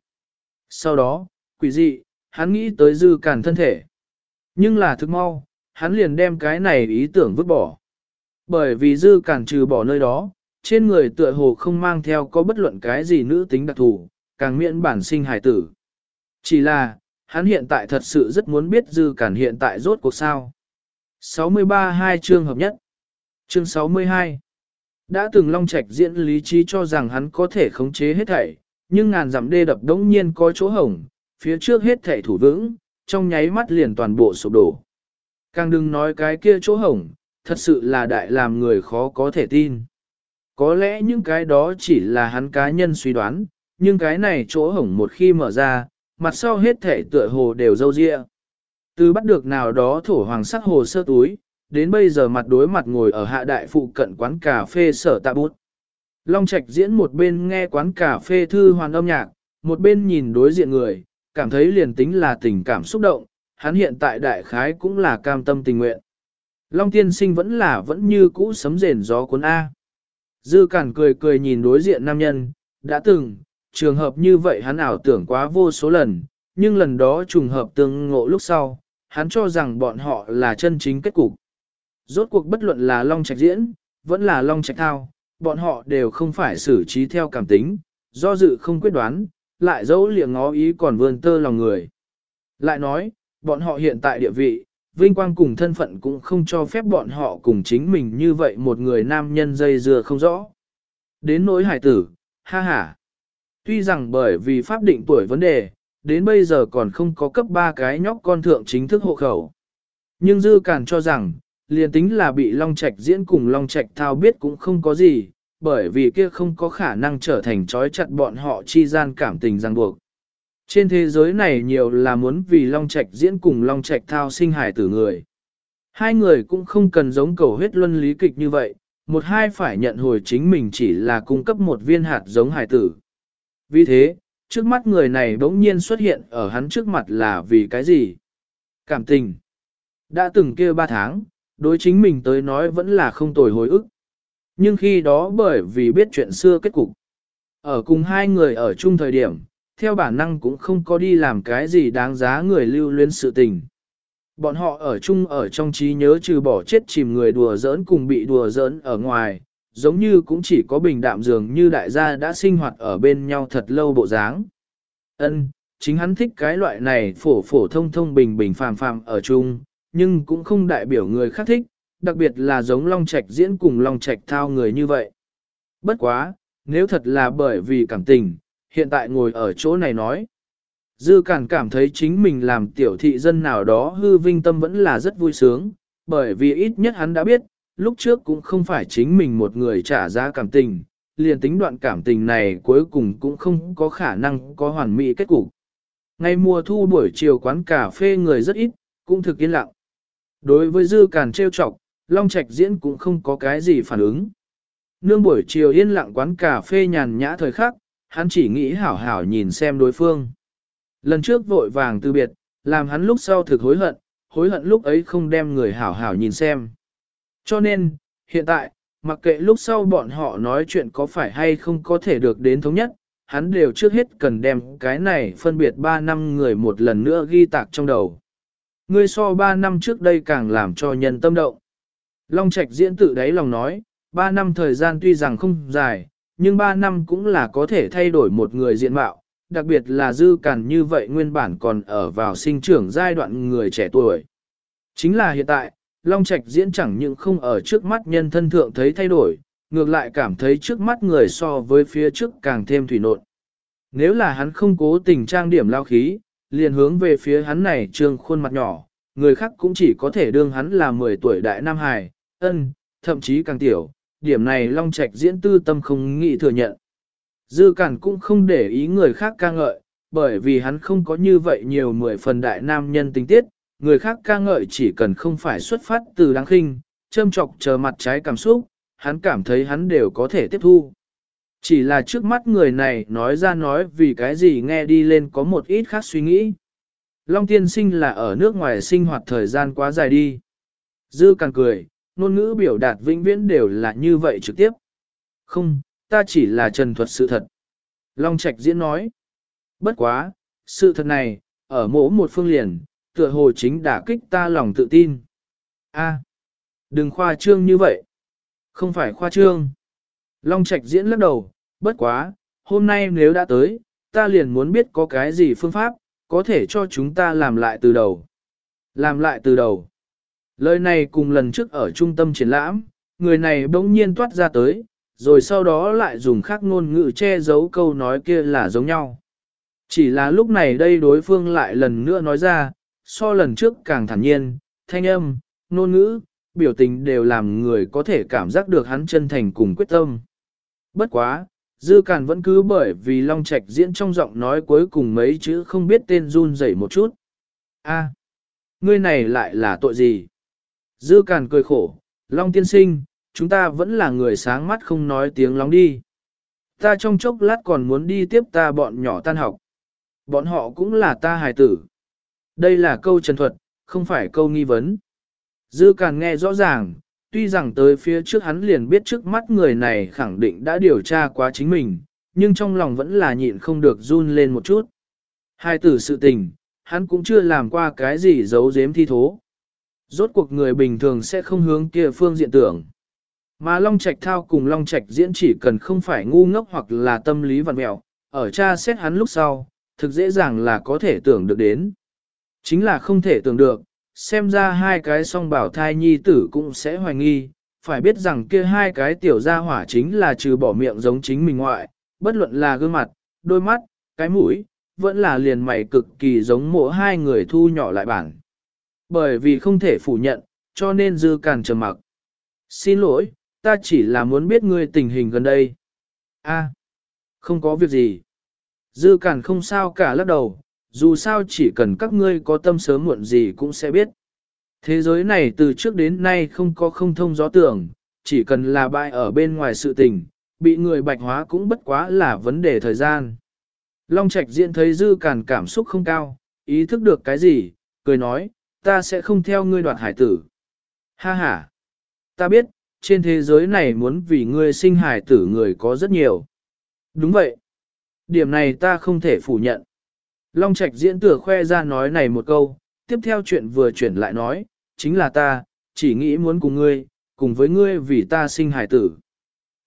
Sau đó, quỷ dị, hắn nghĩ tới dư cản thân thể. Nhưng là thức mau, hắn liền đem cái này ý tưởng vứt bỏ. Bởi vì dư cản trừ bỏ nơi đó, trên người tựa hồ không mang theo có bất luận cái gì nữ tính đặc thù, càng miễn bản sinh hải tử. Chỉ là, hắn hiện tại thật sự rất muốn biết dư cản hiện tại rốt cuộc sao. 63 hai chương hợp nhất. Chương 62 đã từng Long Trạch diễn lý trí cho rằng hắn có thể khống chế hết thảy, nhưng ngàn dặm đê đập đống nhiên có chỗ hổng, phía trước hết thảy thủ vững, trong nháy mắt liền toàn bộ sụp đổ. Càng đừng nói cái kia chỗ hổng, thật sự là đại làm người khó có thể tin. Có lẽ những cái đó chỉ là hắn cá nhân suy đoán, nhưng cái này chỗ hổng một khi mở ra, mặt sau hết thảy tựa hồ đều dâu dịa. Từ bắt được nào đó thổ hoàng sắc hồ sơ túi, đến bây giờ mặt đối mặt ngồi ở hạ đại phụ cận quán cà phê sở tạ bút. Long Trạch diễn một bên nghe quán cà phê thư hoàn âm nhạc, một bên nhìn đối diện người, cảm thấy liền tính là tình cảm xúc động, hắn hiện tại đại khái cũng là cam tâm tình nguyện. Long tiên sinh vẫn là vẫn như cũ sấm rền gió cuốn A. Dư cản cười cười nhìn đối diện nam nhân, đã từng, trường hợp như vậy hắn ảo tưởng quá vô số lần, nhưng lần đó trùng hợp tương ngộ lúc sau, hắn cho rằng bọn họ là chân chính kết cục. Rốt cuộc bất luận là Long Trạch diễn, vẫn là Long Trạch thao, bọn họ đều không phải xử trí theo cảm tính, do dự không quyết đoán, lại dẫu liệng ngó ý còn vươn tơ lòng người. Lại nói, bọn họ hiện tại địa vị, vinh quang cùng thân phận cũng không cho phép bọn họ cùng chính mình như vậy một người nam nhân dây dưa không rõ. Đến nỗi hải tử, ha ha. Tuy rằng bởi vì pháp định tuổi vấn đề, đến bây giờ còn không có cấp ba cái nhóc con thượng chính thức hộ khẩu. Nhưng Dư Cản cho rằng, liền tính là bị Long Trạch diễn cùng Long Trạch thao biết cũng không có gì, bởi vì kia không có khả năng trở thành trói chặt bọn họ chi gian cảm tình ràng buộc. Trên thế giới này nhiều là muốn vì Long Trạch diễn cùng Long Trạch thao sinh hải tử người. Hai người cũng không cần giống cầu huyết luân lý kịch như vậy, một hai phải nhận hồi chính mình chỉ là cung cấp một viên hạt giống hải tử. Vì thế, trước mắt người này bỗng nhiên xuất hiện ở hắn trước mặt là vì cái gì? Cảm tình. Đã từng kia ba tháng, đối chính mình tới nói vẫn là không tồi hồi ức. Nhưng khi đó bởi vì biết chuyện xưa kết cục, ở cùng hai người ở chung thời điểm, theo bản năng cũng không có đi làm cái gì đáng giá người lưu luyến sự tình. Bọn họ ở chung ở trong trí nhớ trừ bỏ chết chìm người đùa giỡn cùng bị đùa giỡn ở ngoài, giống như cũng chỉ có bình đạm dường như đại gia đã sinh hoạt ở bên nhau thật lâu bộ dáng. Ân, chính hắn thích cái loại này phổ phổ thông thông bình bình phàm phàm ở chung, nhưng cũng không đại biểu người khác thích, đặc biệt là giống Long Trạch diễn cùng Long Trạch thao người như vậy. Bất quá, nếu thật là bởi vì cảm tình, hiện tại ngồi ở chỗ này nói. Dư Cản cảm thấy chính mình làm tiểu thị dân nào đó hư vinh tâm vẫn là rất vui sướng, bởi vì ít nhất hắn đã biết, lúc trước cũng không phải chính mình một người trả giá cảm tình, liền tính đoạn cảm tình này cuối cùng cũng không có khả năng có hoàn mỹ kết cục. Ngày mùa thu buổi chiều quán cà phê người rất ít, cũng thực yên lặng. Đối với dư càn trêu chọc, Long Trạch diễn cũng không có cái gì phản ứng. Nương buổi chiều yên lặng quán cà phê nhàn nhã thời khắc, hắn chỉ nghĩ hảo hảo nhìn xem đối phương. Lần trước vội vàng từ biệt, làm hắn lúc sau thực hối hận, hối hận lúc ấy không đem người hảo hảo nhìn xem. Cho nên, hiện tại, mặc kệ lúc sau bọn họ nói chuyện có phải hay không có thể được đến thống nhất, hắn đều trước hết cần đem cái này phân biệt 3 năm người một lần nữa ghi tạc trong đầu. Ngươi so 3 năm trước đây càng làm cho nhân tâm động. Long Trạch diễn tự đáy lòng nói, 3 năm thời gian tuy rằng không dài, nhưng 3 năm cũng là có thể thay đổi một người diện mạo, đặc biệt là dư càn như vậy nguyên bản còn ở vào sinh trưởng giai đoạn người trẻ tuổi. Chính là hiện tại, Long Trạch diễn chẳng những không ở trước mắt nhân thân thượng thấy thay đổi, ngược lại cảm thấy trước mắt người so với phía trước càng thêm thủy nộn. Nếu là hắn không cố tình trang điểm lao khí, liền hướng về phía hắn này trương khuôn mặt nhỏ, người khác cũng chỉ có thể đương hắn là 10 tuổi đại nam hài, ân, thậm chí càng tiểu, điểm này Long Trạch diễn tư tâm không nghĩ thừa nhận. Dư Cản cũng không để ý người khác ca ngợi, bởi vì hắn không có như vậy nhiều mười phần đại nam nhân tình tiết, người khác ca ngợi chỉ cần không phải xuất phát từ đáng khinh, châm chọc chờ mặt trái cảm xúc, hắn cảm thấy hắn đều có thể tiếp thu. Chỉ là trước mắt người này nói ra nói vì cái gì nghe đi lên có một ít khác suy nghĩ. Long tiên sinh là ở nước ngoài sinh hoạt thời gian quá dài đi. Dư càng cười, ngôn ngữ biểu đạt vĩnh viễn đều là như vậy trực tiếp. Không, ta chỉ là trần thuật sự thật. Long Trạch diễn nói. Bất quá, sự thật này, ở mỗi một phương liền, tựa hồ chính đả kích ta lòng tự tin. A, đừng khoa trương như vậy. Không phải khoa trương. Long Trạch diễn lắc đầu, bất quá, hôm nay nếu đã tới, ta liền muốn biết có cái gì phương pháp, có thể cho chúng ta làm lại từ đầu. Làm lại từ đầu. Lời này cùng lần trước ở trung tâm triển lãm, người này bỗng nhiên toát ra tới, rồi sau đó lại dùng khác ngôn ngữ che giấu câu nói kia là giống nhau. Chỉ là lúc này đây đối phương lại lần nữa nói ra, so lần trước càng thản nhiên, thanh âm, ngôn ngữ, biểu tình đều làm người có thể cảm giác được hắn chân thành cùng quyết tâm. Bất quá, Dư Càn vẫn cứ bởi vì Long Trạch diễn trong giọng nói cuối cùng mấy chữ không biết tên run rẩy một chút. A, ngươi này lại là tội gì? Dư Càn cười khổ, Long tiên sinh, chúng ta vẫn là người sáng mắt không nói tiếng lóng đi. Ta trong chốc lát còn muốn đi tiếp ta bọn nhỏ tan học. Bọn họ cũng là ta hài tử. Đây là câu trần thuật, không phải câu nghi vấn. Dư Càn nghe rõ ràng, tuy rằng tới phía trước hắn liền biết trước mắt người này khẳng định đã điều tra quá chính mình, nhưng trong lòng vẫn là nhịn không được run lên một chút. Hai tử sự tình, hắn cũng chưa làm qua cái gì giấu giếm thi thố. Rốt cuộc người bình thường sẽ không hướng kia phương diện tưởng. Mà Long Trạch thao cùng Long Trạch diễn chỉ cần không phải ngu ngốc hoặc là tâm lý vặn mẹo, ở cha xét hắn lúc sau, thực dễ dàng là có thể tưởng được đến. Chính là không thể tưởng được, xem ra hai cái song bảo thai nhi tử cũng sẽ hoài nghi, phải biết rằng kia hai cái tiểu gia hỏa chính là trừ bỏ miệng giống chính mình ngoại, bất luận là gương mặt, đôi mắt, cái mũi, vẫn là liền mày cực kỳ giống mộ hai người thu nhỏ lại bản. Bởi vì không thể phủ nhận, cho nên dư càn trầm mặc. Xin lỗi, ta chỉ là muốn biết ngươi tình hình gần đây. A, không có việc gì. Dư càn không sao cả lắc đầu, dù sao chỉ cần các ngươi có tâm sớm muộn gì cũng sẽ biết. Thế giới này từ trước đến nay không có không thông gió tưởng, chỉ cần là bại ở bên ngoài sự tình, bị người bạch hóa cũng bất quá là vấn đề thời gian. Long Trạch diện thấy dư càn cảm xúc không cao, ý thức được cái gì, cười nói, ta sẽ không theo ngươi đoạt hải tử. Ha ha! Ta biết, trên thế giới này muốn vì ngươi sinh hải tử người có rất nhiều. Đúng vậy. Điểm này ta không thể phủ nhận. Long Trạch diễn tửa khoe ra nói này một câu, tiếp theo chuyện vừa chuyển lại nói, chính là ta, chỉ nghĩ muốn cùng ngươi, cùng với ngươi vì ta sinh hải tử.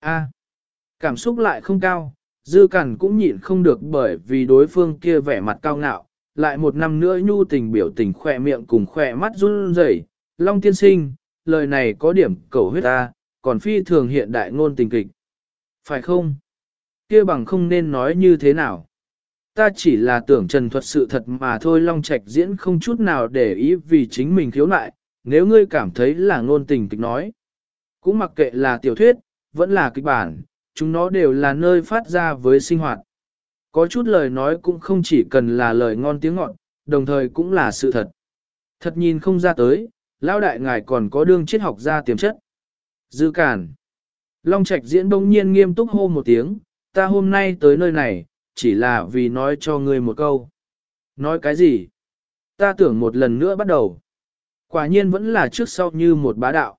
A, cảm xúc lại không cao, dư cẩn cũng nhịn không được bởi vì đối phương kia vẻ mặt cao ngạo, lại một năm nữa nhu tình biểu tình khỏe miệng cùng khỏe mắt run rẩy. Long tiên sinh, lời này có điểm cầu huyết ta, còn phi thường hiện đại ngôn tình kịch. Phải không? kia bằng không nên nói như thế nào? Ta chỉ là tưởng trần thuật sự thật mà thôi Long Trạch diễn không chút nào để ý vì chính mình khiếu nại, nếu ngươi cảm thấy là ngôn tình kịch nói. Cũng mặc kệ là tiểu thuyết, vẫn là kịch bản, chúng nó đều là nơi phát ra với sinh hoạt. Có chút lời nói cũng không chỉ cần là lời ngon tiếng ngọt, đồng thời cũng là sự thật. Thật nhìn không ra tới, lão đại ngài còn có đương triết học ra tiềm chất. Dư cản. Long Trạch diễn bỗng nhiên nghiêm túc hô một tiếng, ta hôm nay tới nơi này, chỉ là vì nói cho ngươi một câu. Nói cái gì? Ta tưởng một lần nữa bắt đầu. Quả nhiên vẫn là trước sau như một bá đạo.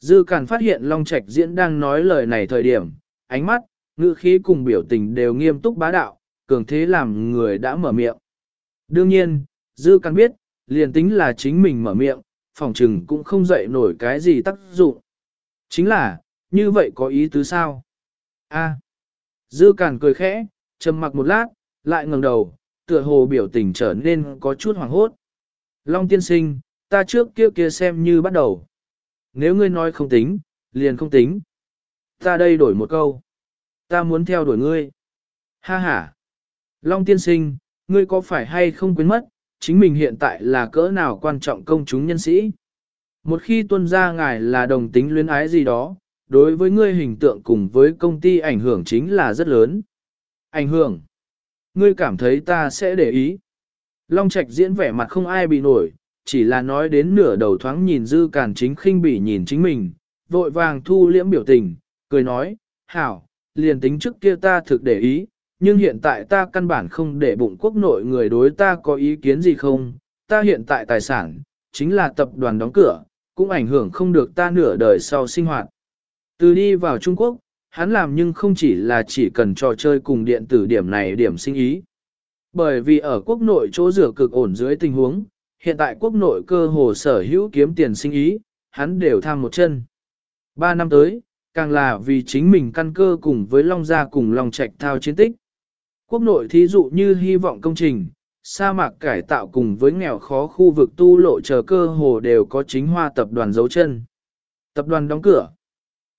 Dư cản phát hiện Long Trạch Diễn đang nói lời này thời điểm, ánh mắt, ngữ khí cùng biểu tình đều nghiêm túc bá đạo, cường thế làm người đã mở miệng. Đương nhiên, Dư cản biết, liền tính là chính mình mở miệng, phòng trừng cũng không dậy nổi cái gì tác dụng. Chính là, như vậy có ý tứ sao? A. Dư cản cười khẽ, trầm mặc một lát, lại ngẩng đầu, tựa hồ biểu tình trở nên có chút hoảng hốt. Long tiên sinh, ta trước kia kia xem như bắt đầu. Nếu ngươi nói không tính, liền không tính. Ta đây đổi một câu. Ta muốn theo đuổi ngươi. Ha ha. Long tiên sinh, ngươi có phải hay không quên mất, chính mình hiện tại là cỡ nào quan trọng công chúng nhân sĩ. Một khi tuân ra ngài là đồng tính luyến ái gì đó, đối với ngươi hình tượng cùng với công ty ảnh hưởng chính là rất lớn. Ảnh hưởng. Ngươi cảm thấy ta sẽ để ý. Long Trạch diễn vẻ mặt không ai bị nổi, chỉ là nói đến nửa đầu thoáng nhìn dư cản chính khinh bỉ nhìn chính mình, vội vàng thu liễm biểu tình, cười nói, hảo, liền tính trước kia ta thực để ý, nhưng hiện tại ta căn bản không để bụng quốc nội người đối ta có ý kiến gì không, ta hiện tại tài sản, chính là tập đoàn đóng cửa, cũng ảnh hưởng không được ta nửa đời sau sinh hoạt. Từ đi vào Trung Quốc, hắn làm nhưng không chỉ là chỉ cần trò chơi cùng điện tử điểm này điểm sinh ý. Bởi vì ở quốc nội chỗ rửa cực ổn dưới tình huống, hiện tại quốc nội cơ hồ sở hữu kiếm tiền sinh ý, hắn đều tham một chân. Ba năm tới, càng là vì chính mình căn cơ cùng với Long Gia cùng Long Trạch thao chiến tích. Quốc nội thí dụ như hy vọng công trình, sa mạc cải tạo cùng với nghèo khó khu vực tu lộ chờ cơ hồ đều có chính hoa tập đoàn dấu chân. Tập đoàn đóng cửa.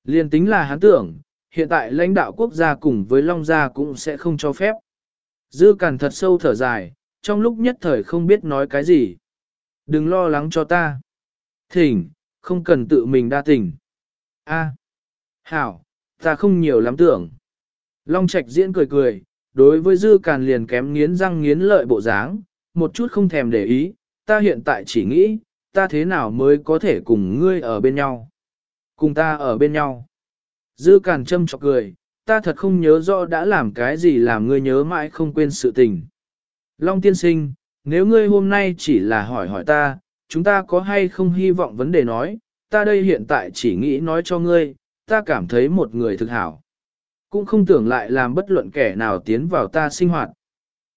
Liên tính là hắn tưởng, hiện tại lãnh đạo quốc gia cùng với Long Gia cũng sẽ không cho phép. Dư càn thật sâu thở dài, trong lúc nhất thời không biết nói cái gì. Đừng lo lắng cho ta. Thỉnh, không cần tự mình đa tỉnh. A, hảo, ta không nhiều lắm tưởng. Long Trạch diễn cười cười, đối với dư càn liền kém nghiến răng nghiến lợi bộ dáng, một chút không thèm để ý, ta hiện tại chỉ nghĩ, ta thế nào mới có thể cùng ngươi ở bên nhau. Cùng ta ở bên nhau. Dư càn châm chọc cười, ta thật không nhớ rõ đã làm cái gì làm ngươi nhớ mãi không quên sự tình. Long tiên sinh, nếu ngươi hôm nay chỉ là hỏi hỏi ta, chúng ta có hay không hy vọng vấn đề nói, ta đây hiện tại chỉ nghĩ nói cho ngươi, ta cảm thấy một người thực hảo. Cũng không tưởng lại làm bất luận kẻ nào tiến vào ta sinh hoạt.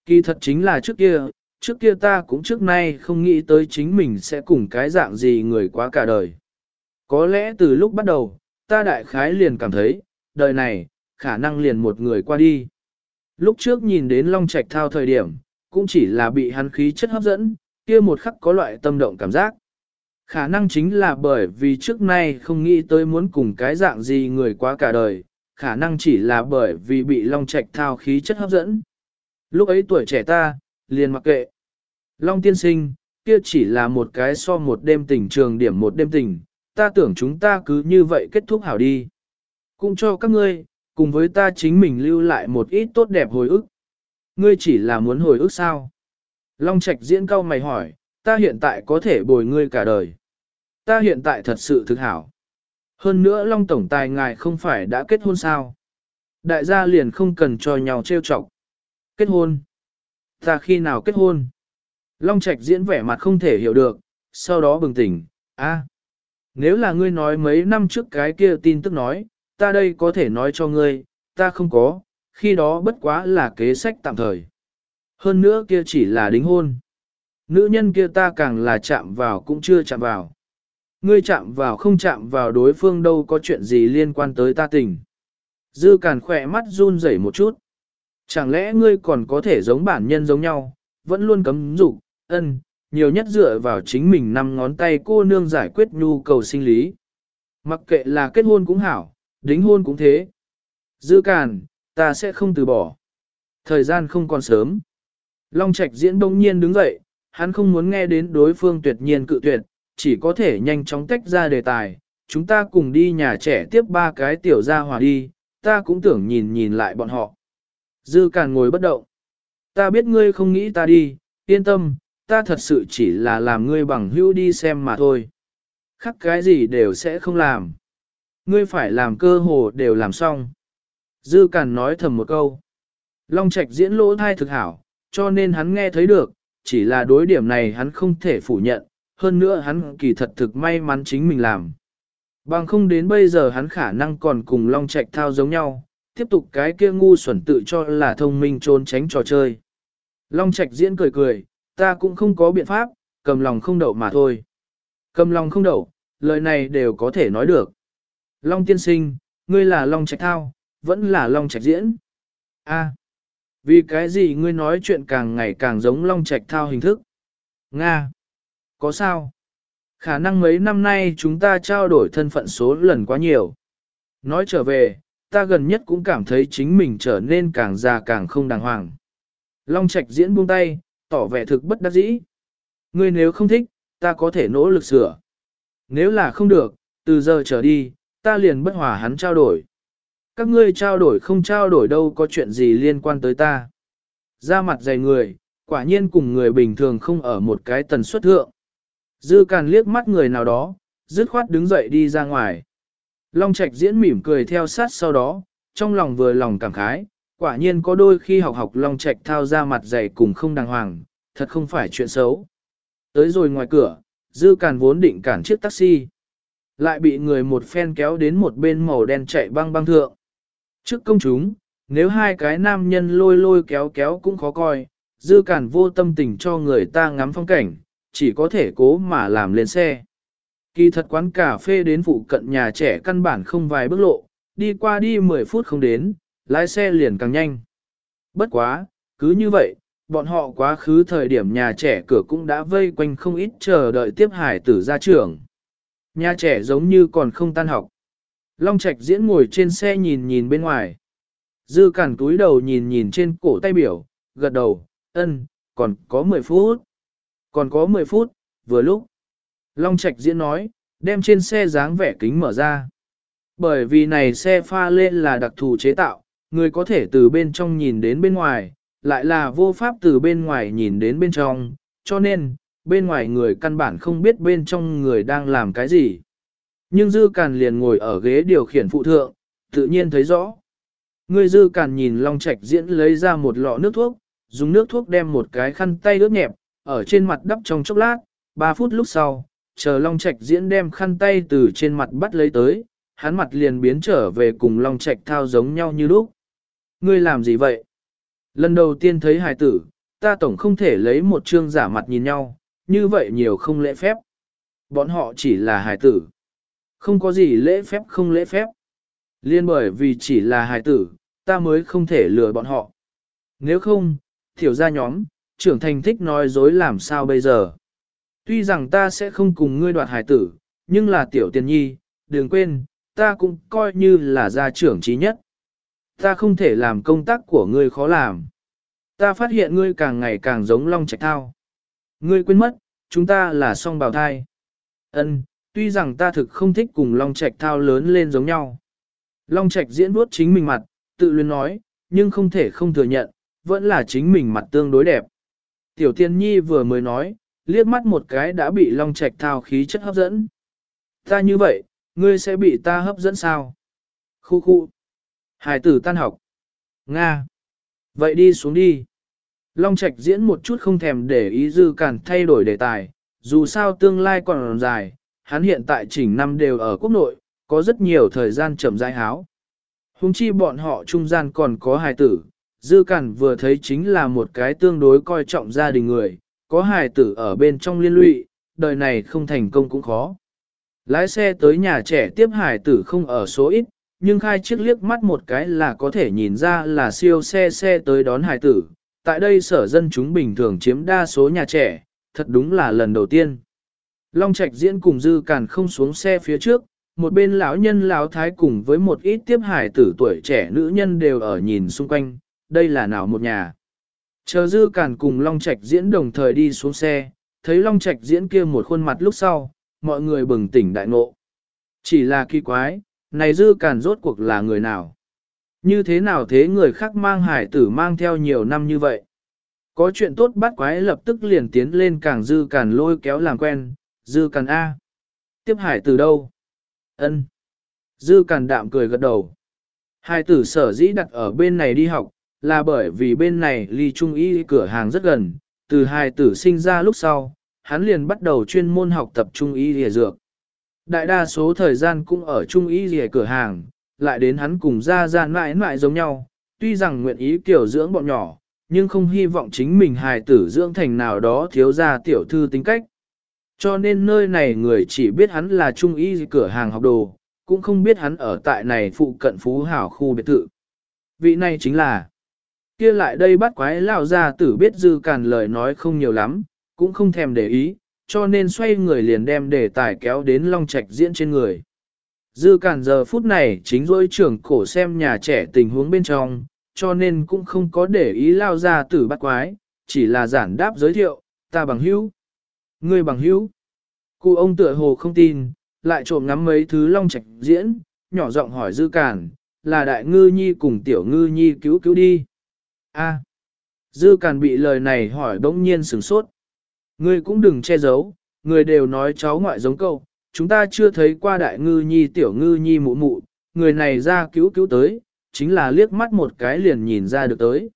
Kỳ thật chính là trước kia, trước kia ta cũng trước nay không nghĩ tới chính mình sẽ cùng cái dạng gì người quá cả đời. Có lẽ từ lúc bắt đầu, ta đại khái liền cảm thấy, đời này, khả năng liền một người qua đi. Lúc trước nhìn đến Long Trạch thao thời điểm, cũng chỉ là bị hắn khí chất hấp dẫn, kia một khắc có loại tâm động cảm giác. Khả năng chính là bởi vì trước nay không nghĩ tới muốn cùng cái dạng gì người quá cả đời, khả năng chỉ là bởi vì bị Long Trạch thao khí chất hấp dẫn. Lúc ấy tuổi trẻ ta, liền mặc kệ. Long tiên sinh, kia chỉ là một cái so một đêm tình trường điểm một đêm tình, ta tưởng chúng ta cứ như vậy kết thúc hảo đi. Cũng cho các ngươi, cùng với ta chính mình lưu lại một ít tốt đẹp hồi ức. Ngươi chỉ là muốn hồi ức sao? Long Trạch diễn cao mày hỏi, ta hiện tại có thể bồi ngươi cả đời. Ta hiện tại thật sự thực hảo. Hơn nữa Long Tổng Tài ngài không phải đã kết hôn sao? Đại gia liền không cần cho nhau trêu chọc. Kết hôn? Ta khi nào kết hôn? Long Trạch diễn vẻ mặt không thể hiểu được, sau đó bừng tỉnh, a, nếu là ngươi nói mấy năm trước cái kia tin tức nói, ta đây có thể nói cho ngươi, ta không có, khi đó bất quá là kế sách tạm thời. Hơn nữa kia chỉ là đính hôn. Nữ nhân kia ta càng là chạm vào cũng chưa chạm vào. Ngươi chạm vào không chạm vào đối phương đâu có chuyện gì liên quan tới ta tình. Dư càn khỏe mắt run rẩy một chút. Chẳng lẽ ngươi còn có thể giống bản nhân giống nhau, vẫn luôn cấm dục, ân, nhiều nhất dựa vào chính mình năm ngón tay cô nương giải quyết nhu cầu sinh lý. Mặc kệ là kết hôn cũng hảo, đính hôn cũng thế. Dư càn, ta sẽ không từ bỏ. Thời gian không còn sớm. Long Trạch diễn đông nhiên đứng dậy, hắn không muốn nghe đến đối phương tuyệt nhiên cự tuyệt, chỉ có thể nhanh chóng tách ra đề tài. Chúng ta cùng đi nhà trẻ tiếp ba cái tiểu gia hòa đi, ta cũng tưởng nhìn nhìn lại bọn họ. Dư Càn ngồi bất động. Ta biết ngươi không nghĩ ta đi, yên tâm, ta thật sự chỉ là làm ngươi bằng hữu đi xem mà thôi. Khắc cái gì đều sẽ không làm. Ngươi phải làm cơ hồ đều làm xong. Dư Càn nói thầm một câu. Long Trạch diễn lỗ thai thực hảo, cho nên hắn nghe thấy được, chỉ là đối điểm này hắn không thể phủ nhận, hơn nữa hắn kỳ thật thực may mắn chính mình làm. Bằng không đến bây giờ hắn khả năng còn cùng Long Trạch thao giống nhau, tiếp tục cái kia ngu xuẩn tự cho là thông minh trốn tránh trò chơi. Long Trạch diễn cười cười, ta cũng không có biện pháp, cầm lòng không đậu mà thôi. Cầm lòng không đậu, lời này đều có thể nói được. Long tiên sinh, ngươi là Long Trạch thao, vẫn là Long Trạch diễn. A, vì cái gì ngươi nói chuyện càng ngày càng giống Long Trạch thao hình thức? Nga, có sao? Khả năng mấy năm nay chúng ta trao đổi thân phận số lần quá nhiều. Nói trở về, ta gần nhất cũng cảm thấy chính mình trở nên càng già càng không đàng hoàng. Long Trạch diễn buông tay, tỏ vẻ thực bất đắc dĩ. Ngươi nếu không thích, ta có thể nỗ lực sửa. Nếu là không được, từ giờ trở đi, ta liền bất hòa hắn trao đổi. Các ngươi trao đổi không trao đổi đâu có chuyện gì liên quan tới ta. Ra mặt dày người, quả nhiên cùng người bình thường không ở một cái tần suất thượng. Dư càn liếc mắt người nào đó, dứt khoát đứng dậy đi ra ngoài. Long Trạch diễn mỉm cười theo sát sau đó, trong lòng vừa lòng cảm khái, quả nhiên có đôi khi học học Long Trạch thao ra mặt dày cùng không đàng hoàng, thật không phải chuyện xấu. Tới rồi ngoài cửa, dư càn vốn định cản chiếc taxi. Lại bị người một phen kéo đến một bên màu đen chạy băng băng thượng. Trước công chúng, nếu hai cái nam nhân lôi lôi kéo kéo cũng khó coi, dư càn vô tâm tình cho người ta ngắm phong cảnh, chỉ có thể cố mà làm lên xe. Kỳ thật quán cà phê đến phụ cận nhà trẻ căn bản không vài bước lộ, đi qua đi 10 phút không đến, lái xe liền càng nhanh. Bất quá, cứ như vậy, bọn họ quá khứ thời điểm nhà trẻ cửa cũng đã vây quanh không ít chờ đợi tiếp hải tử ra trường. Nhà trẻ giống như còn không tan học. Long Trạch diễn ngồi trên xe nhìn nhìn bên ngoài. Dư cản túi đầu nhìn nhìn trên cổ tay biểu, gật đầu, ân, còn có 10 phút. Còn có 10 phút, vừa lúc. Long Trạch diễn nói, đem trên xe dáng vẻ kính mở ra. Bởi vì này xe pha lên là đặc thù chế tạo, người có thể từ bên trong nhìn đến bên ngoài, lại là vô pháp từ bên ngoài nhìn đến bên trong, cho nên, bên ngoài người căn bản không biết bên trong người đang làm cái gì. Nhưng Dư Càn liền ngồi ở ghế điều khiển phụ thượng, tự nhiên thấy rõ. Người Dư Càn nhìn Long Trạch diễn lấy ra một lọ nước thuốc, dùng nước thuốc đem một cái khăn tay ướt nhẹp, ở trên mặt đắp trong chốc lát, 3 phút lúc sau, chờ Long Trạch diễn đem khăn tay từ trên mặt bắt lấy tới, hắn mặt liền biến trở về cùng Long Trạch thao giống nhau như lúc. Ngươi làm gì vậy? Lần đầu tiên thấy hài tử, ta tổng không thể lấy một trương giả mặt nhìn nhau, như vậy nhiều không lễ phép. Bọn họ chỉ là hài tử. Không có gì lễ phép không lễ phép. Liên bởi vì chỉ là hài tử, ta mới không thể lừa bọn họ. Nếu không, thiểu ra nhóm, trưởng thành thích nói dối làm sao bây giờ. Tuy rằng ta sẽ không cùng ngươi đoạt hài tử, nhưng là tiểu tiền nhi, đừng quên, ta cũng coi như là gia trưởng trí nhất. Ta không thể làm công tác của ngươi khó làm. Ta phát hiện ngươi càng ngày càng giống Long Trạch Thao. Ngươi quên mất, chúng ta là song bào thai. Ân, tuy rằng ta thực không thích cùng Long Trạch Thao lớn lên giống nhau. Long Trạch diễn vuốt chính mình mặt, tự luyến nói, nhưng không thể không thừa nhận, vẫn là chính mình mặt tương đối đẹp. Tiểu Tiên Nhi vừa mới nói, liếc mắt một cái đã bị Long Trạch Thao khí chất hấp dẫn. Ta như vậy, ngươi sẽ bị ta hấp dẫn sao? Khu khu. Hải tử tan học. Nga. Vậy đi xuống đi. Long Trạch diễn một chút không thèm để ý dư cản thay đổi đề tài, dù sao tương lai còn dài, hắn hiện tại chỉnh năm đều ở quốc nội, có rất nhiều thời gian chậm rãi háo. Hùng chi bọn họ trung gian còn có hài tử, dư cản vừa thấy chính là một cái tương đối coi trọng gia đình người, có hài tử ở bên trong liên lụy, đời này không thành công cũng khó. Lái xe tới nhà trẻ tiếp hài tử không ở số ít, nhưng khai chiếc liếc mắt một cái là có thể nhìn ra là siêu xe xe tới đón hài tử. Tại đây sở dân chúng bình thường chiếm đa số nhà trẻ, thật đúng là lần đầu tiên. Long Trạch diễn cùng Dư Càn không xuống xe phía trước, một bên lão nhân lão thái cùng với một ít tiếp hải tử tuổi trẻ nữ nhân đều ở nhìn xung quanh, đây là nào một nhà. Chờ Dư Càn cùng Long Trạch diễn đồng thời đi xuống xe, thấy Long Trạch diễn kia một khuôn mặt lúc sau, mọi người bừng tỉnh đại ngộ. Chỉ là kỳ quái, này dư càn rốt cuộc là người nào? Như thế nào thế người khác mang hải tử mang theo nhiều năm như vậy? Có chuyện tốt bắt quái lập tức liền tiến lên càng dư càn lôi kéo làm quen, dư càn A. Tiếp hải từ đâu? ân Dư càn đạm cười gật đầu. hải tử sở dĩ đặt ở bên này đi học, là bởi vì bên này ly trung y cửa hàng rất gần, từ hải tử sinh ra lúc sau, hắn liền bắt đầu chuyên môn học tập trung y lìa dược. Đại đa số thời gian cũng ở trung y lìa cửa hàng, lại đến hắn cùng ra ra mãi mãi giống nhau, tuy rằng nguyện ý kiểu dưỡng bọn nhỏ, nhưng không hy vọng chính mình hài tử dưỡng thành nào đó thiếu ra tiểu thư tính cách. Cho nên nơi này người chỉ biết hắn là trung y cửa hàng học đồ, cũng không biết hắn ở tại này phụ cận phú hảo khu biệt thự. Vị này chính là, kia lại đây bắt quái lao ra tử biết dư càn lời nói không nhiều lắm, cũng không thèm để ý, cho nên xoay người liền đem đề tài kéo đến long trạch diễn trên người. Dư cản giờ phút này chính dối trưởng cổ xem nhà trẻ tình huống bên trong, cho nên cũng không có để ý lao ra tử bắt quái, chỉ là giản đáp giới thiệu, ta bằng hữu. Người bằng hữu. Cụ ông tựa hồ không tin, lại trộm ngắm mấy thứ long trạch diễn, nhỏ giọng hỏi dư cản là đại ngư nhi cùng tiểu ngư nhi cứu cứu đi. A. dư cản bị lời này hỏi bỗng nhiên sửng sốt. Ngươi cũng đừng che giấu, người đều nói cháu ngoại giống câu, chúng ta chưa thấy qua đại ngư nhi tiểu ngư nhi mụ mụ, người này ra cứu cứu tới, chính là liếc mắt một cái liền nhìn ra được tới.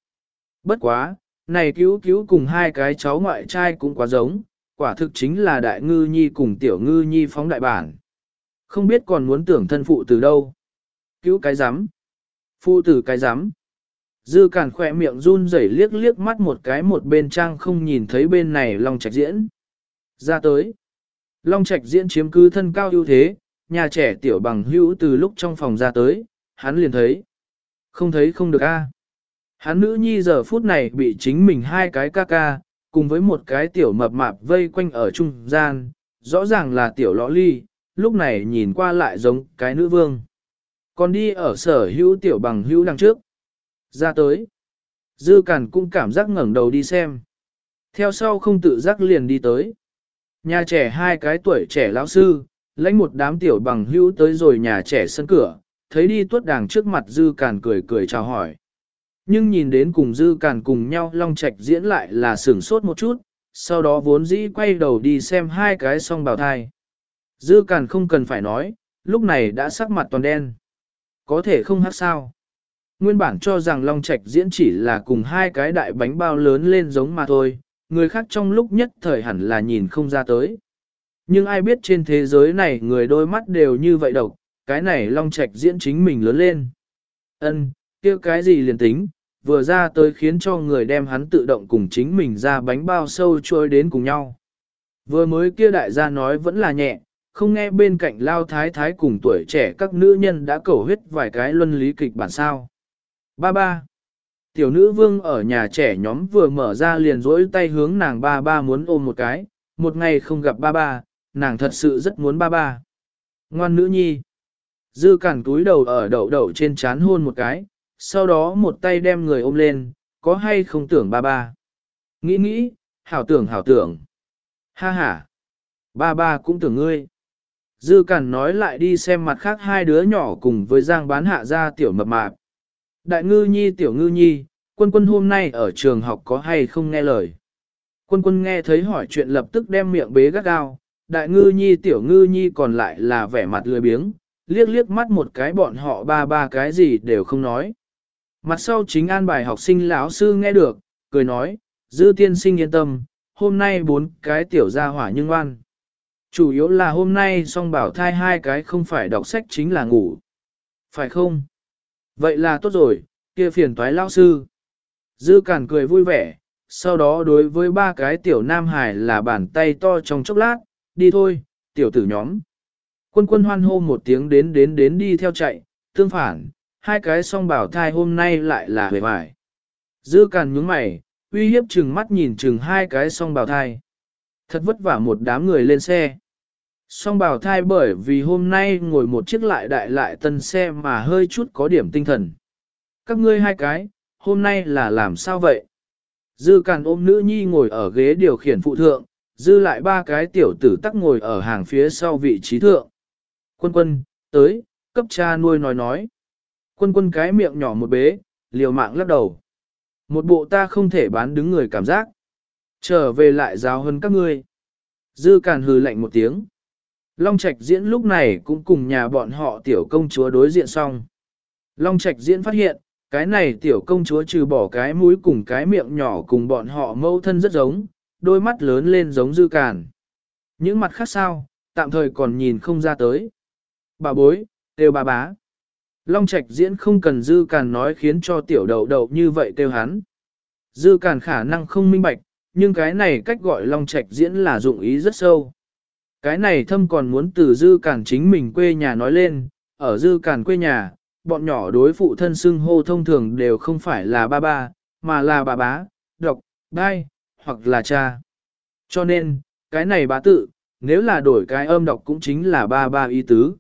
Bất quá, này cứu cứu cùng hai cái cháu ngoại trai cũng quá giống, quả thực chính là đại ngư nhi cùng tiểu ngư nhi phóng đại bản. Không biết còn muốn tưởng thân phụ từ đâu. Cứu cái rắm Phụ tử cái rắm Dư cản khỏe miệng run rẩy liếc liếc mắt một cái một bên trang không nhìn thấy bên này Long Trạch diễn. Ra tới. Long Trạch diễn chiếm cứ thân cao ưu thế, nhà trẻ tiểu bằng hữu từ lúc trong phòng ra tới, hắn liền thấy. Không thấy không được a. À. Hắn nữ nhi giờ phút này bị chính mình hai cái ca ca, cùng với một cái tiểu mập mạp vây quanh ở trung gian, rõ ràng là tiểu lõ ly, lúc này nhìn qua lại giống cái nữ vương. Còn đi ở sở hữu tiểu bằng hữu đằng trước. Ra tới. Dư Cản cũng cảm giác ngẩng đầu đi xem. Theo sau không tự giác liền đi tới. Nhà trẻ hai cái tuổi trẻ lão sư, lãnh một đám tiểu bằng hữu tới rồi nhà trẻ sân cửa, thấy đi tuất đàng trước mặt Dư Cản cười cười chào hỏi. Nhưng nhìn đến cùng Dư Cản cùng nhau long trạch diễn lại là sửng sốt một chút, sau đó vốn dĩ quay đầu đi xem hai cái song bào thai. Dư Cản không cần phải nói, lúc này đã sắc mặt toàn đen. Có thể không hát sao. Nguyên bản cho rằng Long Trạch diễn chỉ là cùng hai cái đại bánh bao lớn lên giống mà thôi, người khác trong lúc nhất thời hẳn là nhìn không ra tới. Nhưng ai biết trên thế giới này người đôi mắt đều như vậy độc, cái này Long Trạch diễn chính mình lớn lên. Ân, kia cái gì liền tính, vừa ra tới khiến cho người đem hắn tự động cùng chính mình ra bánh bao sâu trôi đến cùng nhau. Vừa mới kia đại gia nói vẫn là nhẹ, không nghe bên cạnh lao thái thái cùng tuổi trẻ các nữ nhân đã cầu huyết vài cái luân lý kịch bản sao. Ba ba. Tiểu nữ vương ở nhà trẻ nhóm vừa mở ra liền rỗi tay hướng nàng ba ba muốn ôm một cái, một ngày không gặp ba ba, nàng thật sự rất muốn ba ba. Ngoan nữ nhi. Dư cản túi đầu ở đậu đậu trên chán hôn một cái, sau đó một tay đem người ôm lên, có hay không tưởng ba ba. Nghĩ nghĩ, hảo tưởng hảo tưởng. Ha ha. Ba ba cũng tưởng ngươi. Dư cản nói lại đi xem mặt khác hai đứa nhỏ cùng với giang bán hạ ra tiểu mập mạp. Đại ngư nhi tiểu ngư nhi, quân quân hôm nay ở trường học có hay không nghe lời. Quân quân nghe thấy hỏi chuyện lập tức đem miệng bế gắt gao, đại ngư nhi tiểu ngư nhi còn lại là vẻ mặt lười biếng, liếc liếc mắt một cái bọn họ ba ba cái gì đều không nói. Mặt sau chính an bài học sinh lão sư nghe được, cười nói, dư tiên sinh yên tâm, hôm nay bốn cái tiểu gia hỏa nhưng ngoan. Chủ yếu là hôm nay song bảo thai hai cái không phải đọc sách chính là ngủ. Phải không? Vậy là tốt rồi, kia phiền toái lao sư. Dư cản cười vui vẻ, sau đó đối với ba cái tiểu nam hải là bàn tay to trong chốc lát, đi thôi, tiểu tử nhóm. Quân quân hoan hô một tiếng đến đến đến đi theo chạy, tương phản, hai cái song bảo thai hôm nay lại là hề vải. Dư cản nhướng mày, uy hiếp chừng mắt nhìn chừng hai cái song bảo thai. Thật vất vả một đám người lên xe. Song bảo thai bởi vì hôm nay ngồi một chiếc lại đại lại tân xe mà hơi chút có điểm tinh thần. Các ngươi hai cái, hôm nay là làm sao vậy? Dư càn ôm nữ nhi ngồi ở ghế điều khiển phụ thượng, dư lại ba cái tiểu tử tắc ngồi ở hàng phía sau vị trí thượng. Quân quân, tới, cấp cha nuôi nói nói. Quân quân cái miệng nhỏ một bế, liều mạng lắc đầu. Một bộ ta không thể bán đứng người cảm giác. Trở về lại giáo hơn các ngươi. Dư càn hừ lạnh một tiếng. Long Trạch diễn lúc này cũng cùng nhà bọn họ tiểu công chúa đối diện xong. Long Trạch diễn phát hiện, cái này tiểu công chúa trừ bỏ cái mũi cùng cái miệng nhỏ cùng bọn họ mâu thân rất giống, đôi mắt lớn lên giống dư càn. Những mặt khác sao, tạm thời còn nhìn không ra tới. Bà bối, kêu bà bá. Long Trạch diễn không cần dư càn nói khiến cho tiểu đầu đầu như vậy kêu hắn. Dư càn khả năng không minh bạch, nhưng cái này cách gọi Long Trạch diễn là dụng ý rất sâu. Cái này thâm còn muốn từ dư cản chính mình quê nhà nói lên, ở dư cản quê nhà, bọn nhỏ đối phụ thân xưng hô thông thường đều không phải là ba ba, mà là bà bá, độc, đai, hoặc là cha. Cho nên, cái này bá tự, nếu là đổi cái âm đọc cũng chính là ba ba ý tứ.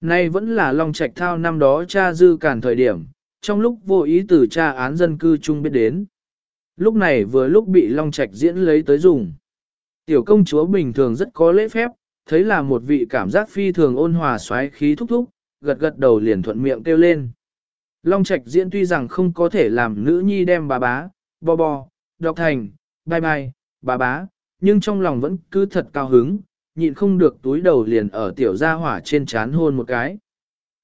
Nay vẫn là Long Trạch Thao năm đó cha dư cản thời điểm, trong lúc vô ý từ cha án dân cư chung biết đến. Lúc này vừa lúc bị Long Trạch diễn lấy tới dùng. Tiểu công chúa bình thường rất có lễ phép, thấy là một vị cảm giác phi thường ôn hòa xoáy khí thúc thúc, gật gật đầu liền thuận miệng kêu lên. Long Trạch diễn tuy rằng không có thể làm nữ nhi đem bà bá, bò bò, đọc thành, bye bye, bà bá, nhưng trong lòng vẫn cứ thật cao hứng, nhịn không được túi đầu liền ở tiểu gia hỏa trên chán hôn một cái.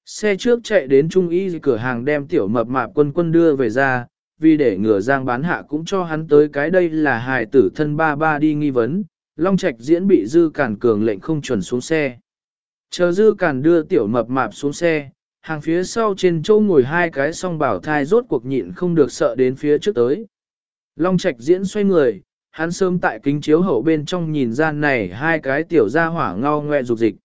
Xe trước chạy đến trung y cửa hàng đem tiểu mập mạp quân quân đưa về ra, vì để ngừa giang bán hạ cũng cho hắn tới cái đây là hài tử thân ba ba đi nghi vấn, Long Trạch diễn bị dư cản cường lệnh không chuẩn xuống xe. Chờ dư cản đưa tiểu mập mạp xuống xe, hàng phía sau trên chỗ ngồi hai cái song bảo thai rốt cuộc nhịn không được sợ đến phía trước tới. Long Trạch diễn xoay người, hắn sớm tại kính chiếu hậu bên trong nhìn ra này hai cái tiểu gia hỏa ngao ngoe dục dịch.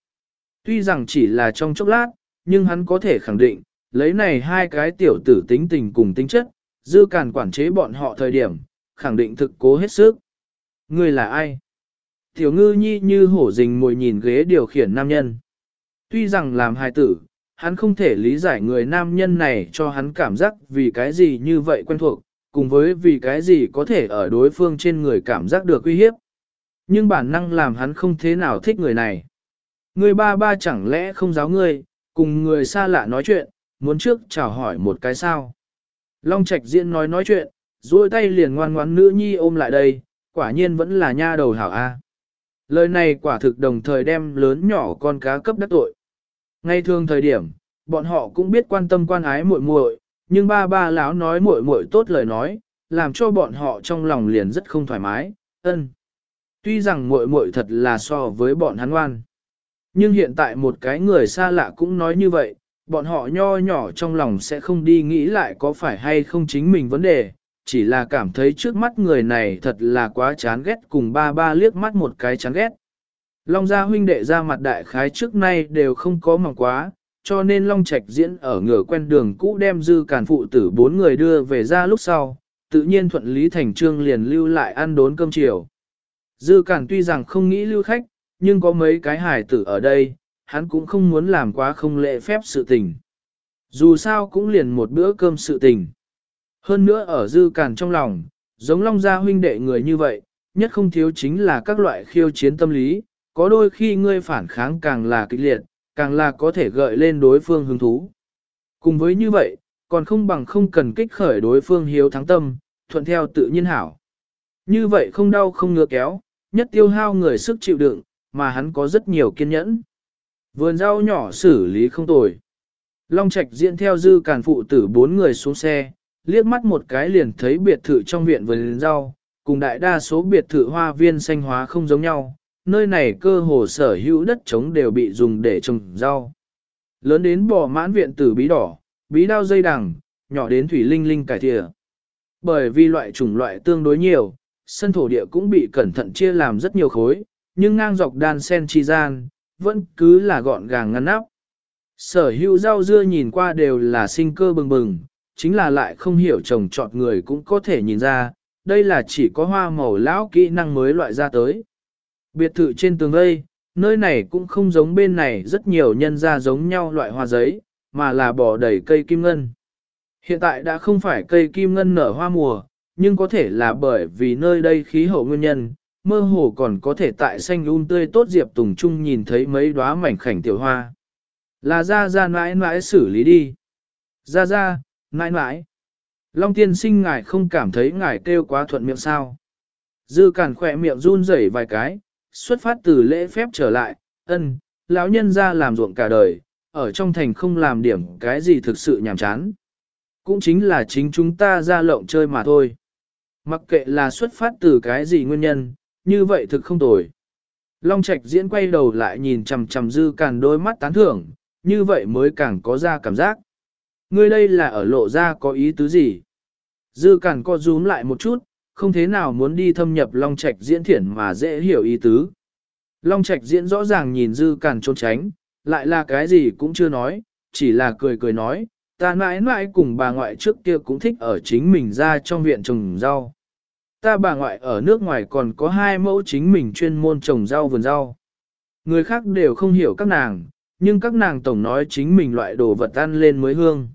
Tuy rằng chỉ là trong chốc lát, nhưng hắn có thể khẳng định, lấy này hai cái tiểu tử tính tình cùng tính chất, dư càn quản chế bọn họ thời điểm, khẳng định thực cố hết sức. Người là ai? Tiểu ngư nhi như hổ rình mồi nhìn ghế điều khiển nam nhân. Tuy rằng làm hài tử, hắn không thể lý giải người nam nhân này cho hắn cảm giác vì cái gì như vậy quen thuộc, cùng với vì cái gì có thể ở đối phương trên người cảm giác được uy hiếp. Nhưng bản năng làm hắn không thế nào thích người này. Người ba ba chẳng lẽ không giáo ngươi, cùng người xa lạ nói chuyện, muốn trước chào hỏi một cái sao. Long Trạch Diễn nói nói chuyện, duỗi tay liền ngoan ngoãn nữ nhi ôm lại đây, quả nhiên vẫn là nha đầu hảo A. Lời này quả thực đồng thời đem lớn nhỏ con cá cấp đắc tội. Ngay thường thời điểm, bọn họ cũng biết quan tâm quan ái muội muội, nhưng ba ba lão nói muội muội tốt lời nói, làm cho bọn họ trong lòng liền rất không thoải mái, ân. Tuy rằng muội muội thật là so với bọn hắn ngoan, nhưng hiện tại một cái người xa lạ cũng nói như vậy, bọn họ nho nhỏ trong lòng sẽ không đi nghĩ lại có phải hay không chính mình vấn đề, chỉ là cảm thấy trước mắt người này thật là quá chán ghét cùng ba ba liếc mắt một cái chán ghét. Long gia huynh đệ ra mặt đại khái trước nay đều không có mỏng quá, cho nên Long Trạch diễn ở ngửa quen đường cũ đem dư cản phụ tử bốn người đưa về ra lúc sau, tự nhiên thuận lý thành trương liền lưu lại ăn đốn cơm chiều. Dư cản tuy rằng không nghĩ lưu khách, nhưng có mấy cái hải tử ở đây, hắn cũng không muốn làm quá không lệ phép sự tình. Dù sao cũng liền một bữa cơm sự tình. Hơn nữa ở dư cản trong lòng, giống Long gia huynh đệ người như vậy, nhất không thiếu chính là các loại khiêu chiến tâm lý, có đôi khi ngươi phản kháng càng là kịch liệt, càng là có thể gợi lên đối phương hứng thú. Cùng với như vậy, còn không bằng không cần kích khởi đối phương hiếu thắng tâm, thuận theo tự nhiên hảo. Như vậy không đau không ngứa kéo, nhất tiêu hao người sức chịu đựng, mà hắn có rất nhiều kiên nhẫn. Vườn rau nhỏ xử lý không tồi. Long Trạch diễn theo dư càn phụ tử bốn người xuống xe, liếc mắt một cái liền thấy biệt thự trong viện vườn rau, cùng đại đa số biệt thự hoa viên xanh hóa không giống nhau, nơi này cơ hồ sở hữu đất trống đều bị dùng để trồng rau. Lớn đến bò mãn viện tử bí đỏ, bí đao dây đằng, nhỏ đến thủy linh linh cải thịa. Bởi vì loại chủng loại tương đối nhiều, sân thổ địa cũng bị cẩn thận chia làm rất nhiều khối, nhưng ngang dọc đan sen chi gian, vẫn cứ là gọn gàng ngăn nắp. Sở hữu rau dưa nhìn qua đều là sinh cơ bừng bừng, chính là lại không hiểu trồng trọt người cũng có thể nhìn ra, đây là chỉ có hoa màu lão kỹ năng mới loại ra tới. Biệt thự trên tường đây nơi này cũng không giống bên này rất nhiều nhân ra giống nhau loại hoa giấy, mà là bỏ đầy cây kim ngân. Hiện tại đã không phải cây kim ngân nở hoa mùa, nhưng có thể là bởi vì nơi đây khí hậu nguyên nhân, mơ hồ còn có thể tại xanh um tươi tốt diệp tùng trung nhìn thấy mấy đóa mảnh khảnh tiểu hoa. Là ra ra mãi mãi xử lý đi. Ra ra, mãi mãi. Long tiên sinh ngài không cảm thấy ngài kêu quá thuận miệng sao. Dư cản khỏe miệng run rẩy vài cái, xuất phát từ lễ phép trở lại, ân, lão nhân ra làm ruộng cả đời, ở trong thành không làm điểm cái gì thực sự nhàm chán. Cũng chính là chính chúng ta ra lộng chơi mà thôi. Mặc kệ là xuất phát từ cái gì nguyên nhân, như vậy thực không tồi. Long Trạch diễn quay đầu lại nhìn chằm chằm dư càn đôi mắt tán thưởng, như vậy mới càng có ra cảm giác. Ngươi đây là ở lộ ra có ý tứ gì? Dư cản co rúm lại một chút, không thế nào muốn đi thâm nhập Long Trạch diễn thiển mà dễ hiểu ý tứ. Long Trạch diễn rõ ràng nhìn dư cản trốn tránh, lại là cái gì cũng chưa nói, chỉ là cười cười nói, ta mãi mãi cùng bà ngoại trước kia cũng thích ở chính mình ra trong viện trồng rau. Ta bà ngoại ở nước ngoài còn có hai mẫu chính mình chuyên môn trồng rau vườn rau. Người khác đều không hiểu các nàng, nhưng các nàng tổng nói chính mình loại đồ vật ăn lên mới hương.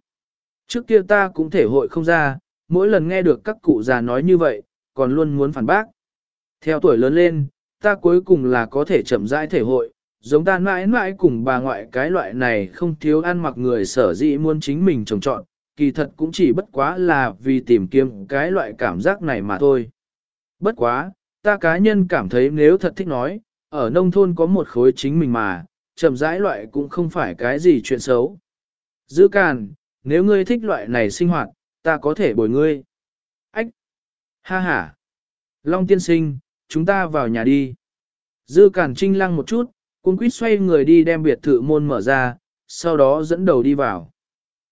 Trước kia ta cũng thể hội không ra, mỗi lần nghe được các cụ già nói như vậy, còn luôn muốn phản bác. Theo tuổi lớn lên, ta cuối cùng là có thể chậm rãi thể hội, giống ta mãi mãi cùng bà ngoại cái loại này không thiếu ăn mặc người sở dĩ muốn chính mình trồng trọn, kỳ thật cũng chỉ bất quá là vì tìm kiếm cái loại cảm giác này mà thôi. Bất quá, ta cá nhân cảm thấy nếu thật thích nói, ở nông thôn có một khối chính mình mà, chậm rãi loại cũng không phải cái gì chuyện xấu. Dư càn, nếu ngươi thích loại này sinh hoạt, ta có thể bồi ngươi. Ách! Ha ha! Long tiên sinh, chúng ta vào nhà đi. Dư cản trinh lăng một chút, cung quýt xoay người đi đem biệt thự môn mở ra, sau đó dẫn đầu đi vào.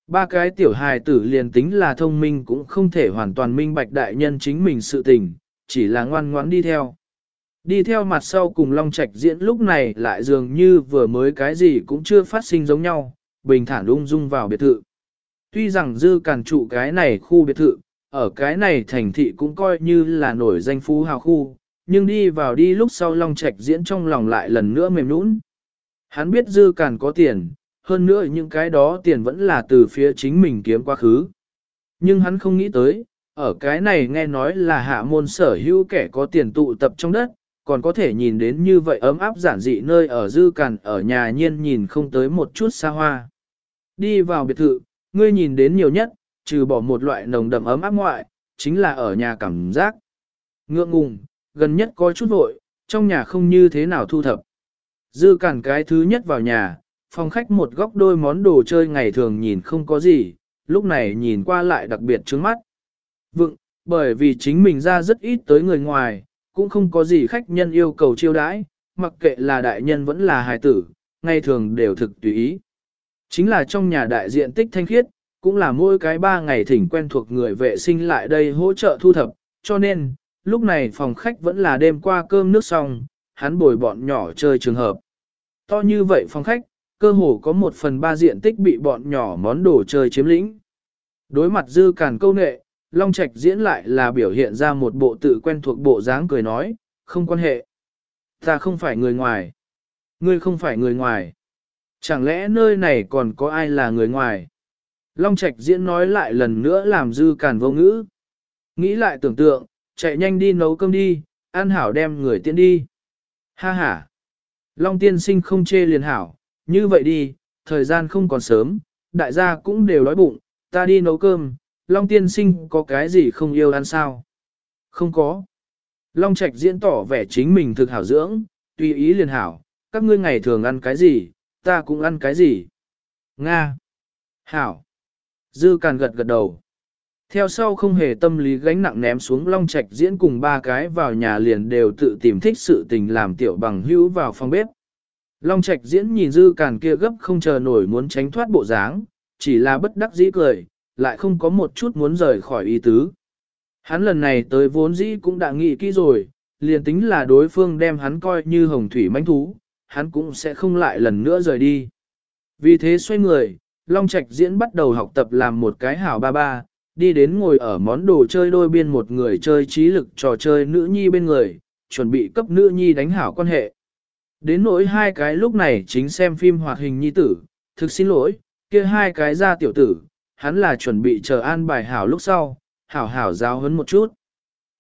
Ba cái tiểu hài tử liền tính là thông minh cũng không thể hoàn toàn minh bạch đại nhân chính mình sự tình, chỉ là ngoan ngoãn đi theo. Đi theo mặt sau cùng Long Trạch diễn lúc này lại dường như vừa mới cái gì cũng chưa phát sinh giống nhau, bình thản ung dung vào biệt thự. Tuy rằng dư càn trụ cái này khu biệt thự, ở cái này thành thị cũng coi như là nổi danh phú hào khu, nhưng đi vào đi lúc sau Long Trạch diễn trong lòng lại lần nữa mềm nũng. Hắn biết dư càn có tiền, hơn nữa những cái đó tiền vẫn là từ phía chính mình kiếm quá khứ. Nhưng hắn không nghĩ tới, ở cái này nghe nói là hạ môn sở hữu kẻ có tiền tụ tập trong đất, còn có thể nhìn đến như vậy ấm áp giản dị nơi ở dư càn ở nhà nhiên nhìn không tới một chút xa hoa. Đi vào biệt thự, ngươi nhìn đến nhiều nhất, trừ bỏ một loại nồng đậm ấm áp ngoại, chính là ở nhà cảm giác. Ngượng ngùng, gần nhất có chút vội, trong nhà không như thế nào thu thập. Dư cản cái thứ nhất vào nhà, phòng khách một góc đôi món đồ chơi ngày thường nhìn không có gì, lúc này nhìn qua lại đặc biệt trướng mắt. Vựng, bởi vì chính mình ra rất ít tới người ngoài, cũng không có gì khách nhân yêu cầu chiêu đãi, mặc kệ là đại nhân vẫn là hài tử, ngày thường đều thực tùy ý. Chính là trong nhà đại diện tích thanh khiết, cũng là mỗi cái ba ngày thỉnh quen thuộc người vệ sinh lại đây hỗ trợ thu thập, cho nên, lúc này phòng khách vẫn là đêm qua cơm nước xong, hắn bồi bọn nhỏ chơi trường hợp. To như vậy phòng khách, cơ hồ có một phần ba diện tích bị bọn nhỏ món đồ chơi chiếm lĩnh. Đối mặt dư càn câu nệ, Long Trạch diễn lại là biểu hiện ra một bộ tự quen thuộc bộ dáng cười nói, không quan hệ. Ta không phải người ngoài. Ngươi không phải người ngoài. Chẳng lẽ nơi này còn có ai là người ngoài? Long Trạch diễn nói lại lần nữa làm dư càn vô ngữ. Nghĩ lại tưởng tượng, chạy nhanh đi nấu cơm đi, ăn hảo đem người tiễn đi. Ha ha. Long tiên sinh không chê liền hảo, như vậy đi, thời gian không còn sớm, đại gia cũng đều đói bụng, ta đi nấu cơm, Long tiên sinh có cái gì không yêu ăn sao? Không có. Long Trạch diễn tỏ vẻ chính mình thực hảo dưỡng, tùy ý liền hảo, các ngươi ngày thường ăn cái gì, ta cũng ăn cái gì. Nga. Hảo. Dư càn gật gật đầu. Theo sau không hề tâm lý gánh nặng ném xuống Long Trạch diễn cùng ba cái vào nhà liền đều tự tìm thích sự tình làm tiểu bằng hữu vào phòng bếp. Long Trạch diễn nhìn dư càn kia gấp không chờ nổi muốn tránh thoát bộ dáng, chỉ là bất đắc dĩ cười, lại không có một chút muốn rời khỏi ý tứ. Hắn lần này tới vốn dĩ cũng đã nghĩ kỹ rồi, liền tính là đối phương đem hắn coi như hồng thủy manh thú, hắn cũng sẽ không lại lần nữa rời đi. Vì thế xoay người, Long Trạch diễn bắt đầu học tập làm một cái hảo ba ba, đi đến ngồi ở món đồ chơi đôi biên một người chơi trí lực trò chơi nữ nhi bên người, chuẩn bị cấp nữ nhi đánh hảo quan hệ. Đến nỗi hai cái lúc này chính xem phim hoạt hình nhi tử, thực xin lỗi, kia hai cái ra tiểu tử, hắn là chuẩn bị chờ an bài hảo lúc sau, hảo hảo giáo hấn một chút.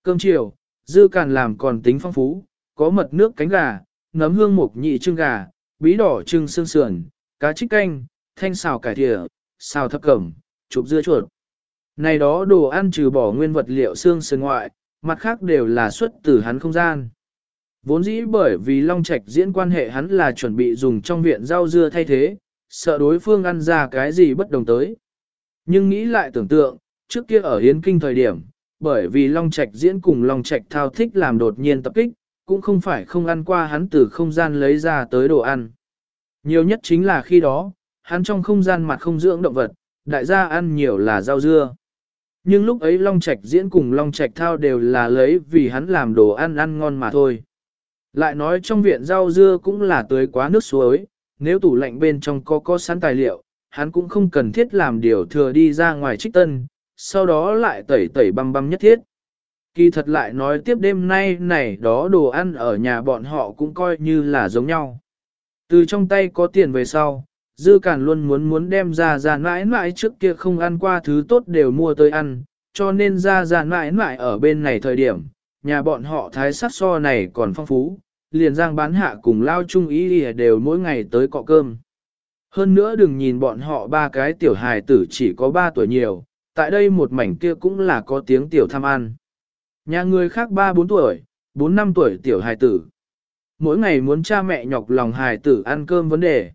Cơm chiều, dư càn làm còn tính phong phú, có mật nước cánh gà, nấm hương mộc nhị trưng gà, bí đỏ trưng xương sườn, cá trích canh, thanh xào cải thịa, xào thập cẩm, chụp dưa chuột. Này đó đồ ăn trừ bỏ nguyên vật liệu xương sườn ngoại, mặt khác đều là xuất từ hắn không gian. Vốn dĩ bởi vì Long Trạch diễn quan hệ hắn là chuẩn bị dùng trong viện rau dưa thay thế, sợ đối phương ăn ra cái gì bất đồng tới. Nhưng nghĩ lại tưởng tượng, trước kia ở Hiến Kinh thời điểm, bởi vì Long Trạch diễn cùng Long Trạch thao thích làm đột nhiên tập kích, cũng không phải không ăn qua hắn từ không gian lấy ra tới đồ ăn. Nhiều nhất chính là khi đó, hắn trong không gian mặt không dưỡng động vật, đại gia ăn nhiều là rau dưa. Nhưng lúc ấy Long Trạch diễn cùng Long Trạch thao đều là lấy vì hắn làm đồ ăn ăn ngon mà thôi. Lại nói trong viện rau dưa cũng là tưới quá nước suối, nếu tủ lạnh bên trong có có sẵn tài liệu, hắn cũng không cần thiết làm điều thừa đi ra ngoài trích tân, sau đó lại tẩy tẩy băm băm nhất thiết. Kỳ thật lại nói tiếp đêm nay này đó đồ ăn ở nhà bọn họ cũng coi như là giống nhau. Từ trong tay có tiền về sau, Dư Cản luôn muốn muốn đem ra ra mãi mãi trước kia không ăn qua thứ tốt đều mua tới ăn, cho nên ra ra mãi mãi ở bên này thời điểm, nhà bọn họ thái sát so này còn phong phú, liền giang bán hạ cùng lao chung ý đều mỗi ngày tới cọ cơm. Hơn nữa đừng nhìn bọn họ ba cái tiểu hài tử chỉ có ba tuổi nhiều, tại đây một mảnh kia cũng là có tiếng tiểu tham ăn. Nhà người khác ba bốn tuổi, bốn năm tuổi tiểu hài tử. Mỗi ngày muốn cha mẹ nhọc lòng hài tử ăn cơm vấn đề.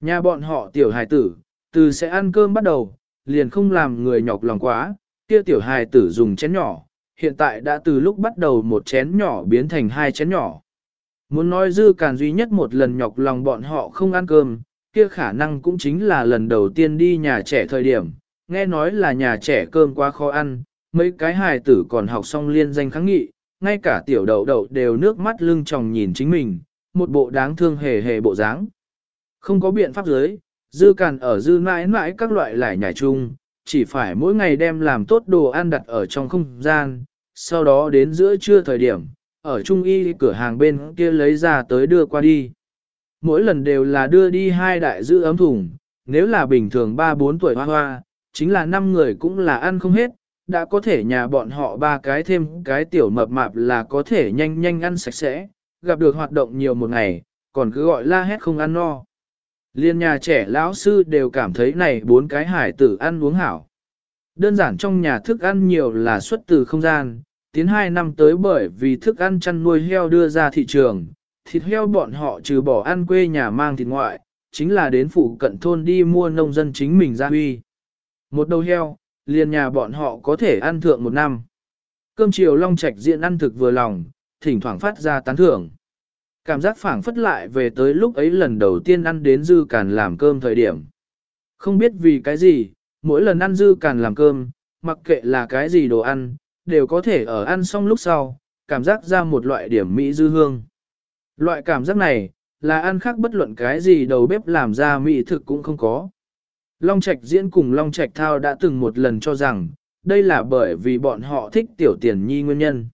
Nhà bọn họ tiểu hài tử, từ sẽ ăn cơm bắt đầu, liền không làm người nhọc lòng quá, kia tiểu hài tử dùng chén nhỏ, hiện tại đã từ lúc bắt đầu một chén nhỏ biến thành hai chén nhỏ. Muốn nói dư càn duy nhất một lần nhọc lòng bọn họ không ăn cơm, kia khả năng cũng chính là lần đầu tiên đi nhà trẻ thời điểm, nghe nói là nhà trẻ cơm quá khó ăn, mấy cái hài tử còn học xong liên danh kháng nghị, ngay cả tiểu đậu đậu đều nước mắt lưng tròng nhìn chính mình, một bộ đáng thương hề hề bộ dáng. Không có biện pháp giới, dư càn ở dư mãi mãi các loại lại nhảy chung, chỉ phải mỗi ngày đem làm tốt đồ ăn đặt ở trong không gian, sau đó đến giữa trưa thời điểm, ở trung y cửa hàng bên kia lấy ra tới đưa qua đi. Mỗi lần đều là đưa đi hai đại giữ ấm thùng, nếu là bình thường 3-4 tuổi hoa hoa, chính là 5 người cũng là ăn không hết, đã có thể nhà bọn họ ba cái thêm cái tiểu mập mạp là có thể nhanh nhanh ăn sạch sẽ, gặp được hoạt động nhiều một ngày, còn cứ gọi la hét không ăn no. Liên nhà trẻ lão sư đều cảm thấy này bốn cái hải tử ăn uống hảo. Đơn giản trong nhà thức ăn nhiều là xuất từ không gian, tiến hai năm tới bởi vì thức ăn chăn nuôi heo đưa ra thị trường, thịt heo bọn họ trừ bỏ ăn quê nhà mang thịt ngoại, chính là đến phụ cận thôn đi mua nông dân chính mình ra huy. Một đầu heo, liền nhà bọn họ có thể ăn thượng một năm. Cơm chiều long trạch diện ăn thực vừa lòng, thỉnh thoảng phát ra tán thưởng. Cảm giác phảng phất lại về tới lúc ấy lần đầu tiên ăn đến dư càn làm cơm thời điểm. Không biết vì cái gì, mỗi lần ăn dư càn làm cơm, mặc kệ là cái gì đồ ăn, đều có thể ở ăn xong lúc sau, cảm giác ra một loại điểm mỹ dư hương. Loại cảm giác này, là ăn khác bất luận cái gì đầu bếp làm ra mỹ thực cũng không có. Long Trạch diễn cùng Long Trạch thao đã từng một lần cho rằng, đây là bởi vì bọn họ thích tiểu tiền nhi nguyên nhân.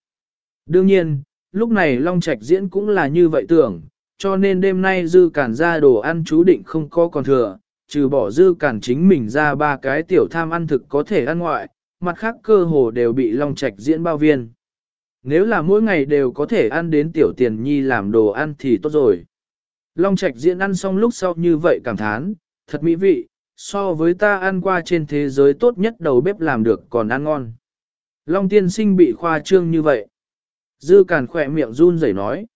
Đương nhiên, lúc này Long Trạch diễn cũng là như vậy tưởng, cho nên đêm nay dư cản ra đồ ăn chú định không có còn thừa, trừ bỏ dư cản chính mình ra ba cái tiểu tham ăn thực có thể ăn ngoại, mặt khác cơ hồ đều bị Long Trạch diễn bao viên. Nếu là mỗi ngày đều có thể ăn đến tiểu tiền nhi làm đồ ăn thì tốt rồi. Long Trạch diễn ăn xong lúc sau như vậy cảm thán, thật mỹ vị, so với ta ăn qua trên thế giới tốt nhất đầu bếp làm được còn ăn ngon. Long tiên sinh bị khoa trương như vậy. Dư càn khỏe miệng run rẩy nói.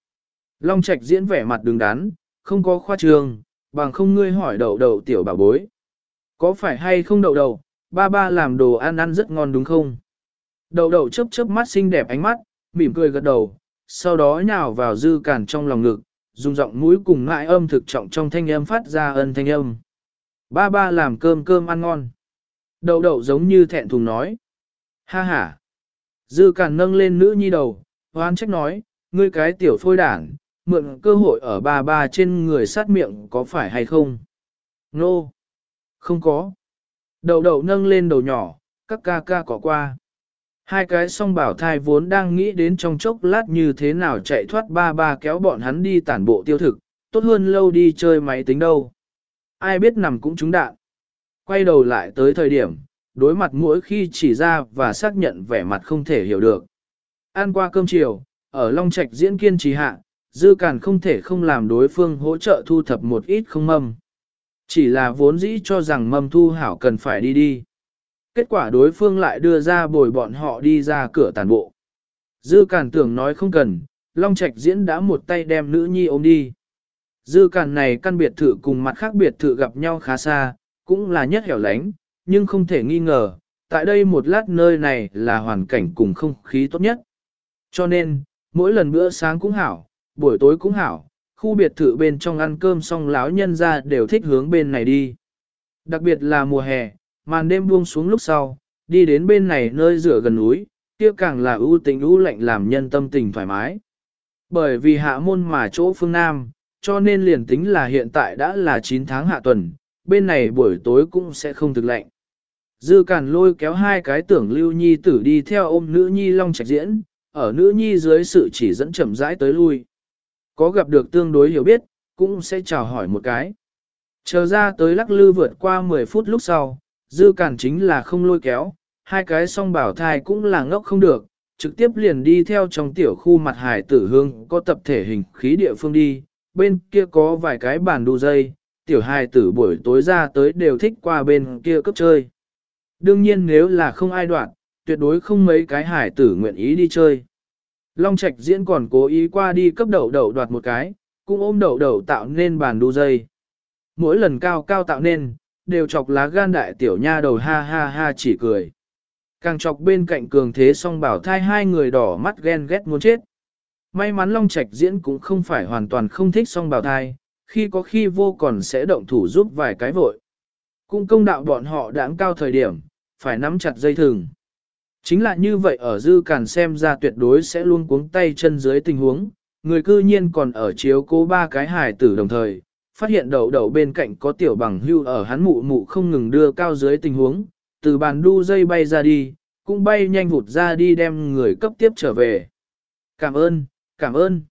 Long Trạch diễn vẻ mặt đứng đắn, không có khoa trương, bằng không ngươi hỏi đậu đậu tiểu bảo bối. Có phải hay không đậu đậu, ba ba làm đồ ăn ăn rất ngon đúng không? Đậu đậu chớp chớp mắt xinh đẹp ánh mắt, mỉm cười gật đầu, sau đó nhào vào dư càn trong lòng ngực, dùng giọng mũi cùng ngại âm thực trọng trong thanh âm phát ra ân thanh âm. Ba ba làm cơm cơm ăn ngon. Đậu đậu giống như thẹn thùng nói. Ha ha. Dư càn nâng lên nữ nhi đầu, hoan trách nói, ngươi cái tiểu phôi đảng, mượn cơ hội ở ba ba trên người sát miệng có phải hay không? Nô. No. Không có. Đậu đậu nâng lên đầu nhỏ, các ca ca có qua. Hai cái song bảo thai vốn đang nghĩ đến trong chốc lát như thế nào chạy thoát ba ba kéo bọn hắn đi tản bộ tiêu thực, tốt hơn lâu đi chơi máy tính đâu. Ai biết nằm cũng trúng đạn. Quay đầu lại tới thời điểm, đối mặt mỗi khi chỉ ra và xác nhận vẻ mặt không thể hiểu được. Ăn qua cơm chiều, ở Long Trạch diễn kiên trì hạ, dư càn không thể không làm đối phương hỗ trợ thu thập một ít không mâm. Chỉ là vốn dĩ cho rằng mâm thu hảo cần phải đi đi. Kết quả đối phương lại đưa ra bồi bọn họ đi ra cửa tàn bộ. Dư càn tưởng nói không cần, Long Trạch diễn đã một tay đem nữ nhi ôm đi. Dư càn này căn biệt thự cùng mặt khác biệt thự gặp nhau khá xa, cũng là nhất hẻo lánh, nhưng không thể nghi ngờ, tại đây một lát nơi này là hoàn cảnh cùng không khí tốt nhất. Cho nên, mỗi lần bữa sáng cũng hảo, buổi tối cũng hảo, khu biệt thự bên trong ăn cơm xong láo nhân ra đều thích hướng bên này đi. Đặc biệt là mùa hè, màn đêm buông xuống lúc sau, đi đến bên này nơi rửa gần núi, kia càng là ưu tình ưu lạnh làm nhân tâm tình thoải mái. Bởi vì hạ môn mà chỗ phương Nam, cho nên liền tính là hiện tại đã là 9 tháng hạ tuần, bên này buổi tối cũng sẽ không thực lạnh. Dư cản lôi kéo hai cái tưởng lưu nhi tử đi theo ôm nữ nhi long trạch diễn, ở nữ nhi dưới sự chỉ dẫn chậm rãi tới lui. Có gặp được tương đối hiểu biết, cũng sẽ chào hỏi một cái. Chờ ra tới lắc lư vượt qua 10 phút lúc sau, dư cản chính là không lôi kéo, hai cái song bảo thai cũng là ngốc không được, trực tiếp liền đi theo trong tiểu khu mặt hải tử hương có tập thể hình khí địa phương đi, bên kia có vài cái bàn đu dây, tiểu hài tử buổi tối ra tới đều thích qua bên kia cấp chơi. Đương nhiên nếu là không ai đoạn, tuyệt đối không mấy cái hải tử nguyện ý đi chơi. Long Trạch diễn còn cố ý qua đi cấp đậu đậu đoạt một cái, cũng ôm đậu đậu tạo nên bàn đu dây. Mỗi lần cao cao tạo nên, đều chọc lá gan đại tiểu nha đầu ha ha ha chỉ cười. Càng chọc bên cạnh cường thế song bảo thai hai người đỏ mắt ghen ghét muốn chết. May mắn Long Trạch diễn cũng không phải hoàn toàn không thích song bảo thai, khi có khi vô còn sẽ động thủ giúp vài cái vội. Cũng công đạo bọn họ đáng cao thời điểm, phải nắm chặt dây thừng. Chính là như vậy ở dư càn xem ra tuyệt đối sẽ luôn cuống tay chân dưới tình huống, người cư nhiên còn ở chiếu cố ba cái hài tử đồng thời, phát hiện đầu đầu bên cạnh có tiểu bằng hưu ở hắn mụ mụ không ngừng đưa cao dưới tình huống, từ bàn đu dây bay ra đi, cũng bay nhanh vụt ra đi đem người cấp tiếp trở về. Cảm ơn, cảm ơn.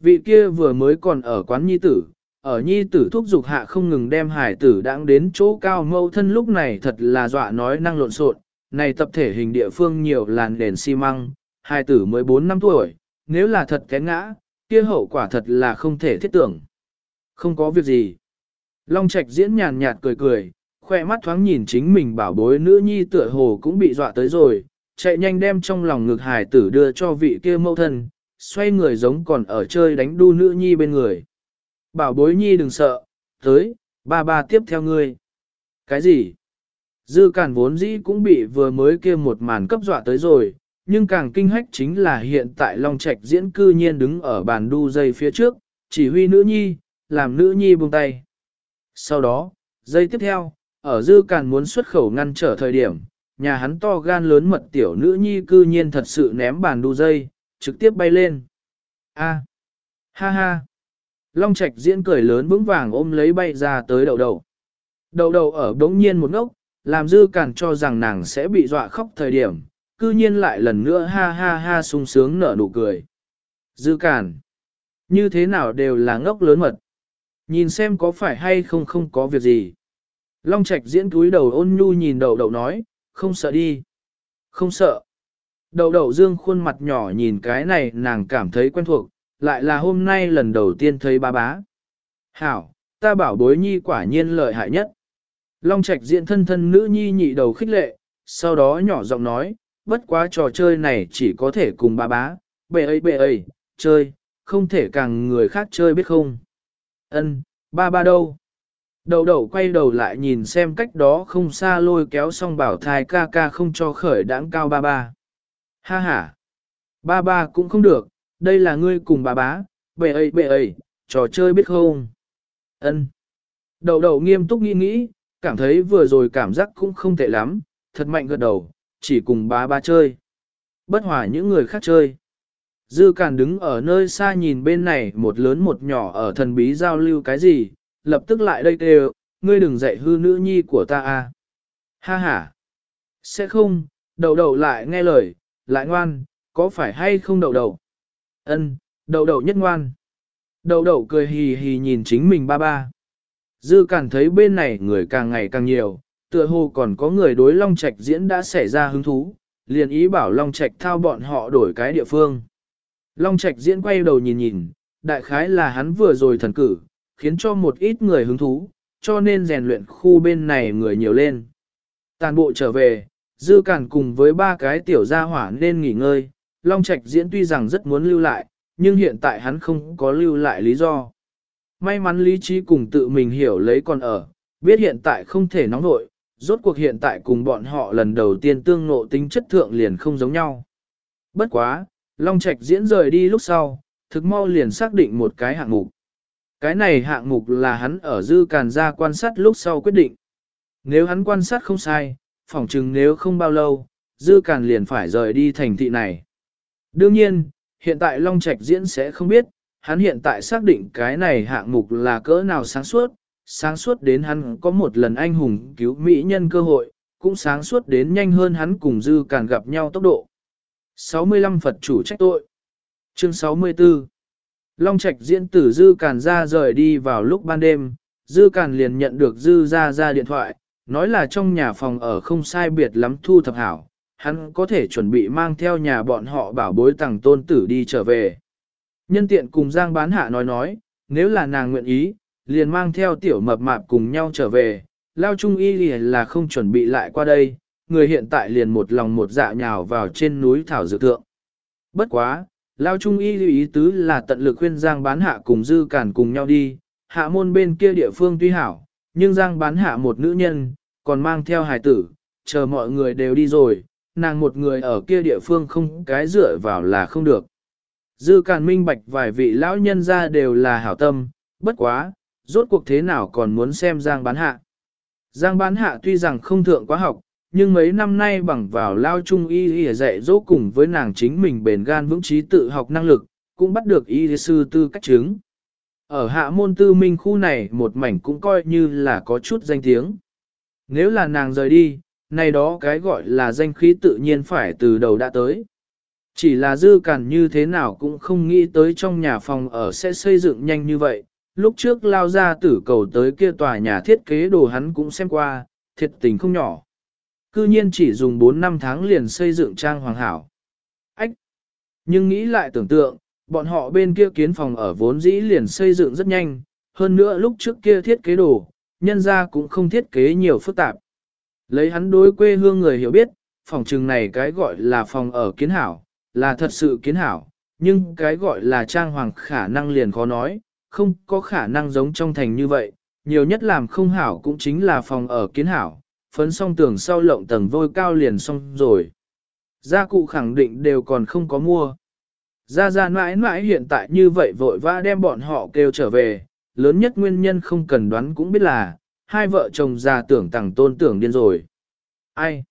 Vị kia vừa mới còn ở quán nhi tử, ở nhi tử thúc dục hạ không ngừng đem hải tử đãng đến chỗ cao mâu thân lúc này thật là dọa nói năng lộn xộn. Này tập thể hình địa phương nhiều làn đèn xi măng, hải tử mới 4 năm tuổi, nếu là thật cái ngã, kia hậu quả thật là không thể thiết tưởng. Không có việc gì. Long Trạch diễn nhàn nhạt cười cười, khoe mắt thoáng nhìn chính mình bảo bối nữ nhi tựa hồ cũng bị dọa tới rồi, chạy nhanh đem trong lòng ngực hải tử đưa cho vị kia mâu thân, xoay người giống còn ở chơi đánh đu nữ nhi bên người. Bảo bối nhi đừng sợ, tới, ba ba tiếp theo ngươi. Cái gì? Dư cản vốn dĩ cũng bị vừa mới kia một màn cấp dọa tới rồi, nhưng càng kinh hách chính là hiện tại Long Trạch diễn cư nhiên đứng ở bàn đu dây phía trước, chỉ huy nữ nhi, làm nữ nhi buông tay. Sau đó, dây tiếp theo, ở dư càn muốn xuất khẩu ngăn trở thời điểm, nhà hắn to gan lớn mật tiểu nữ nhi cư nhiên thật sự ném bàn đu dây, trực tiếp bay lên. A. Ha ha. Long Trạch diễn cười lớn vững vàng ôm lấy bay ra tới đầu đầu. Đầu đầu ở đống nhiên một ngốc, làm dư cản cho rằng nàng sẽ bị dọa khóc thời điểm, cư nhiên lại lần nữa ha ha ha sung sướng nở nụ cười. Dư cản Như thế nào đều là ngốc lớn mật. Nhìn xem có phải hay không không có việc gì. Long Trạch diễn túi đầu ôn nhu nhìn đầu đầu nói, không sợ đi. Không sợ. Đầu đầu dương khuôn mặt nhỏ nhìn cái này nàng cảm thấy quen thuộc, lại là hôm nay lần đầu tiên thấy ba bá. Hảo, ta bảo bối nhi quả nhiên lợi hại nhất. Long Trạch diện thân thân nữ nhi nhị đầu khích lệ, sau đó nhỏ giọng nói, bất quá trò chơi này chỉ có thể cùng ba bá, bệ ấy bệ ấy, chơi, không thể càng người khác chơi biết không. Ân, ba ba đâu? Đầu đầu quay đầu lại nhìn xem cách đó không xa lôi kéo xong bảo thai ca ca không cho khởi đãng cao ba ba. Ha ha! Ba ba cũng không được, đây là ngươi cùng bà bá, bệ ấy bệ ấy, trò chơi biết không? Ân. Đầu đầu nghiêm túc nghĩ nghĩ, cảm thấy vừa rồi cảm giác cũng không tệ lắm, thật mạnh gật đầu, chỉ cùng bá ba chơi. Bất hòa những người khác chơi. Dư Càn đứng ở nơi xa nhìn bên này một lớn một nhỏ ở thần bí giao lưu cái gì, lập tức lại đây kêu, ngươi đừng dạy hư nữ nhi của ta a. Ha ha. Sẽ không, đầu đầu lại nghe lời, lại ngoan, có phải hay không đầu đầu? Ân, đầu đầu nhất ngoan. Đầu đầu cười hì hì nhìn chính mình ba ba. Dư cảm thấy bên này người càng ngày càng nhiều, tựa hồ còn có người đối Long Trạch diễn đã xảy ra hứng thú, liền ý bảo Long Trạch thao bọn họ đổi cái địa phương. Long Trạch diễn quay đầu nhìn nhìn, đại khái là hắn vừa rồi thần cử, khiến cho một ít người hứng thú, cho nên rèn luyện khu bên này người nhiều lên. Tàn bộ trở về, dư cản cùng với ba cái tiểu gia hỏa nên nghỉ ngơi, Long Trạch diễn tuy rằng rất muốn lưu lại, nhưng hiện tại hắn không có lưu lại lý do. May mắn lý trí cùng tự mình hiểu lấy còn ở, biết hiện tại không thể nóng nội, rốt cuộc hiện tại cùng bọn họ lần đầu tiên tương nộ tính chất thượng liền không giống nhau. Bất quá, Long Trạch diễn rời đi lúc sau, thực mau liền xác định một cái hạng mục. Cái này hạng mục là hắn ở dư càn ra quan sát lúc sau quyết định. Nếu hắn quan sát không sai, phỏng chừng nếu không bao lâu, dư càn liền phải rời đi thành thị này. Đương nhiên, hiện tại Long Trạch diễn sẽ không biết, hắn hiện tại xác định cái này hạng mục là cỡ nào sáng suốt, sáng suốt đến hắn có một lần anh hùng cứu mỹ nhân cơ hội, cũng sáng suốt đến nhanh hơn hắn cùng dư càn gặp nhau tốc độ. 65 Phật chủ trách tội Chương 64 Long Trạch diễn tử dư càn ra rời đi vào lúc ban đêm, dư càn liền nhận được dư ra ra điện thoại, nói là trong nhà phòng ở không sai biệt lắm thu thập hảo, hắn có thể chuẩn bị mang theo nhà bọn họ bảo bối tàng tôn tử đi trở về. Nhân tiện cùng Giang bán hạ nói nói, nếu là nàng nguyện ý, liền mang theo tiểu mập mạp cùng nhau trở về, lao trung y là không chuẩn bị lại qua đây, người hiện tại liền một lòng một dạ nhào vào trên núi thảo dược thượng. Bất quá, lao trung y lưu ý tứ là tận lực khuyên Giang bán hạ cùng dư cản cùng nhau đi, hạ môn bên kia địa phương tuy hảo, nhưng Giang bán hạ một nữ nhân, còn mang theo hài tử, chờ mọi người đều đi rồi, nàng một người ở kia địa phương không cái dựa vào là không được. Dư càn minh bạch vài vị lão nhân ra đều là hảo tâm, bất quá, rốt cuộc thế nào còn muốn xem Giang bán hạ. Giang bán hạ tuy rằng không thượng quá học, nhưng mấy năm nay bằng vào lao trung y y dạy dỗ cùng với nàng chính mình bền gan vững trí tự học năng lực, cũng bắt được y sư tư cách chứng. Ở hạ môn tư minh khu này một mảnh cũng coi như là có chút danh tiếng. Nếu là nàng rời đi, này đó cái gọi là danh khí tự nhiên phải từ đầu đã tới. Chỉ là dư cản như thế nào cũng không nghĩ tới trong nhà phòng ở sẽ xây dựng nhanh như vậy. Lúc trước lao ra tử cầu tới kia tòa nhà thiết kế đồ hắn cũng xem qua, thiệt tình không nhỏ. Cư nhiên chỉ dùng 4 năm tháng liền xây dựng trang hoàng hảo. Ách! Nhưng nghĩ lại tưởng tượng, bọn họ bên kia kiến phòng ở vốn dĩ liền xây dựng rất nhanh, hơn nữa lúc trước kia thiết kế đồ, nhân ra cũng không thiết kế nhiều phức tạp. Lấy hắn đối quê hương người hiểu biết, phòng trừng này cái gọi là phòng ở kiến hảo, là thật sự kiến hảo, nhưng cái gọi là trang hoàng khả năng liền khó nói, không có khả năng giống trong thành như vậy, nhiều nhất làm không hảo cũng chính là phòng ở kiến hảo, phấn song tường sau lộng tầng vôi cao liền xong rồi. Gia cụ khẳng định đều còn không có mua. Gia Gia mãi mãi hiện tại như vậy vội vã đem bọn họ kêu trở về, lớn nhất nguyên nhân không cần đoán cũng biết là, hai vợ chồng già tưởng tàng tôn tưởng điên rồi. Ai?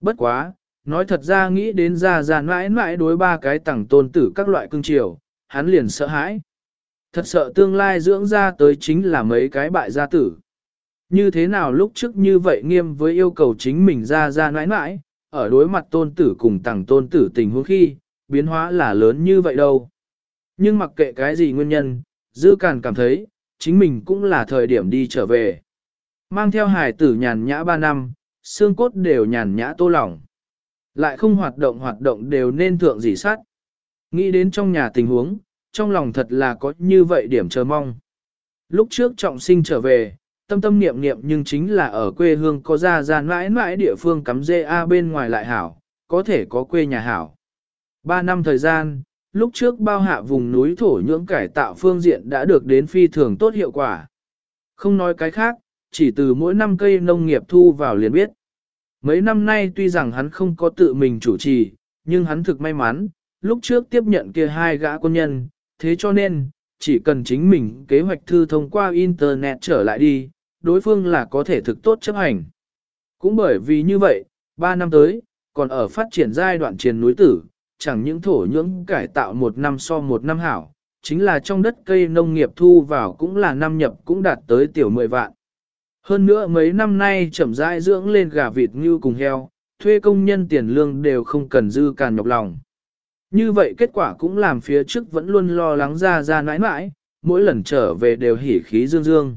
Bất quá, nói thật ra nghĩ đến gia gia mãi mãi đối ba cái tàng tôn tử các loại cưng chiều, hắn liền sợ hãi. Thật sợ tương lai dưỡng ra tới chính là mấy cái bại gia tử. Như thế nào lúc trước như vậy nghiêm với yêu cầu chính mình gia gia mãi mãi, ở đối mặt tôn tử cùng tàng tôn tử tình huống khi, biến hóa là lớn như vậy đâu. Nhưng mặc kệ cái gì nguyên nhân, Dư Càn cảm thấy, chính mình cũng là thời điểm đi trở về. Mang theo hài tử nhàn nhã 3 năm, xương cốt đều nhàn nhã tô lỏng. Lại không hoạt động hoạt động đều nên thượng gì sát. Nghĩ đến trong nhà tình huống, trong lòng thật là có như vậy điểm chờ mong. Lúc trước trọng sinh trở về, tâm tâm niệm niệm nhưng chính là ở quê hương có ra ra mãi mãi địa phương cắm dê A bên ngoài lại hảo, có thể có quê nhà hảo. Ba năm thời gian, lúc trước bao hạ vùng núi thổ nhưỡng cải tạo phương diện đã được đến phi thường tốt hiệu quả. Không nói cái khác, chỉ từ mỗi năm cây nông nghiệp thu vào liền biết. Mấy năm nay tuy rằng hắn không có tự mình chủ trì, nhưng hắn thực may mắn, lúc trước tiếp nhận kia hai gã quân nhân, thế cho nên, chỉ cần chính mình kế hoạch thư thông qua Internet trở lại đi, đối phương là có thể thực tốt chấp hành. Cũng bởi vì như vậy, 3 năm tới, còn ở phát triển giai đoạn triền núi tử, chẳng những thổ nhưỡng cải tạo một năm so một năm hảo, chính là trong đất cây nông nghiệp thu vào cũng là năm nhập cũng đạt tới tiểu 10 vạn. Hơn nữa mấy năm nay chậm rãi dưỡng lên gà vịt như cùng heo, thuê công nhân tiền lương đều không cần dư càn nhọc lòng. Như vậy kết quả cũng làm phía trước vẫn luôn lo lắng ra ra nãi nãi, mỗi lần trở về đều hỉ khí dương dương.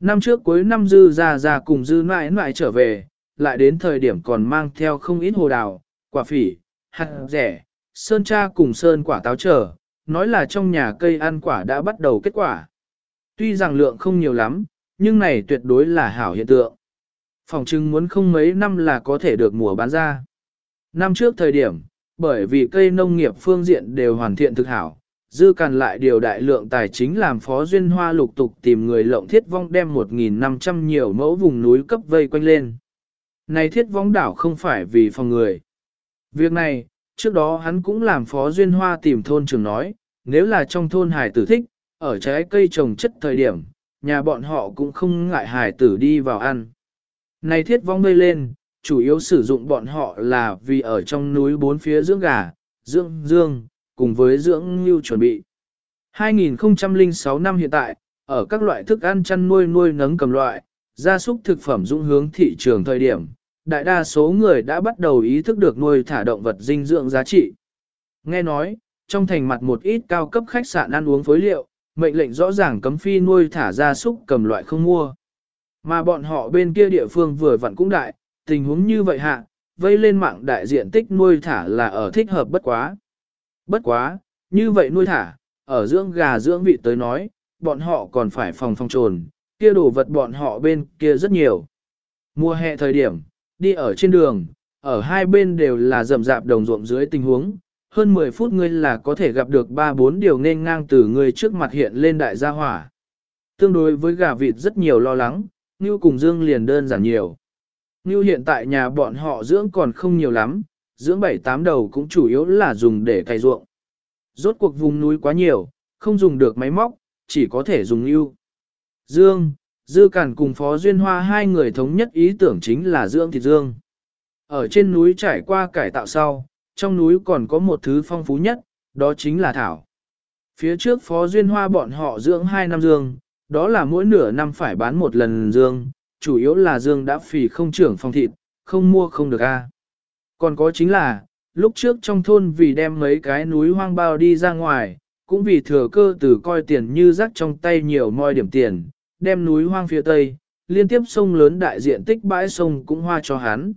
Năm trước cuối năm dư ra ra cùng dư nãi nãi trở về, lại đến thời điểm còn mang theo không ít hồ đào, quả phỉ, hạt rẻ, sơn cha cùng sơn quả táo trở, nói là trong nhà cây ăn quả đã bắt đầu kết quả. Tuy rằng lượng không nhiều lắm, nhưng này tuyệt đối là hảo hiện tượng. Phòng trưng muốn không mấy năm là có thể được mùa bán ra. Năm trước thời điểm, bởi vì cây nông nghiệp phương diện đều hoàn thiện thực hảo, dư càn lại điều đại lượng tài chính làm phó duyên hoa lục tục tìm người lộng thiết vong đem 1.500 nhiều mẫu vùng núi cấp vây quanh lên. Này thiết vong đảo không phải vì phòng người. Việc này, trước đó hắn cũng làm phó duyên hoa tìm thôn trường nói, nếu là trong thôn hải tử thích, ở trái cây trồng chất thời điểm, nhà bọn họ cũng không ngại hải tử đi vào ăn. Này thiết vong vây lên, chủ yếu sử dụng bọn họ là vì ở trong núi bốn phía dưỡng gà, dưỡng dương, cùng với dưỡng lưu chuẩn bị. 2006 năm hiện tại, ở các loại thức ăn chăn nuôi nuôi nấng cầm loại, gia súc thực phẩm dũng hướng thị trường thời điểm, đại đa số người đã bắt đầu ý thức được nuôi thả động vật dinh dưỡng giá trị. Nghe nói, trong thành mặt một ít cao cấp khách sạn ăn uống phối liệu, mệnh lệnh rõ ràng cấm phi nuôi thả gia súc cầm loại không mua. Mà bọn họ bên kia địa phương vừa vặn cũng đại, tình huống như vậy hạ, vây lên mạng đại diện tích nuôi thả là ở thích hợp bất quá. Bất quá, như vậy nuôi thả, ở dưỡng gà dưỡng vị tới nói, bọn họ còn phải phòng phòng trồn, kia đồ vật bọn họ bên kia rất nhiều. Mùa hè thời điểm, đi ở trên đường, ở hai bên đều là rậm rạp đồng ruộng dưới tình huống, hơn 10 phút ngươi là có thể gặp được 3-4 điều nên ngang từ ngươi trước mặt hiện lên đại gia hỏa. Tương đối với gà vịt rất nhiều lo lắng, Ngưu cùng Dương liền đơn giản nhiều. Ngưu hiện tại nhà bọn họ dưỡng còn không nhiều lắm, dưỡng 7-8 đầu cũng chủ yếu là dùng để cày ruộng. Rốt cuộc vùng núi quá nhiều, không dùng được máy móc, chỉ có thể dùng Ngưu. Dương, Dư Cản cùng Phó Duyên Hoa hai người thống nhất ý tưởng chính là dưỡng thịt dương. Ở trên núi trải qua cải tạo sau, trong núi còn có một thứ phong phú nhất, đó chính là thảo. Phía trước Phó Duyên Hoa bọn họ dưỡng hai năm dương, đó là mỗi nửa năm phải bán một lần dương, chủ yếu là dương đã phì không trưởng phong thịt, không mua không được a. Còn có chính là, lúc trước trong thôn vì đem mấy cái núi hoang bao đi ra ngoài, cũng vì thừa cơ từ coi tiền như rắc trong tay nhiều moi điểm tiền, đem núi hoang phía tây, liên tiếp sông lớn đại diện tích bãi sông cũng hoa cho hắn.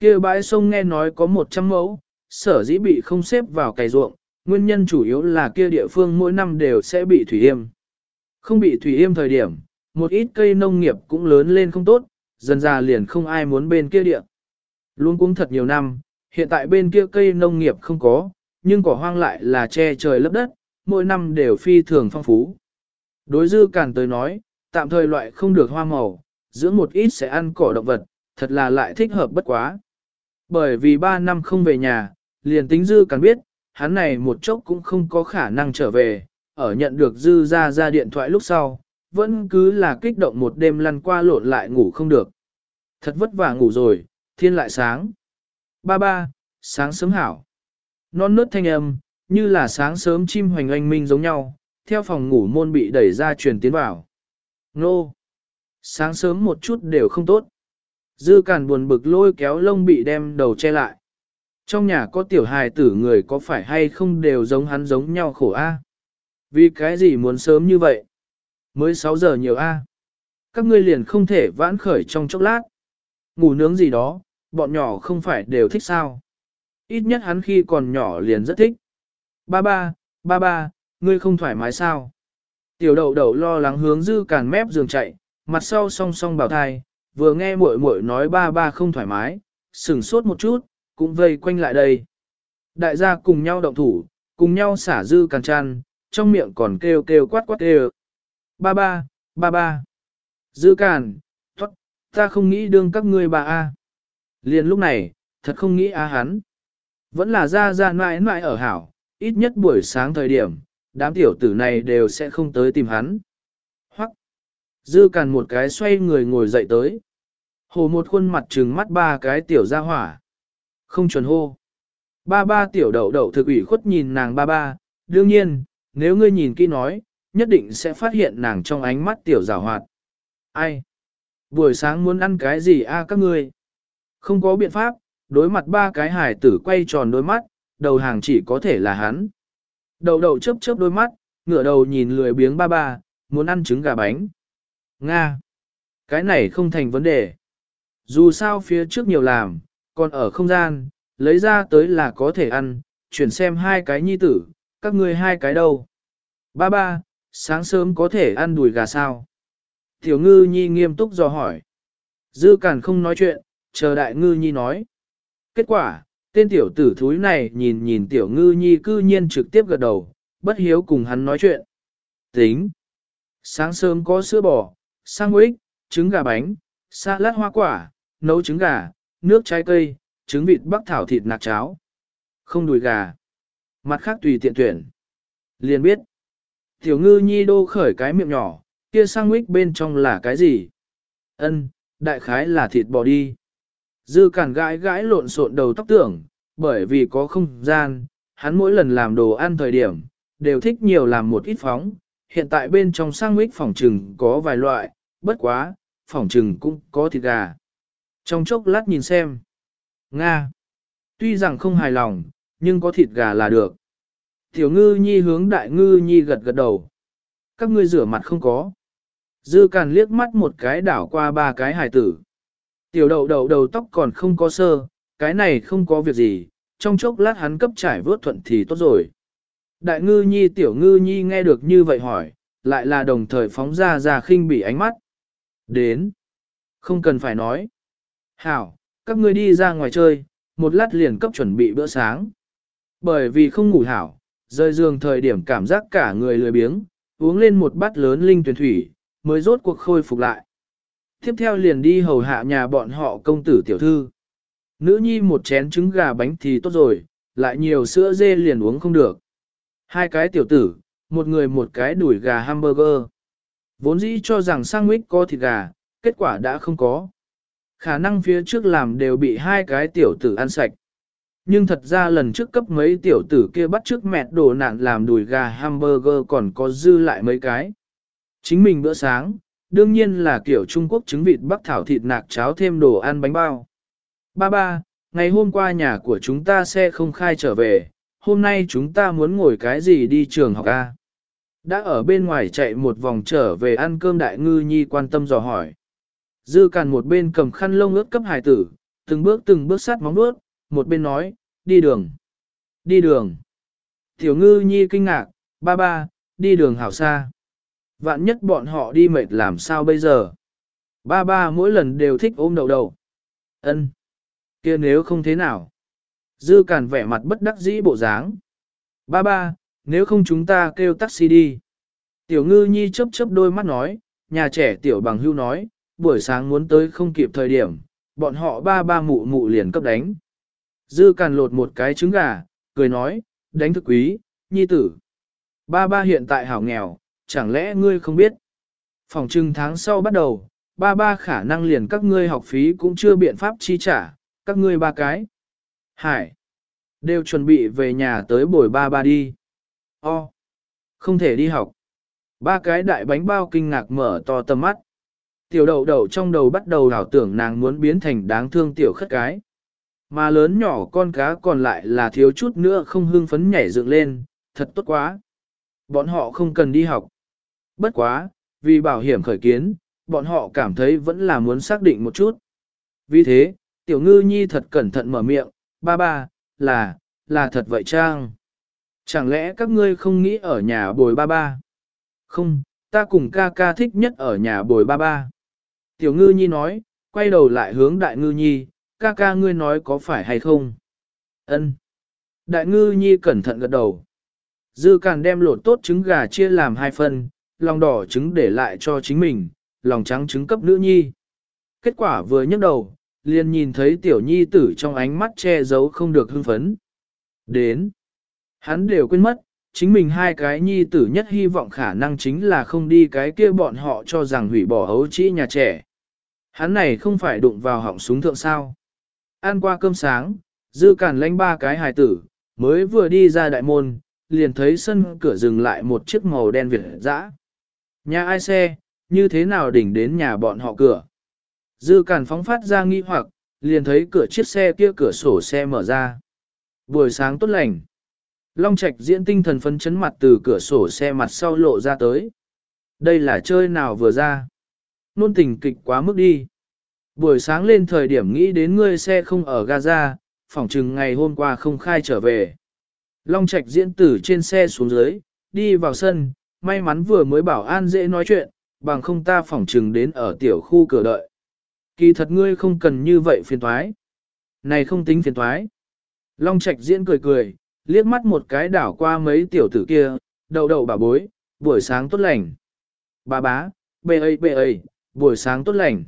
kia bãi sông nghe nói có 100 mẫu, sở dĩ bị không xếp vào cày ruộng, nguyên nhân chủ yếu là kia địa phương mỗi năm đều sẽ bị thủy yêm. Không bị thủy yêm thời điểm, một ít cây nông nghiệp cũng lớn lên không tốt, dần ra liền không ai muốn bên kia địa. Luôn cũng thật nhiều năm, hiện tại bên kia cây nông nghiệp không có, nhưng cỏ hoang lại là che trời lấp đất, mỗi năm đều phi thường phong phú. Đối dư cản tới nói, tạm thời loại không được hoa màu, dưỡng một ít sẽ ăn cỏ động vật, thật là lại thích hợp bất quá. Bởi vì 3 năm không về nhà, liền tính dư càng biết, hắn này một chốc cũng không có khả năng trở về, ở nhận được dư ra ra điện thoại lúc sau, vẫn cứ là kích động một đêm lăn qua lộn lại ngủ không được. Thật vất vả ngủ rồi, thiên lại sáng. Ba ba, sáng sớm hảo. Non nớt thanh âm, như là sáng sớm chim hoành oanh minh giống nhau, theo phòng ngủ môn bị đẩy ra truyền tiến vào. Nô! Sáng sớm một chút đều không tốt. Dư cản buồn bực lôi kéo lông bị đem đầu che lại. Trong nhà có tiểu hài tử người có phải hay không đều giống hắn giống nhau khổ a? Vì cái gì muốn sớm như vậy? Mới 6 giờ nhiều a. Các ngươi liền không thể vãn khởi trong chốc lát. Ngủ nướng gì đó, bọn nhỏ không phải đều thích sao? Ít nhất hắn khi còn nhỏ liền rất thích. Ba ba, ba ba, ngươi không thoải mái sao? Tiểu đậu đậu lo lắng hướng dư càn mép giường chạy, mặt sau song song bảo thai, vừa nghe muội muội nói ba ba không thoải mái, sửng sốt một chút, cũng vây quanh lại đây. Đại gia cùng nhau động thủ, cùng nhau xả dư càn chăn, trong miệng còn kêu kêu quát quát kêu. Ba ba, ba ba. Dư càn, thoát, ta không nghĩ đương các ngươi bà A. Liền lúc này, thật không nghĩ a hắn. Vẫn là ra ra mãi mãi ở hảo, ít nhất buổi sáng thời điểm, đám tiểu tử này đều sẽ không tới tìm hắn. Hoặc, dư càn một cái xoay người ngồi dậy tới. Hồ một khuôn mặt trừng mắt ba cái tiểu ra hỏa. Không chuẩn hô. Ba ba tiểu đậu đậu thực ủy khuất nhìn nàng ba ba, đương nhiên, nếu ngươi nhìn kỹ nói, nhất định sẽ phát hiện nàng trong ánh mắt tiểu rào hoạt. Ai? Buổi sáng muốn ăn cái gì a các ngươi? Không có biện pháp, đối mặt ba cái hải tử quay tròn đôi mắt, đầu hàng chỉ có thể là hắn. Đầu đầu chớp chớp đôi mắt, ngửa đầu nhìn lười biếng ba ba, muốn ăn trứng gà bánh. Nga! Cái này không thành vấn đề. Dù sao phía trước nhiều làm, còn ở không gian, lấy ra tới là có thể ăn, chuyển xem hai cái nhi tử, các ngươi hai cái đâu. Ba ba, sáng sớm có thể ăn đùi gà sao? Tiểu ngư nhi nghiêm túc dò hỏi. Dư cản không nói chuyện, chờ đại ngư nhi nói. Kết quả, tên tiểu tử thúi này nhìn nhìn tiểu ngư nhi cư nhiên trực tiếp gật đầu, bất hiếu cùng hắn nói chuyện. Tính. Sáng sớm có sữa bò, sandwich, trứng gà bánh, salad hoa quả, nấu trứng gà, nước trái cây, trứng vịt bắc thảo thịt nạc cháo. Không đùi gà. Mặt khác tùy tiện tuyển. Liền biết. Tiểu ngư nhi đô khởi cái miệng nhỏ, kia sandwich bên trong là cái gì? Ân, đại khái là thịt bò đi. Dư cản gãi gãi lộn xộn đầu tóc tưởng, bởi vì có không gian, hắn mỗi lần làm đồ ăn thời điểm, đều thích nhiều làm một ít phóng. Hiện tại bên trong sandwich phòng trừng có vài loại, bất quá, phòng trừng cũng có thịt gà. Trong chốc lát nhìn xem. Nga. Tuy rằng không hài lòng, nhưng có thịt gà là được. Tiểu ngư nhi hướng đại ngư nhi gật gật đầu. Các ngươi rửa mặt không có. Dư càn liếc mắt một cái đảo qua ba cái hài tử. Tiểu đầu đầu đầu tóc còn không có sơ, cái này không có việc gì, trong chốc lát hắn cấp trải vớt thuận thì tốt rồi. Đại ngư nhi tiểu ngư nhi nghe được như vậy hỏi, lại là đồng thời phóng ra ra khinh bỉ ánh mắt. Đến. Không cần phải nói. Hảo, các ngươi đi ra ngoài chơi, một lát liền cấp chuẩn bị bữa sáng. Bởi vì không ngủ hảo, rơi giường thời điểm cảm giác cả người lười biếng, uống lên một bát lớn linh tuyển thủy, mới rốt cuộc khôi phục lại. Tiếp theo liền đi hầu hạ nhà bọn họ công tử tiểu thư. Nữ nhi một chén trứng gà bánh thì tốt rồi, lại nhiều sữa dê liền uống không được. Hai cái tiểu tử, một người một cái đuổi gà hamburger. Vốn dĩ cho rằng sang mít có thịt gà, kết quả đã không có. Khả năng phía trước làm đều bị hai cái tiểu tử ăn sạch. Nhưng thật ra lần trước cấp mấy tiểu tử kia bắt trước mẹ đồ nạn làm đùi gà hamburger còn có dư lại mấy cái. Chính mình bữa sáng, đương nhiên là kiểu Trung Quốc trứng vịt bắc thảo thịt nạc cháo thêm đồ ăn bánh bao. Ba ba, ngày hôm qua nhà của chúng ta sẽ không khai trở về, hôm nay chúng ta muốn ngồi cái gì đi trường học A. Đã ở bên ngoài chạy một vòng trở về ăn cơm đại ngư nhi quan tâm dò hỏi. Dư càn một bên cầm khăn lông ướt cấp hải tử, từng bước từng bước sát móng nuốt, một bên nói, đi đường. Đi đường. Tiểu ngư nhi kinh ngạc, ba ba, đi đường hảo xa. Vạn nhất bọn họ đi mệt làm sao bây giờ? Ba ba mỗi lần đều thích ôm đầu đầu. Ân, kia nếu không thế nào? Dư càn vẻ mặt bất đắc dĩ bộ dáng. Ba ba, nếu không chúng ta kêu taxi đi. Tiểu ngư nhi chớp chớp đôi mắt nói, nhà trẻ tiểu bằng hưu nói, buổi sáng muốn tới không kịp thời điểm, bọn họ ba ba mụ mụ liền cấp đánh. Dư càn lột một cái trứng gà, cười nói, đánh thức quý, nhi tử. Ba ba hiện tại hảo nghèo, chẳng lẽ ngươi không biết? Phòng trưng tháng sau bắt đầu, ba ba khả năng liền các ngươi học phí cũng chưa biện pháp chi trả, các ngươi ba cái. Hải, đều chuẩn bị về nhà tới buổi ba ba đi. O, không thể đi học. Ba cái đại bánh bao kinh ngạc mở to tầm mắt. Tiểu đậu đậu trong đầu bắt đầu đảo tưởng nàng muốn biến thành đáng thương tiểu khất cái. Mà lớn nhỏ con cá còn lại là thiếu chút nữa không hưng phấn nhảy dựng lên, thật tốt quá. Bọn họ không cần đi học. Bất quá, vì bảo hiểm khởi kiến, bọn họ cảm thấy vẫn là muốn xác định một chút. Vì thế, tiểu ngư nhi thật cẩn thận mở miệng, ba ba, là, là thật vậy trang. Chẳng lẽ các ngươi không nghĩ ở nhà bồi ba ba? Không, ta cùng ca ca thích nhất ở nhà bồi ba ba. Tiểu ngư nhi nói, quay đầu lại hướng đại ngư nhi, ca ca ngươi nói có phải hay không? Ân. Đại ngư nhi cẩn thận gật đầu. Dư càn đem lột tốt trứng gà chia làm hai phần, lòng đỏ trứng để lại cho chính mình, lòng trắng trứng cấp nữ nhi. Kết quả vừa nhấc đầu, liền nhìn thấy tiểu nhi tử trong ánh mắt che giấu không được hưng phấn. Đến. Hắn đều quên mất, chính mình hai cái nhi tử nhất hy vọng khả năng chính là không đi cái kia bọn họ cho rằng hủy bỏ hấu trĩ nhà trẻ. Hắn này không phải đụng vào họng súng thượng sao. Ăn qua cơm sáng, dư cản lánh ba cái hài tử, mới vừa đi ra đại môn, liền thấy sân cửa dừng lại một chiếc màu đen việt dã. Nhà ai xe, như thế nào đỉnh đến nhà bọn họ cửa. Dư cản phóng phát ra nghi hoặc, liền thấy cửa chiếc xe kia cửa sổ xe mở ra. Buổi sáng tốt lành. Long Trạch diễn tinh thần phấn chấn mặt từ cửa sổ xe mặt sau lộ ra tới. Đây là chơi nào vừa ra. Nôn tình kịch quá mức đi. Buổi sáng lên thời điểm nghĩ đến ngươi xe không ở Gaza, phỏng chừng ngày hôm qua không khai trở về. Long Trạch diễn tử trên xe xuống dưới, đi vào sân, may mắn vừa mới bảo an dễ nói chuyện, bằng không ta phỏng trừng đến ở tiểu khu cửa đợi. Kỳ thật ngươi không cần như vậy phiền thoái. Này không tính phiền thoái. Long Trạch diễn cười cười, liếc mắt một cái đảo qua mấy tiểu tử kia, đậu đậu bà bối, buổi sáng tốt lành. Bà bá, bê ấy bê ấy, buổi sáng tốt lành.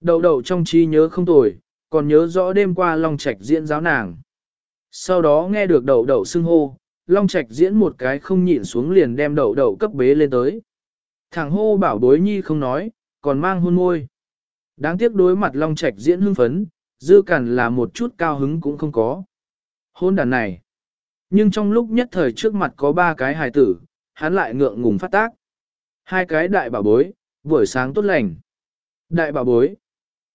Đậu đậu trong trí nhớ không tồi, còn nhớ rõ đêm qua Long Trạch diễn giáo nàng. Sau đó nghe được đậu đậu xưng hô, Long Trạch diễn một cái không nhịn xuống liền đem đậu đậu cấp bế lên tới. Thằng hô bảo bối nhi không nói, còn mang hôn môi. Đáng tiếc đối mặt Long Trạch diễn hưng phấn, dư cản là một chút cao hứng cũng không có. Hôn đàn này. Nhưng trong lúc nhất thời trước mặt có ba cái hài tử, hắn lại ngượng ngùng phát tác. Hai cái đại bảo bối, buổi sáng tốt lành. Đại bảo bối.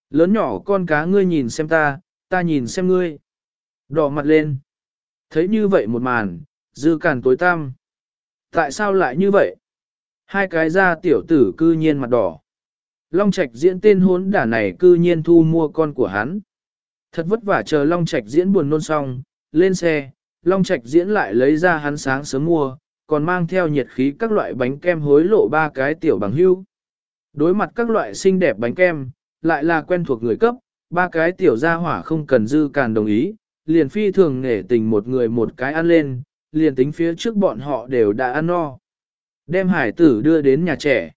Lớn nhỏ con cá ngươi nhìn xem ta, ta nhìn xem ngươi. Đỏ mặt lên. Thấy như vậy một màn, dư càn tối tăm. Tại sao lại như vậy? Hai cái da tiểu tử cư nhiên mặt đỏ. Long Trạch diễn tên hốn đả này cư nhiên thu mua con của hắn. Thật vất vả chờ Long Trạch diễn buồn nôn xong, lên xe, Long Trạch diễn lại lấy ra hắn sáng sớm mua, còn mang theo nhiệt khí các loại bánh kem hối lộ ba cái tiểu bằng hưu. Đối mặt các loại xinh đẹp bánh kem, lại là quen thuộc người cấp, ba cái tiểu gia hỏa không cần dư càn đồng ý, liền phi thường nể tình một người một cái ăn lên, liền tính phía trước bọn họ đều đã ăn no. Đem hải tử đưa đến nhà trẻ.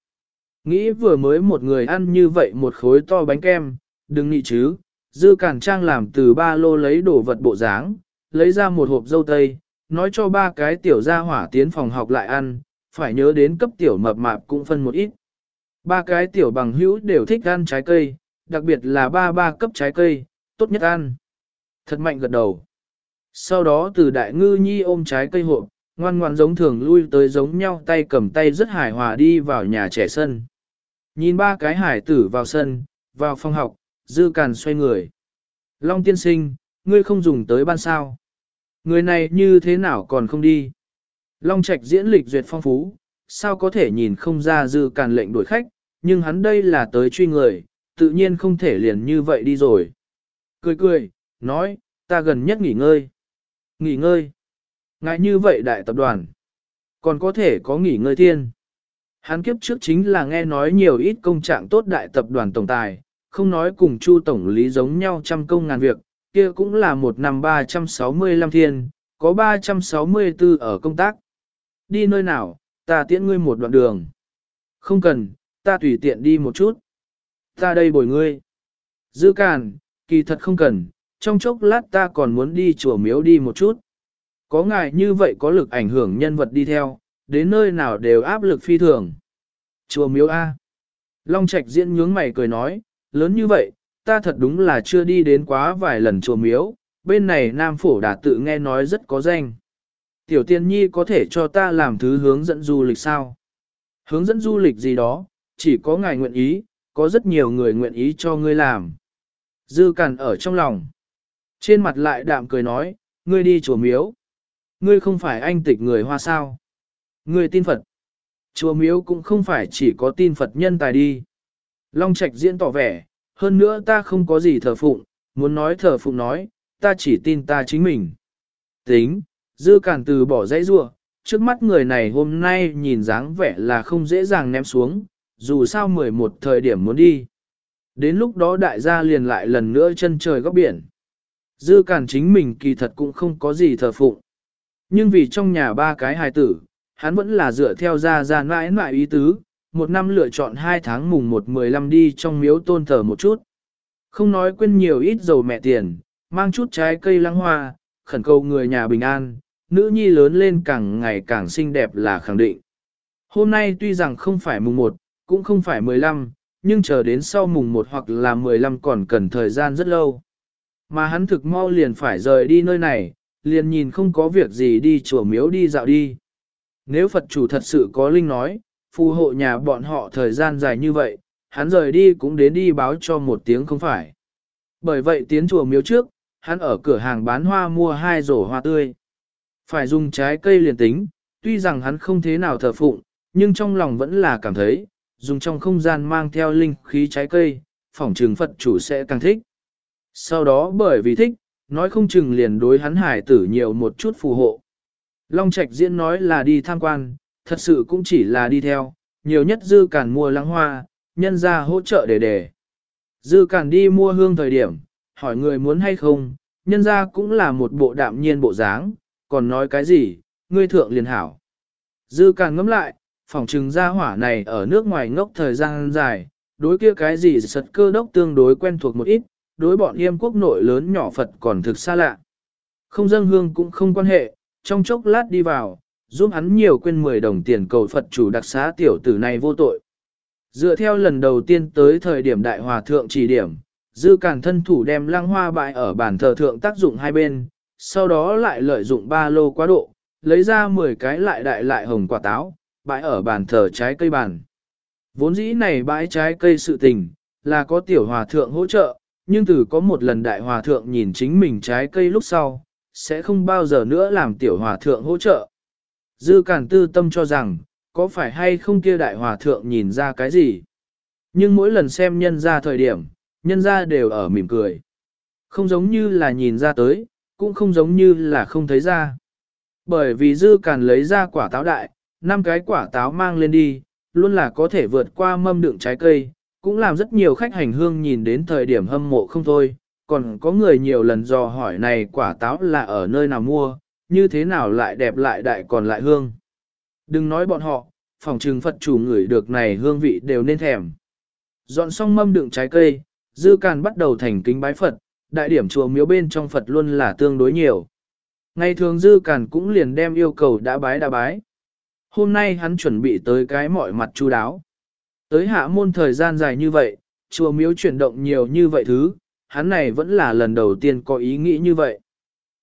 Nghĩ vừa mới một người ăn như vậy một khối to bánh kem, đừng nghĩ chứ, dư cản trang làm từ ba lô lấy đồ vật bộ dáng, lấy ra một hộp dâu tây, nói cho ba cái tiểu gia hỏa tiến phòng học lại ăn, phải nhớ đến cấp tiểu mập mạp cũng phân một ít. Ba cái tiểu bằng hữu đều thích ăn trái cây, đặc biệt là ba ba cấp trái cây, tốt nhất ăn. Thật mạnh gật đầu. Sau đó từ đại ngư nhi ôm trái cây hộp, ngoan ngoan giống thường lui tới giống nhau tay cầm tay rất hài hòa đi vào nhà trẻ sân. Nhìn ba cái hải tử vào sân, vào phòng học, dư càn xoay người. Long tiên sinh, ngươi không dùng tới ban sao. Người này như thế nào còn không đi. Long Trạch diễn lịch duyệt phong phú, sao có thể nhìn không ra dư càn lệnh đuổi khách, nhưng hắn đây là tới truy người, tự nhiên không thể liền như vậy đi rồi. Cười cười, nói, ta gần nhất nghỉ ngơi. Nghỉ ngơi. Ngại như vậy đại tập đoàn. Còn có thể có nghỉ ngơi thiên. Hắn kiếp trước chính là nghe nói nhiều ít công trạng tốt đại tập đoàn tổng tài, không nói cùng Chu tổng lý giống nhau trăm công ngàn việc, kia cũng là một năm 365 thiên, có 364 ở công tác. Đi nơi nào, ta tiễn ngươi một đoạn đường. Không cần, ta tùy tiện đi một chút. Ta đây bồi ngươi. Dư càn, kỳ thật không cần, trong chốc lát ta còn muốn đi chùa miếu đi một chút. Có ngài như vậy có lực ảnh hưởng nhân vật đi theo, đến nơi nào đều áp lực phi thường. Chùa miếu A. Long Trạch diễn nhướng mày cười nói, lớn như vậy, ta thật đúng là chưa đi đến quá vài lần chùa miếu, bên này Nam Phổ đã tự nghe nói rất có danh. Tiểu tiên nhi có thể cho ta làm thứ hướng dẫn du lịch sao? Hướng dẫn du lịch gì đó, chỉ có ngài nguyện ý, có rất nhiều người nguyện ý cho ngươi làm. Dư cằn ở trong lòng. Trên mặt lại đạm cười nói, ngươi đi chùa miếu. Ngươi không phải anh tịch người hoa sao. Ngươi tin Phật. Chùa miếu cũng không phải chỉ có tin Phật nhân tài đi. Long Trạch diễn tỏ vẻ, hơn nữa ta không có gì thờ phụng, muốn nói thờ phụng nói, ta chỉ tin ta chính mình. Tính, dư cản từ bỏ dãy rua, trước mắt người này hôm nay nhìn dáng vẻ là không dễ dàng ném xuống, dù sao 11 thời điểm muốn đi. Đến lúc đó đại gia liền lại lần nữa chân trời góc biển. Dư cản chính mình kỳ thật cũng không có gì thờ phụng. Nhưng vì trong nhà ba cái hài tử, hắn vẫn là dựa theo ra ra mãi mãi ý tứ, một năm lựa chọn hai tháng mùng một mười lăm đi trong miếu tôn thờ một chút. Không nói quên nhiều ít dầu mẹ tiền, mang chút trái cây lăng hoa, khẩn cầu người nhà bình an, nữ nhi lớn lên càng ngày càng xinh đẹp là khẳng định. Hôm nay tuy rằng không phải mùng một, cũng không phải mười lăm, nhưng chờ đến sau mùng một hoặc là mười lăm còn cần thời gian rất lâu. Mà hắn thực mau liền phải rời đi nơi này, liền nhìn không có việc gì đi chùa miếu đi dạo đi. Nếu Phật chủ thật sự có linh nói, phù hộ nhà bọn họ thời gian dài như vậy, hắn rời đi cũng đến đi báo cho một tiếng không phải. Bởi vậy tiến chùa miếu trước, hắn ở cửa hàng bán hoa mua hai rổ hoa tươi. Phải dùng trái cây liền tính, tuy rằng hắn không thế nào thờ phụng, nhưng trong lòng vẫn là cảm thấy, dùng trong không gian mang theo linh khí trái cây, phỏng trường Phật chủ sẽ càng thích. Sau đó bởi vì thích, nói không chừng liền đối hắn hải tử nhiều một chút phù hộ. Long Trạch diễn nói là đi tham quan, thật sự cũng chỉ là đi theo, nhiều nhất dư cản mua lăng hoa, nhân ra hỗ trợ để để. Dư cản đi mua hương thời điểm, hỏi người muốn hay không, nhân ra cũng là một bộ đạm nhiên bộ dáng, còn nói cái gì, ngươi thượng liền hảo. Dư cản ngẫm lại, phòng trừng gia hỏa này ở nước ngoài ngốc thời gian dài, đối kia cái gì sật cơ đốc tương đối quen thuộc một ít, đối bọn yêm quốc nội lớn nhỏ Phật còn thực xa lạ. Không dâng hương cũng không quan hệ, trong chốc lát đi vào, giúp hắn nhiều quên 10 đồng tiền cầu Phật chủ đặc xá tiểu tử này vô tội. Dựa theo lần đầu tiên tới thời điểm đại hòa thượng chỉ điểm, dư càn thân thủ đem lăng hoa bại ở bàn thờ thượng tác dụng hai bên, sau đó lại lợi dụng ba lô quá độ, lấy ra 10 cái lại đại lại hồng quả táo, bãi ở bàn thờ trái cây bàn. Vốn dĩ này bãi trái cây sự tình, là có tiểu hòa thượng hỗ trợ, nhưng từ có một lần đại hòa thượng nhìn chính mình trái cây lúc sau, sẽ không bao giờ nữa làm tiểu hòa thượng hỗ trợ. Dư Cản tư tâm cho rằng, có phải hay không kia đại hòa thượng nhìn ra cái gì? Nhưng mỗi lần xem nhân ra thời điểm, nhân ra đều ở mỉm cười. Không giống như là nhìn ra tới, cũng không giống như là không thấy ra. Bởi vì dư càn lấy ra quả táo đại, năm cái quả táo mang lên đi, luôn là có thể vượt qua mâm đựng trái cây, cũng làm rất nhiều khách hành hương nhìn đến thời điểm hâm mộ không thôi, còn có người nhiều lần dò hỏi này quả táo là ở nơi nào mua, như thế nào lại đẹp lại đại còn lại hương. Đừng nói bọn họ, phòng trừng Phật chủ người được này hương vị đều nên thèm. Dọn xong mâm đựng trái cây, dư càn bắt đầu thành kính bái Phật, đại điểm chùa miếu bên trong Phật luôn là tương đối nhiều. Ngày thường dư càn cũng liền đem yêu cầu đã bái đã bái. Hôm nay hắn chuẩn bị tới cái mọi mặt chu đáo. Tới hạ môn thời gian dài như vậy, chùa miếu chuyển động nhiều như vậy thứ, hắn này vẫn là lần đầu tiên có ý nghĩ như vậy.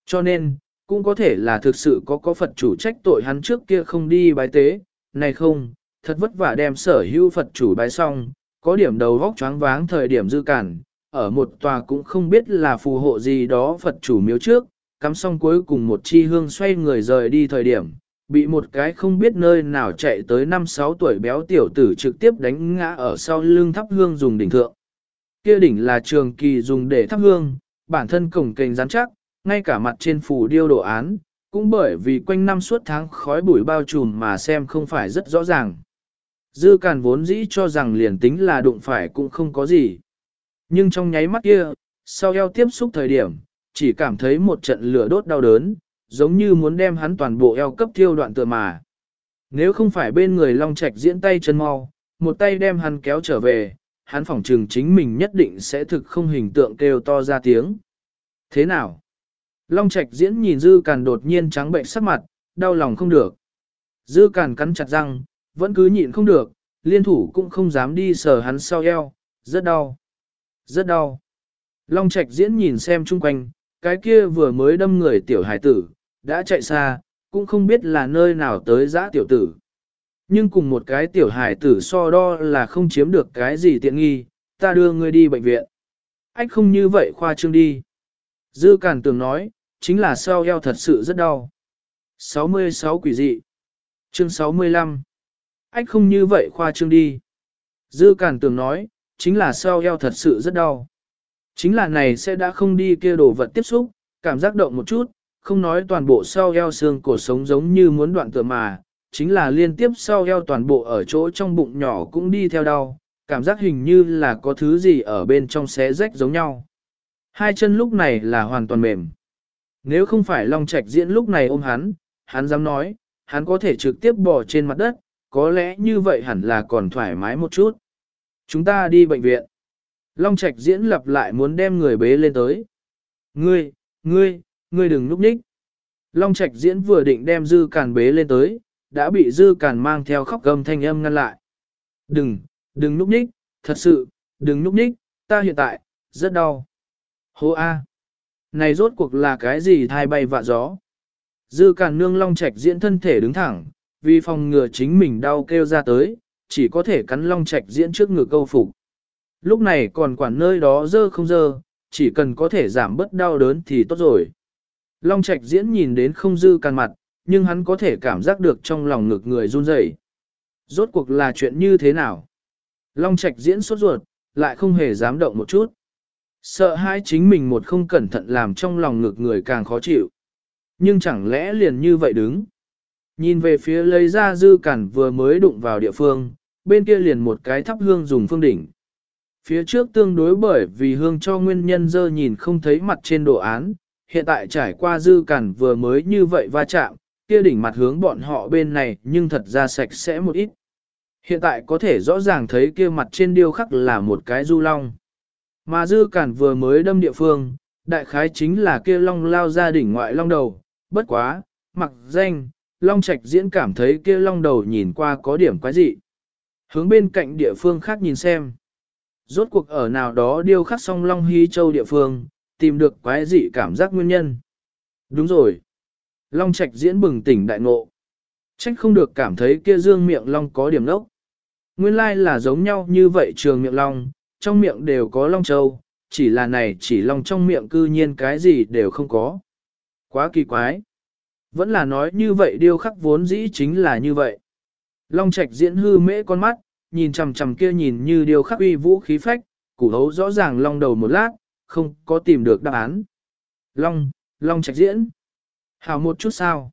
Cho nên, cũng có thể là thực sự có có Phật chủ trách tội hắn trước kia không đi bái tế, này không, thật vất vả đem sở hữu Phật chủ bái xong, có điểm đầu vóc choáng váng thời điểm dư cản, ở một tòa cũng không biết là phù hộ gì đó Phật chủ miếu trước, cắm xong cuối cùng một chi hương xoay người rời đi thời điểm, bị một cái không biết nơi nào chạy tới 5-6 tuổi béo tiểu tử trực tiếp đánh ngã ở sau lưng thắp hương dùng đỉnh thượng. Kia đỉnh là trường kỳ dùng để thắp hương, bản thân cổng kềnh rắn chắc, ngay cả mặt trên phủ điêu đồ án, cũng bởi vì quanh năm suốt tháng khói bụi bao trùm mà xem không phải rất rõ ràng. Dư càn vốn dĩ cho rằng liền tính là đụng phải cũng không có gì. Nhưng trong nháy mắt kia, sau eo tiếp xúc thời điểm, chỉ cảm thấy một trận lửa đốt đau đớn, giống như muốn đem hắn toàn bộ eo cấp thiêu đoạn tựa mà. Nếu không phải bên người Long Trạch diễn tay chân mau, một tay đem hắn kéo trở về, hắn phỏng trừng chính mình nhất định sẽ thực không hình tượng kêu to ra tiếng. Thế nào? Long Trạch diễn nhìn Dư Càn đột nhiên trắng bệnh sắc mặt, đau lòng không được. Dư Càn cắn chặt răng, vẫn cứ nhịn không được, liên thủ cũng không dám đi sờ hắn sau eo, rất đau. Rất đau. Long Trạch diễn nhìn xem chung quanh, cái kia vừa mới đâm người tiểu hải tử, đã chạy xa, cũng không biết là nơi nào tới giã tiểu tử. Nhưng cùng một cái tiểu hải tử so đo là không chiếm được cái gì tiện nghi, ta đưa ngươi đi bệnh viện. Ách không như vậy khoa trương đi. Dư Cản Tường nói, chính là sau eo thật sự rất đau. 66 quỷ dị. Chương 65. Ách không như vậy khoa trương đi. Dư Cản Tường nói, chính là sau eo thật sự rất đau. Chính là này sẽ đã không đi kia đồ vật tiếp xúc, cảm giác động một chút, không nói toàn bộ sau eo xương cổ sống giống như muốn đoạn tựa mà, chính là liên tiếp sau eo toàn bộ ở chỗ trong bụng nhỏ cũng đi theo đau, cảm giác hình như là có thứ gì ở bên trong xé rách giống nhau. Hai chân lúc này là hoàn toàn mềm. Nếu không phải Long Trạch diễn lúc này ôm hắn, hắn dám nói, hắn có thể trực tiếp bỏ trên mặt đất, có lẽ như vậy hẳn là còn thoải mái một chút. Chúng ta đi bệnh viện. Long Trạch diễn lặp lại muốn đem người bế lên tới. Ngươi, ngươi, ngươi đừng núp nhích. Long Trạch diễn vừa định đem dư càn bế lên tới, đã bị dư càn mang theo khóc gầm thanh âm ngăn lại. Đừng, đừng núp nhích, thật sự, đừng núp nhích, ta hiện tại, rất đau. Hô A. Này rốt cuộc là cái gì thai bay vạ gió? Dư càn nương long Trạch diễn thân thể đứng thẳng, vì phòng ngừa chính mình đau kêu ra tới, chỉ có thể cắn long Trạch diễn trước ngực câu phục. Lúc này còn quản nơi đó dơ không dơ, chỉ cần có thể giảm bớt đau đớn thì tốt rồi. Long Trạch diễn nhìn đến không dư càn mặt, nhưng hắn có thể cảm giác được trong lòng ngực người run rẩy. Rốt cuộc là chuyện như thế nào? Long Trạch diễn sốt ruột, lại không hề dám động một chút. Sợ hai chính mình một không cẩn thận làm trong lòng ngực người càng khó chịu. Nhưng chẳng lẽ liền như vậy đứng? Nhìn về phía lấy ra dư cản vừa mới đụng vào địa phương, bên kia liền một cái thắp hương dùng phương đỉnh. Phía trước tương đối bởi vì hương cho nguyên nhân dơ nhìn không thấy mặt trên đồ án, hiện tại trải qua dư cản vừa mới như vậy va chạm, kia đỉnh mặt hướng bọn họ bên này nhưng thật ra sạch sẽ một ít. Hiện tại có thể rõ ràng thấy kia mặt trên điêu khắc là một cái du long. Mà dư cản vừa mới đâm địa phương, đại khái chính là kia long lao ra đỉnh ngoại long đầu, bất quá, mặc danh, long trạch diễn cảm thấy kia long đầu nhìn qua có điểm quái dị. Hướng bên cạnh địa phương khác nhìn xem. Rốt cuộc ở nào đó điêu khắc song long hí châu địa phương, tìm được quái dị cảm giác nguyên nhân. Đúng rồi. Long trạch diễn bừng tỉnh đại ngộ. Trách không được cảm thấy kia dương miệng long có điểm lốc. Nguyên lai là giống nhau như vậy trường miệng long, trong miệng đều có long châu, chỉ là này chỉ long trong miệng cư nhiên cái gì đều không có. Quá kỳ quái. Vẫn là nói như vậy điêu khắc vốn dĩ chính là như vậy. Long Trạch diễn hư mễ con mắt, nhìn chằm chằm kia nhìn như điêu khắc uy vũ khí phách, củ hấu rõ ràng long đầu một lát, không có tìm được đáp án. Long, Long Trạch diễn. Hảo một chút sao?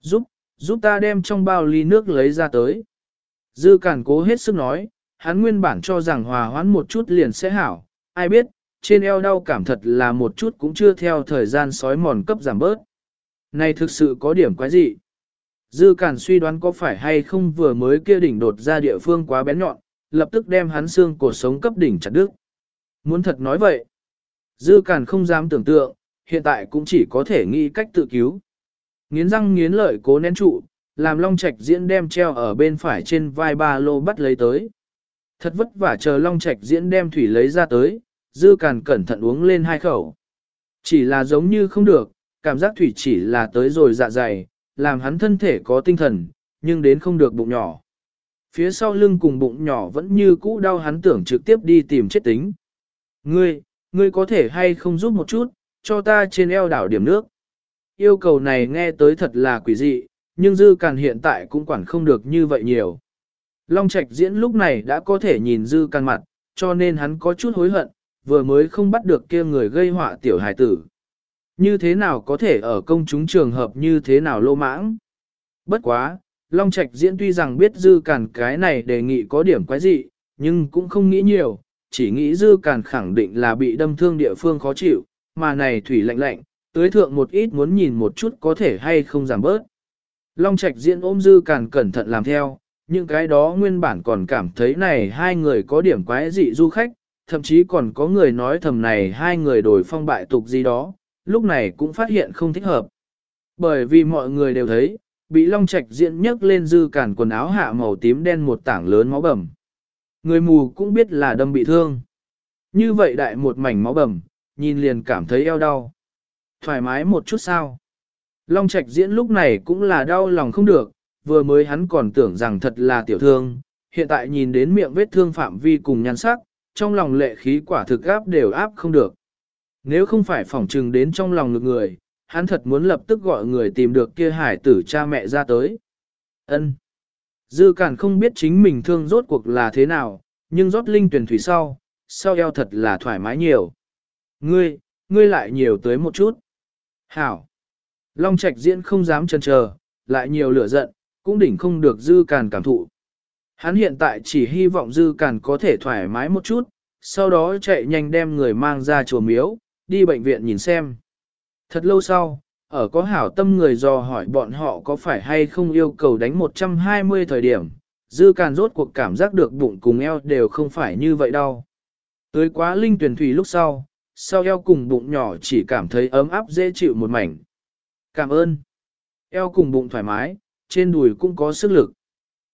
Giúp, giúp ta đem trong bao ly nước lấy ra tới. Dư cản cố hết sức nói, hắn nguyên bản cho rằng hòa hoãn một chút liền sẽ hảo, ai biết, trên eo đau cảm thật là một chút cũng chưa theo thời gian sói mòn cấp giảm bớt. Này thực sự có điểm quái gì? Dư Cản suy đoán có phải hay không vừa mới kia đỉnh đột ra địa phương quá bén nhọn, lập tức đem hắn xương cổ sống cấp đỉnh chặt đứt. Muốn thật nói vậy, Dư Càn không dám tưởng tượng, hiện tại cũng chỉ có thể nghĩ cách tự cứu. Nghiến răng nghiến lợi cố nén trụ, làm Long Trạch diễn đem treo ở bên phải trên vai ba lô bắt lấy tới. Thật vất vả chờ Long Trạch diễn đem thủy lấy ra tới, Dư Càn cẩn thận uống lên hai khẩu. Chỉ là giống như không được, cảm giác thủy chỉ là tới rồi dạ dày, làm hắn thân thể có tinh thần, nhưng đến không được bụng nhỏ. Phía sau lưng cùng bụng nhỏ vẫn như cũ đau hắn tưởng trực tiếp đi tìm chết tính. Ngươi, ngươi có thể hay không giúp một chút, cho ta trên eo đảo điểm nước. Yêu cầu này nghe tới thật là quỷ dị, nhưng Dư Càn hiện tại cũng quản không được như vậy nhiều. Long Trạch diễn lúc này đã có thể nhìn Dư Càn mặt, cho nên hắn có chút hối hận, vừa mới không bắt được kia người gây họa tiểu hải tử. Như thế nào có thể ở công chúng trường hợp như thế nào lô mãng? Bất quá, Long Trạch diễn tuy rằng biết dư càn cái này đề nghị có điểm quái dị, nhưng cũng không nghĩ nhiều, chỉ nghĩ dư càn khẳng định là bị đâm thương địa phương khó chịu, mà này thủy lạnh lạnh, tưới thượng một ít muốn nhìn một chút có thể hay không giảm bớt. Long Trạch diễn ôm dư càn cẩn thận làm theo, những cái đó nguyên bản còn cảm thấy này hai người có điểm quái dị du khách, thậm chí còn có người nói thầm này hai người đổi phong bại tục gì đó, lúc này cũng phát hiện không thích hợp. Bởi vì mọi người đều thấy, bị Long Trạch diễn nhấc lên dư cản quần áo hạ màu tím đen một tảng lớn máu bầm. Người mù cũng biết là đâm bị thương. Như vậy đại một mảnh máu bầm, nhìn liền cảm thấy eo đau. Thoải mái một chút sao. Long Trạch diễn lúc này cũng là đau lòng không được, vừa mới hắn còn tưởng rằng thật là tiểu thương, hiện tại nhìn đến miệng vết thương phạm vi cùng nhan sắc, trong lòng lệ khí quả thực áp đều áp không được. Nếu không phải phỏng trừng đến trong lòng ngực người, hắn thật muốn lập tức gọi người tìm được kia hải tử cha mẹ ra tới. Ân. Dư cản không biết chính mình thương rốt cuộc là thế nào, nhưng rót linh tuyển thủy sau, sau eo thật là thoải mái nhiều. Ngươi, ngươi lại nhiều tới một chút. Hảo. Long Trạch diễn không dám chần chờ, lại nhiều lửa giận, cũng đỉnh không được dư cản cảm thụ. Hắn hiện tại chỉ hy vọng dư cản có thể thoải mái một chút, sau đó chạy nhanh đem người mang ra chùa miếu, đi bệnh viện nhìn xem. Thật lâu sau, ở có hảo tâm người dò hỏi bọn họ có phải hay không yêu cầu đánh 120 thời điểm, dư càn rốt cuộc cảm giác được bụng cùng eo đều không phải như vậy đâu. Tới quá linh tuyển thủy lúc sau, sau eo cùng bụng nhỏ chỉ cảm thấy ấm áp dễ chịu một mảnh. Cảm ơn. Eo cùng bụng thoải mái, trên đùi cũng có sức lực.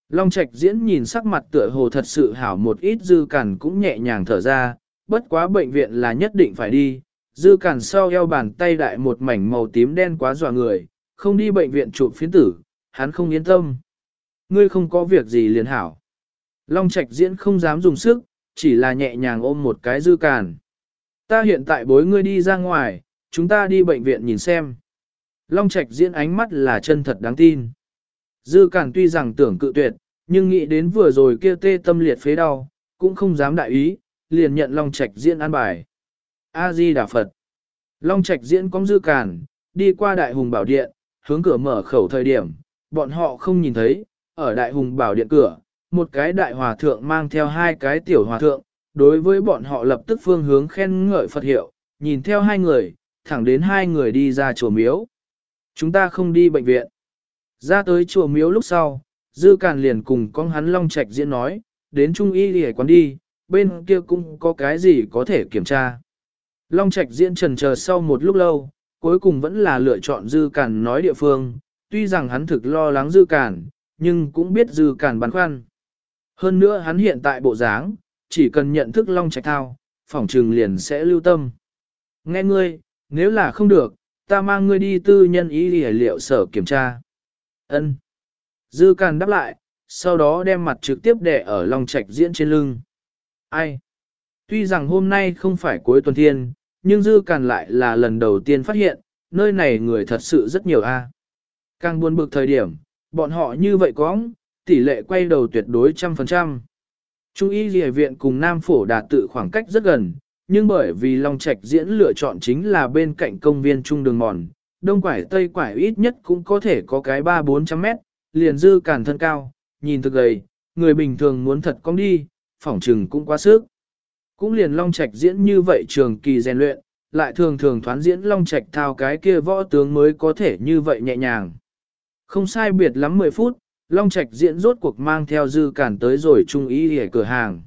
Long Trạch diễn nhìn sắc mặt tựa hồ thật sự hảo một ít dư cản cũng nhẹ nhàng thở ra, bất quá bệnh viện là nhất định phải đi, dư cản sau eo bàn tay đại một mảnh màu tím đen quá dọa người, không đi bệnh viện chụp phiến tử, hắn không yên tâm. Ngươi không có việc gì liền hảo. Long Trạch diễn không dám dùng sức, chỉ là nhẹ nhàng ôm một cái dư cản. Ta hiện tại bối ngươi đi ra ngoài, chúng ta đi bệnh viện nhìn xem. Long Trạch diễn ánh mắt là chân thật đáng tin. Dư Cản tuy rằng tưởng cự tuyệt, nhưng nghĩ đến vừa rồi kia tê tâm liệt phế đau, cũng không dám đại ý, liền nhận Long Trạch diễn an bài. A-di Đà Phật. Long Trạch diễn cong Dư càn đi qua Đại Hùng Bảo Điện, hướng cửa mở khẩu thời điểm, bọn họ không nhìn thấy, ở Đại Hùng Bảo Điện cửa, một cái đại hòa thượng mang theo hai cái tiểu hòa thượng, đối với bọn họ lập tức phương hướng khen ngợi Phật hiệu, nhìn theo hai người, thẳng đến hai người đi ra chùa miếu. Chúng ta không đi bệnh viện. Ra tới chùa miếu lúc sau, Dư Càn liền cùng con hắn Long Trạch diễn nói, đến Trung Y đi quán đi, bên kia cũng có cái gì có thể kiểm tra. Long Trạch diễn trần chờ sau một lúc lâu, cuối cùng vẫn là lựa chọn Dư cản nói địa phương, tuy rằng hắn thực lo lắng Dư cản, nhưng cũng biết Dư cản băn khoăn. Hơn nữa hắn hiện tại bộ dáng, chỉ cần nhận thức Long Trạch thao, phỏng trừng liền sẽ lưu tâm. Nghe ngươi, nếu là không được, ta mang ngươi đi tư nhân y liệu sở kiểm tra. Ân. Dư Càn đáp lại, sau đó đem mặt trực tiếp đè ở Long Trạch diễn trên lưng. Ai? Tuy rằng hôm nay không phải cuối tuần thiên, nhưng Dư Càn lại là lần đầu tiên phát hiện, nơi này người thật sự rất nhiều a. Càng buồn bực thời điểm, bọn họ như vậy có, tỷ lệ quay đầu tuyệt đối trăm phần trăm. Trung y lìa viện cùng Nam Phổ đạt tự khoảng cách rất gần, nhưng bởi vì Long Trạch diễn lựa chọn chính là bên cạnh công viên trung đường mòn, đông quải tây quải ít nhất cũng có thể có cái 3-400 mét, liền dư cản thân cao, nhìn thực gầy, người bình thường muốn thật cong đi, phỏng trừng cũng quá sức. Cũng liền Long Trạch diễn như vậy trường kỳ rèn luyện, lại thường thường thoán diễn Long Trạch thao cái kia võ tướng mới có thể như vậy nhẹ nhàng. Không sai biệt lắm 10 phút, Long Trạch diễn rốt cuộc mang theo dư cản tới rồi trung ý ở cửa hàng.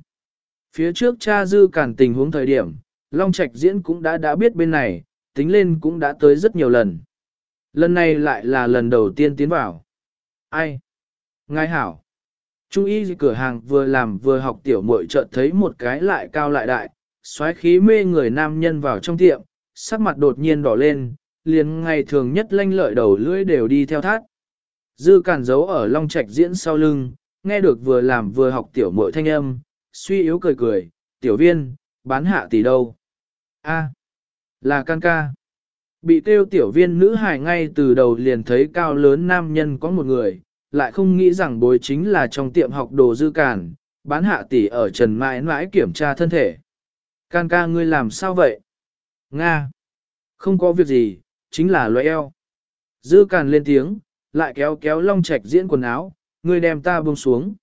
Phía trước cha dư cản tình huống thời điểm, Long Trạch diễn cũng đã đã biết bên này, tính lên cũng đã tới rất nhiều lần. Lần này lại là lần đầu tiên tiến vào. Ai? Ngài hảo. Trung y cửa hàng vừa làm vừa học tiểu muội chợt thấy một cái lại cao lại đại, xoáy khí mê người nam nhân vào trong tiệm, sắc mặt đột nhiên đỏ lên, liền ngày thường nhất lanh lợi đầu lưỡi đều đi theo thát. Dư cản giấu ở long trạch diễn sau lưng, nghe được vừa làm vừa học tiểu muội thanh âm, suy yếu cười cười, tiểu viên, bán hạ tỷ đâu. A, là can ca. Bị tiêu tiểu viên nữ hài ngay từ đầu liền thấy cao lớn nam nhân có một người, lại không nghĩ rằng bối chính là trong tiệm học đồ dư càn bán hạ tỷ ở trần mãi mãi kiểm tra thân thể. Can ca ngươi làm sao vậy? Nga. Không có việc gì, chính là loại eo. Dư càn lên tiếng, lại kéo kéo Long Trạch diễn quần áo, ngươi đem ta buông xuống.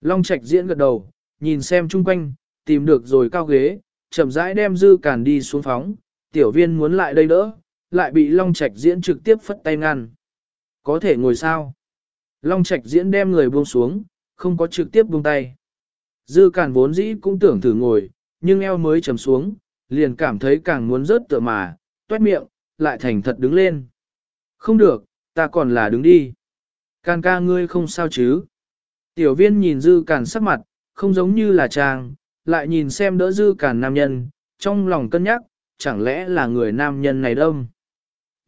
Long Trạch diễn gật đầu, nhìn xem chung quanh, tìm được rồi cao ghế, chậm rãi đem dư càn đi xuống phóng, tiểu viên muốn lại đây đỡ, lại bị Long Trạch diễn trực tiếp phất tay ngăn. Có thể ngồi sao? Long Trạch diễn đem người buông xuống, không có trực tiếp buông tay. Dư cản vốn dĩ cũng tưởng thử ngồi, nhưng eo mới chầm xuống, liền cảm thấy càng muốn rớt tựa mà, toét miệng, lại thành thật đứng lên. Không được, ta còn là đứng đi. Can ca ngươi không sao chứ. Tiểu viên nhìn dư cản sắc mặt, không giống như là chàng, lại nhìn xem đỡ dư cản nam nhân, trong lòng cân nhắc, chẳng lẽ là người nam nhân này đông.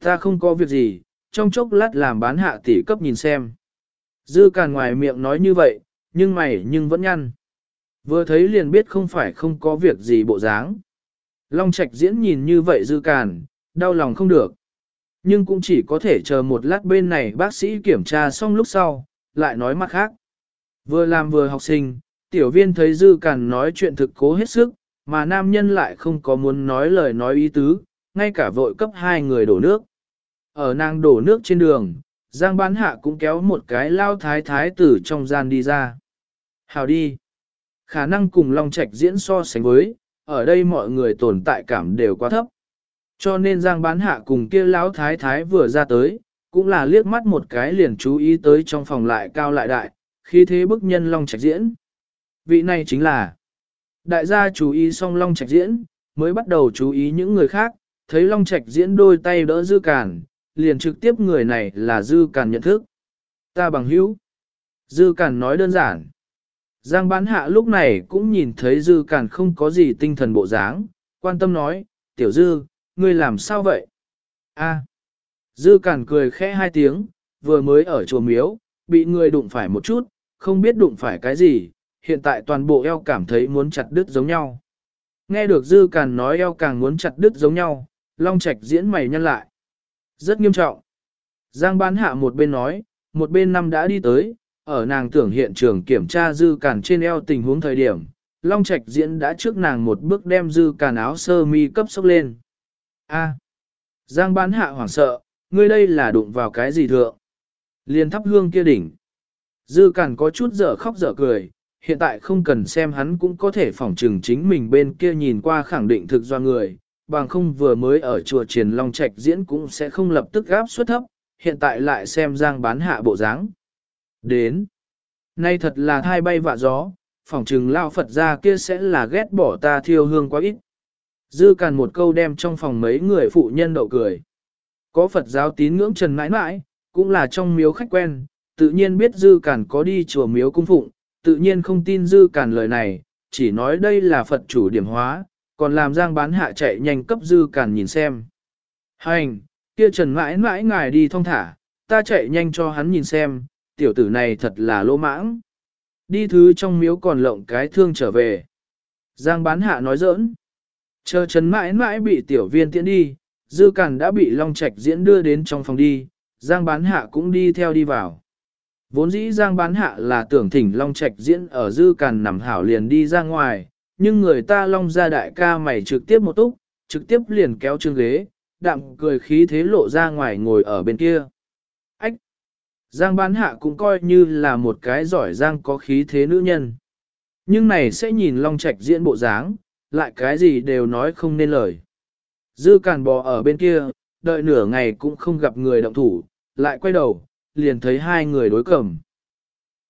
Ta không có việc gì, trong chốc lát làm bán hạ tỷ cấp nhìn xem. Dư càn ngoài miệng nói như vậy, nhưng mày nhưng vẫn nhăn. Vừa thấy liền biết không phải không có việc gì bộ dáng. Long Trạch diễn nhìn như vậy dư càn, đau lòng không được. Nhưng cũng chỉ có thể chờ một lát bên này bác sĩ kiểm tra xong lúc sau, lại nói mặt khác. Vừa làm vừa học sinh, tiểu viên thấy dư càn nói chuyện thực cố hết sức, mà nam nhân lại không có muốn nói lời nói ý tứ, ngay cả vội cấp hai người đổ nước. Ở nàng đổ nước trên đường, Giang bán hạ cũng kéo một cái lao thái thái tử trong gian đi ra. Hào đi. Khả năng cùng Long Trạch diễn so sánh với, ở đây mọi người tồn tại cảm đều quá thấp. Cho nên Giang bán hạ cùng kia lão thái thái vừa ra tới, cũng là liếc mắt một cái liền chú ý tới trong phòng lại cao lại đại, khi thế bức nhân Long Trạch diễn. Vị này chính là đại gia chú ý xong Long Trạch diễn, mới bắt đầu chú ý những người khác, thấy Long Trạch diễn đôi tay đỡ dư cản, liền trực tiếp người này là dư càn nhận thức. Ta bằng hữu. Dư càn nói đơn giản. Giang bán hạ lúc này cũng nhìn thấy dư càn không có gì tinh thần bộ dáng, quan tâm nói, tiểu dư, ngươi làm sao vậy? A. Dư càn cười khẽ hai tiếng, vừa mới ở chùa miếu, bị người đụng phải một chút, không biết đụng phải cái gì, hiện tại toàn bộ eo cảm thấy muốn chặt đứt giống nhau. Nghe được dư càn nói eo càng muốn chặt đứt giống nhau, long trạch diễn mày nhăn lại. Rất nghiêm trọng. Giang bán hạ một bên nói, một bên năm đã đi tới, ở nàng tưởng hiện trường kiểm tra dư cản trên eo tình huống thời điểm, Long Trạch diễn đã trước nàng một bước đem dư cản áo sơ mi cấp sốc lên. A. Giang bán hạ hoảng sợ, ngươi đây là đụng vào cái gì thượng? Liên thắp hương kia đỉnh. Dư cản có chút dở khóc dở cười, hiện tại không cần xem hắn cũng có thể phỏng trừng chính mình bên kia nhìn qua khẳng định thực do người, bằng không vừa mới ở chùa Triền Long Trạch diễn cũng sẽ không lập tức gáp suất thấp, hiện tại lại xem Giang bán hạ bộ dáng. Đến. Nay thật là thai bay vạ gió, phỏng trừng lao Phật ra kia sẽ là ghét bỏ ta thiêu hương quá ít. Dư càn một câu đem trong phòng mấy người phụ nhân đậu cười. Có Phật giáo tín ngưỡng trần mãi mãi, cũng là trong miếu khách quen, tự nhiên biết dư càn có đi chùa miếu cung phụng, tự nhiên không tin dư càn lời này, chỉ nói đây là Phật chủ điểm hóa, còn làm giang bán hạ chạy nhanh cấp dư càn nhìn xem. Hành, kia trần mãi mãi ngài đi thong thả, ta chạy nhanh cho hắn nhìn xem, tiểu tử này thật là lỗ mãng. Đi thứ trong miếu còn lộng cái thương trở về. Giang bán hạ nói giỡn. Chờ trần mãi mãi bị tiểu viên tiễn đi, dư càn đã bị long trạch diễn đưa đến trong phòng đi, giang bán hạ cũng đi theo đi vào. Vốn dĩ giang bán hạ là tưởng thỉnh long trạch diễn ở dư càn nằm hảo liền đi ra ngoài, nhưng người ta long ra đại ca mày trực tiếp một túc, trực tiếp liền kéo chương ghế, đạm cười khí thế lộ ra ngoài ngồi ở bên kia. Ách! Giang bán hạ cũng coi như là một cái giỏi giang có khí thế nữ nhân. Nhưng này sẽ nhìn long trạch diễn bộ dáng, lại cái gì đều nói không nên lời. Dư càn bò ở bên kia, đợi nửa ngày cũng không gặp người động thủ, lại quay đầu, liền thấy hai người đối cầm.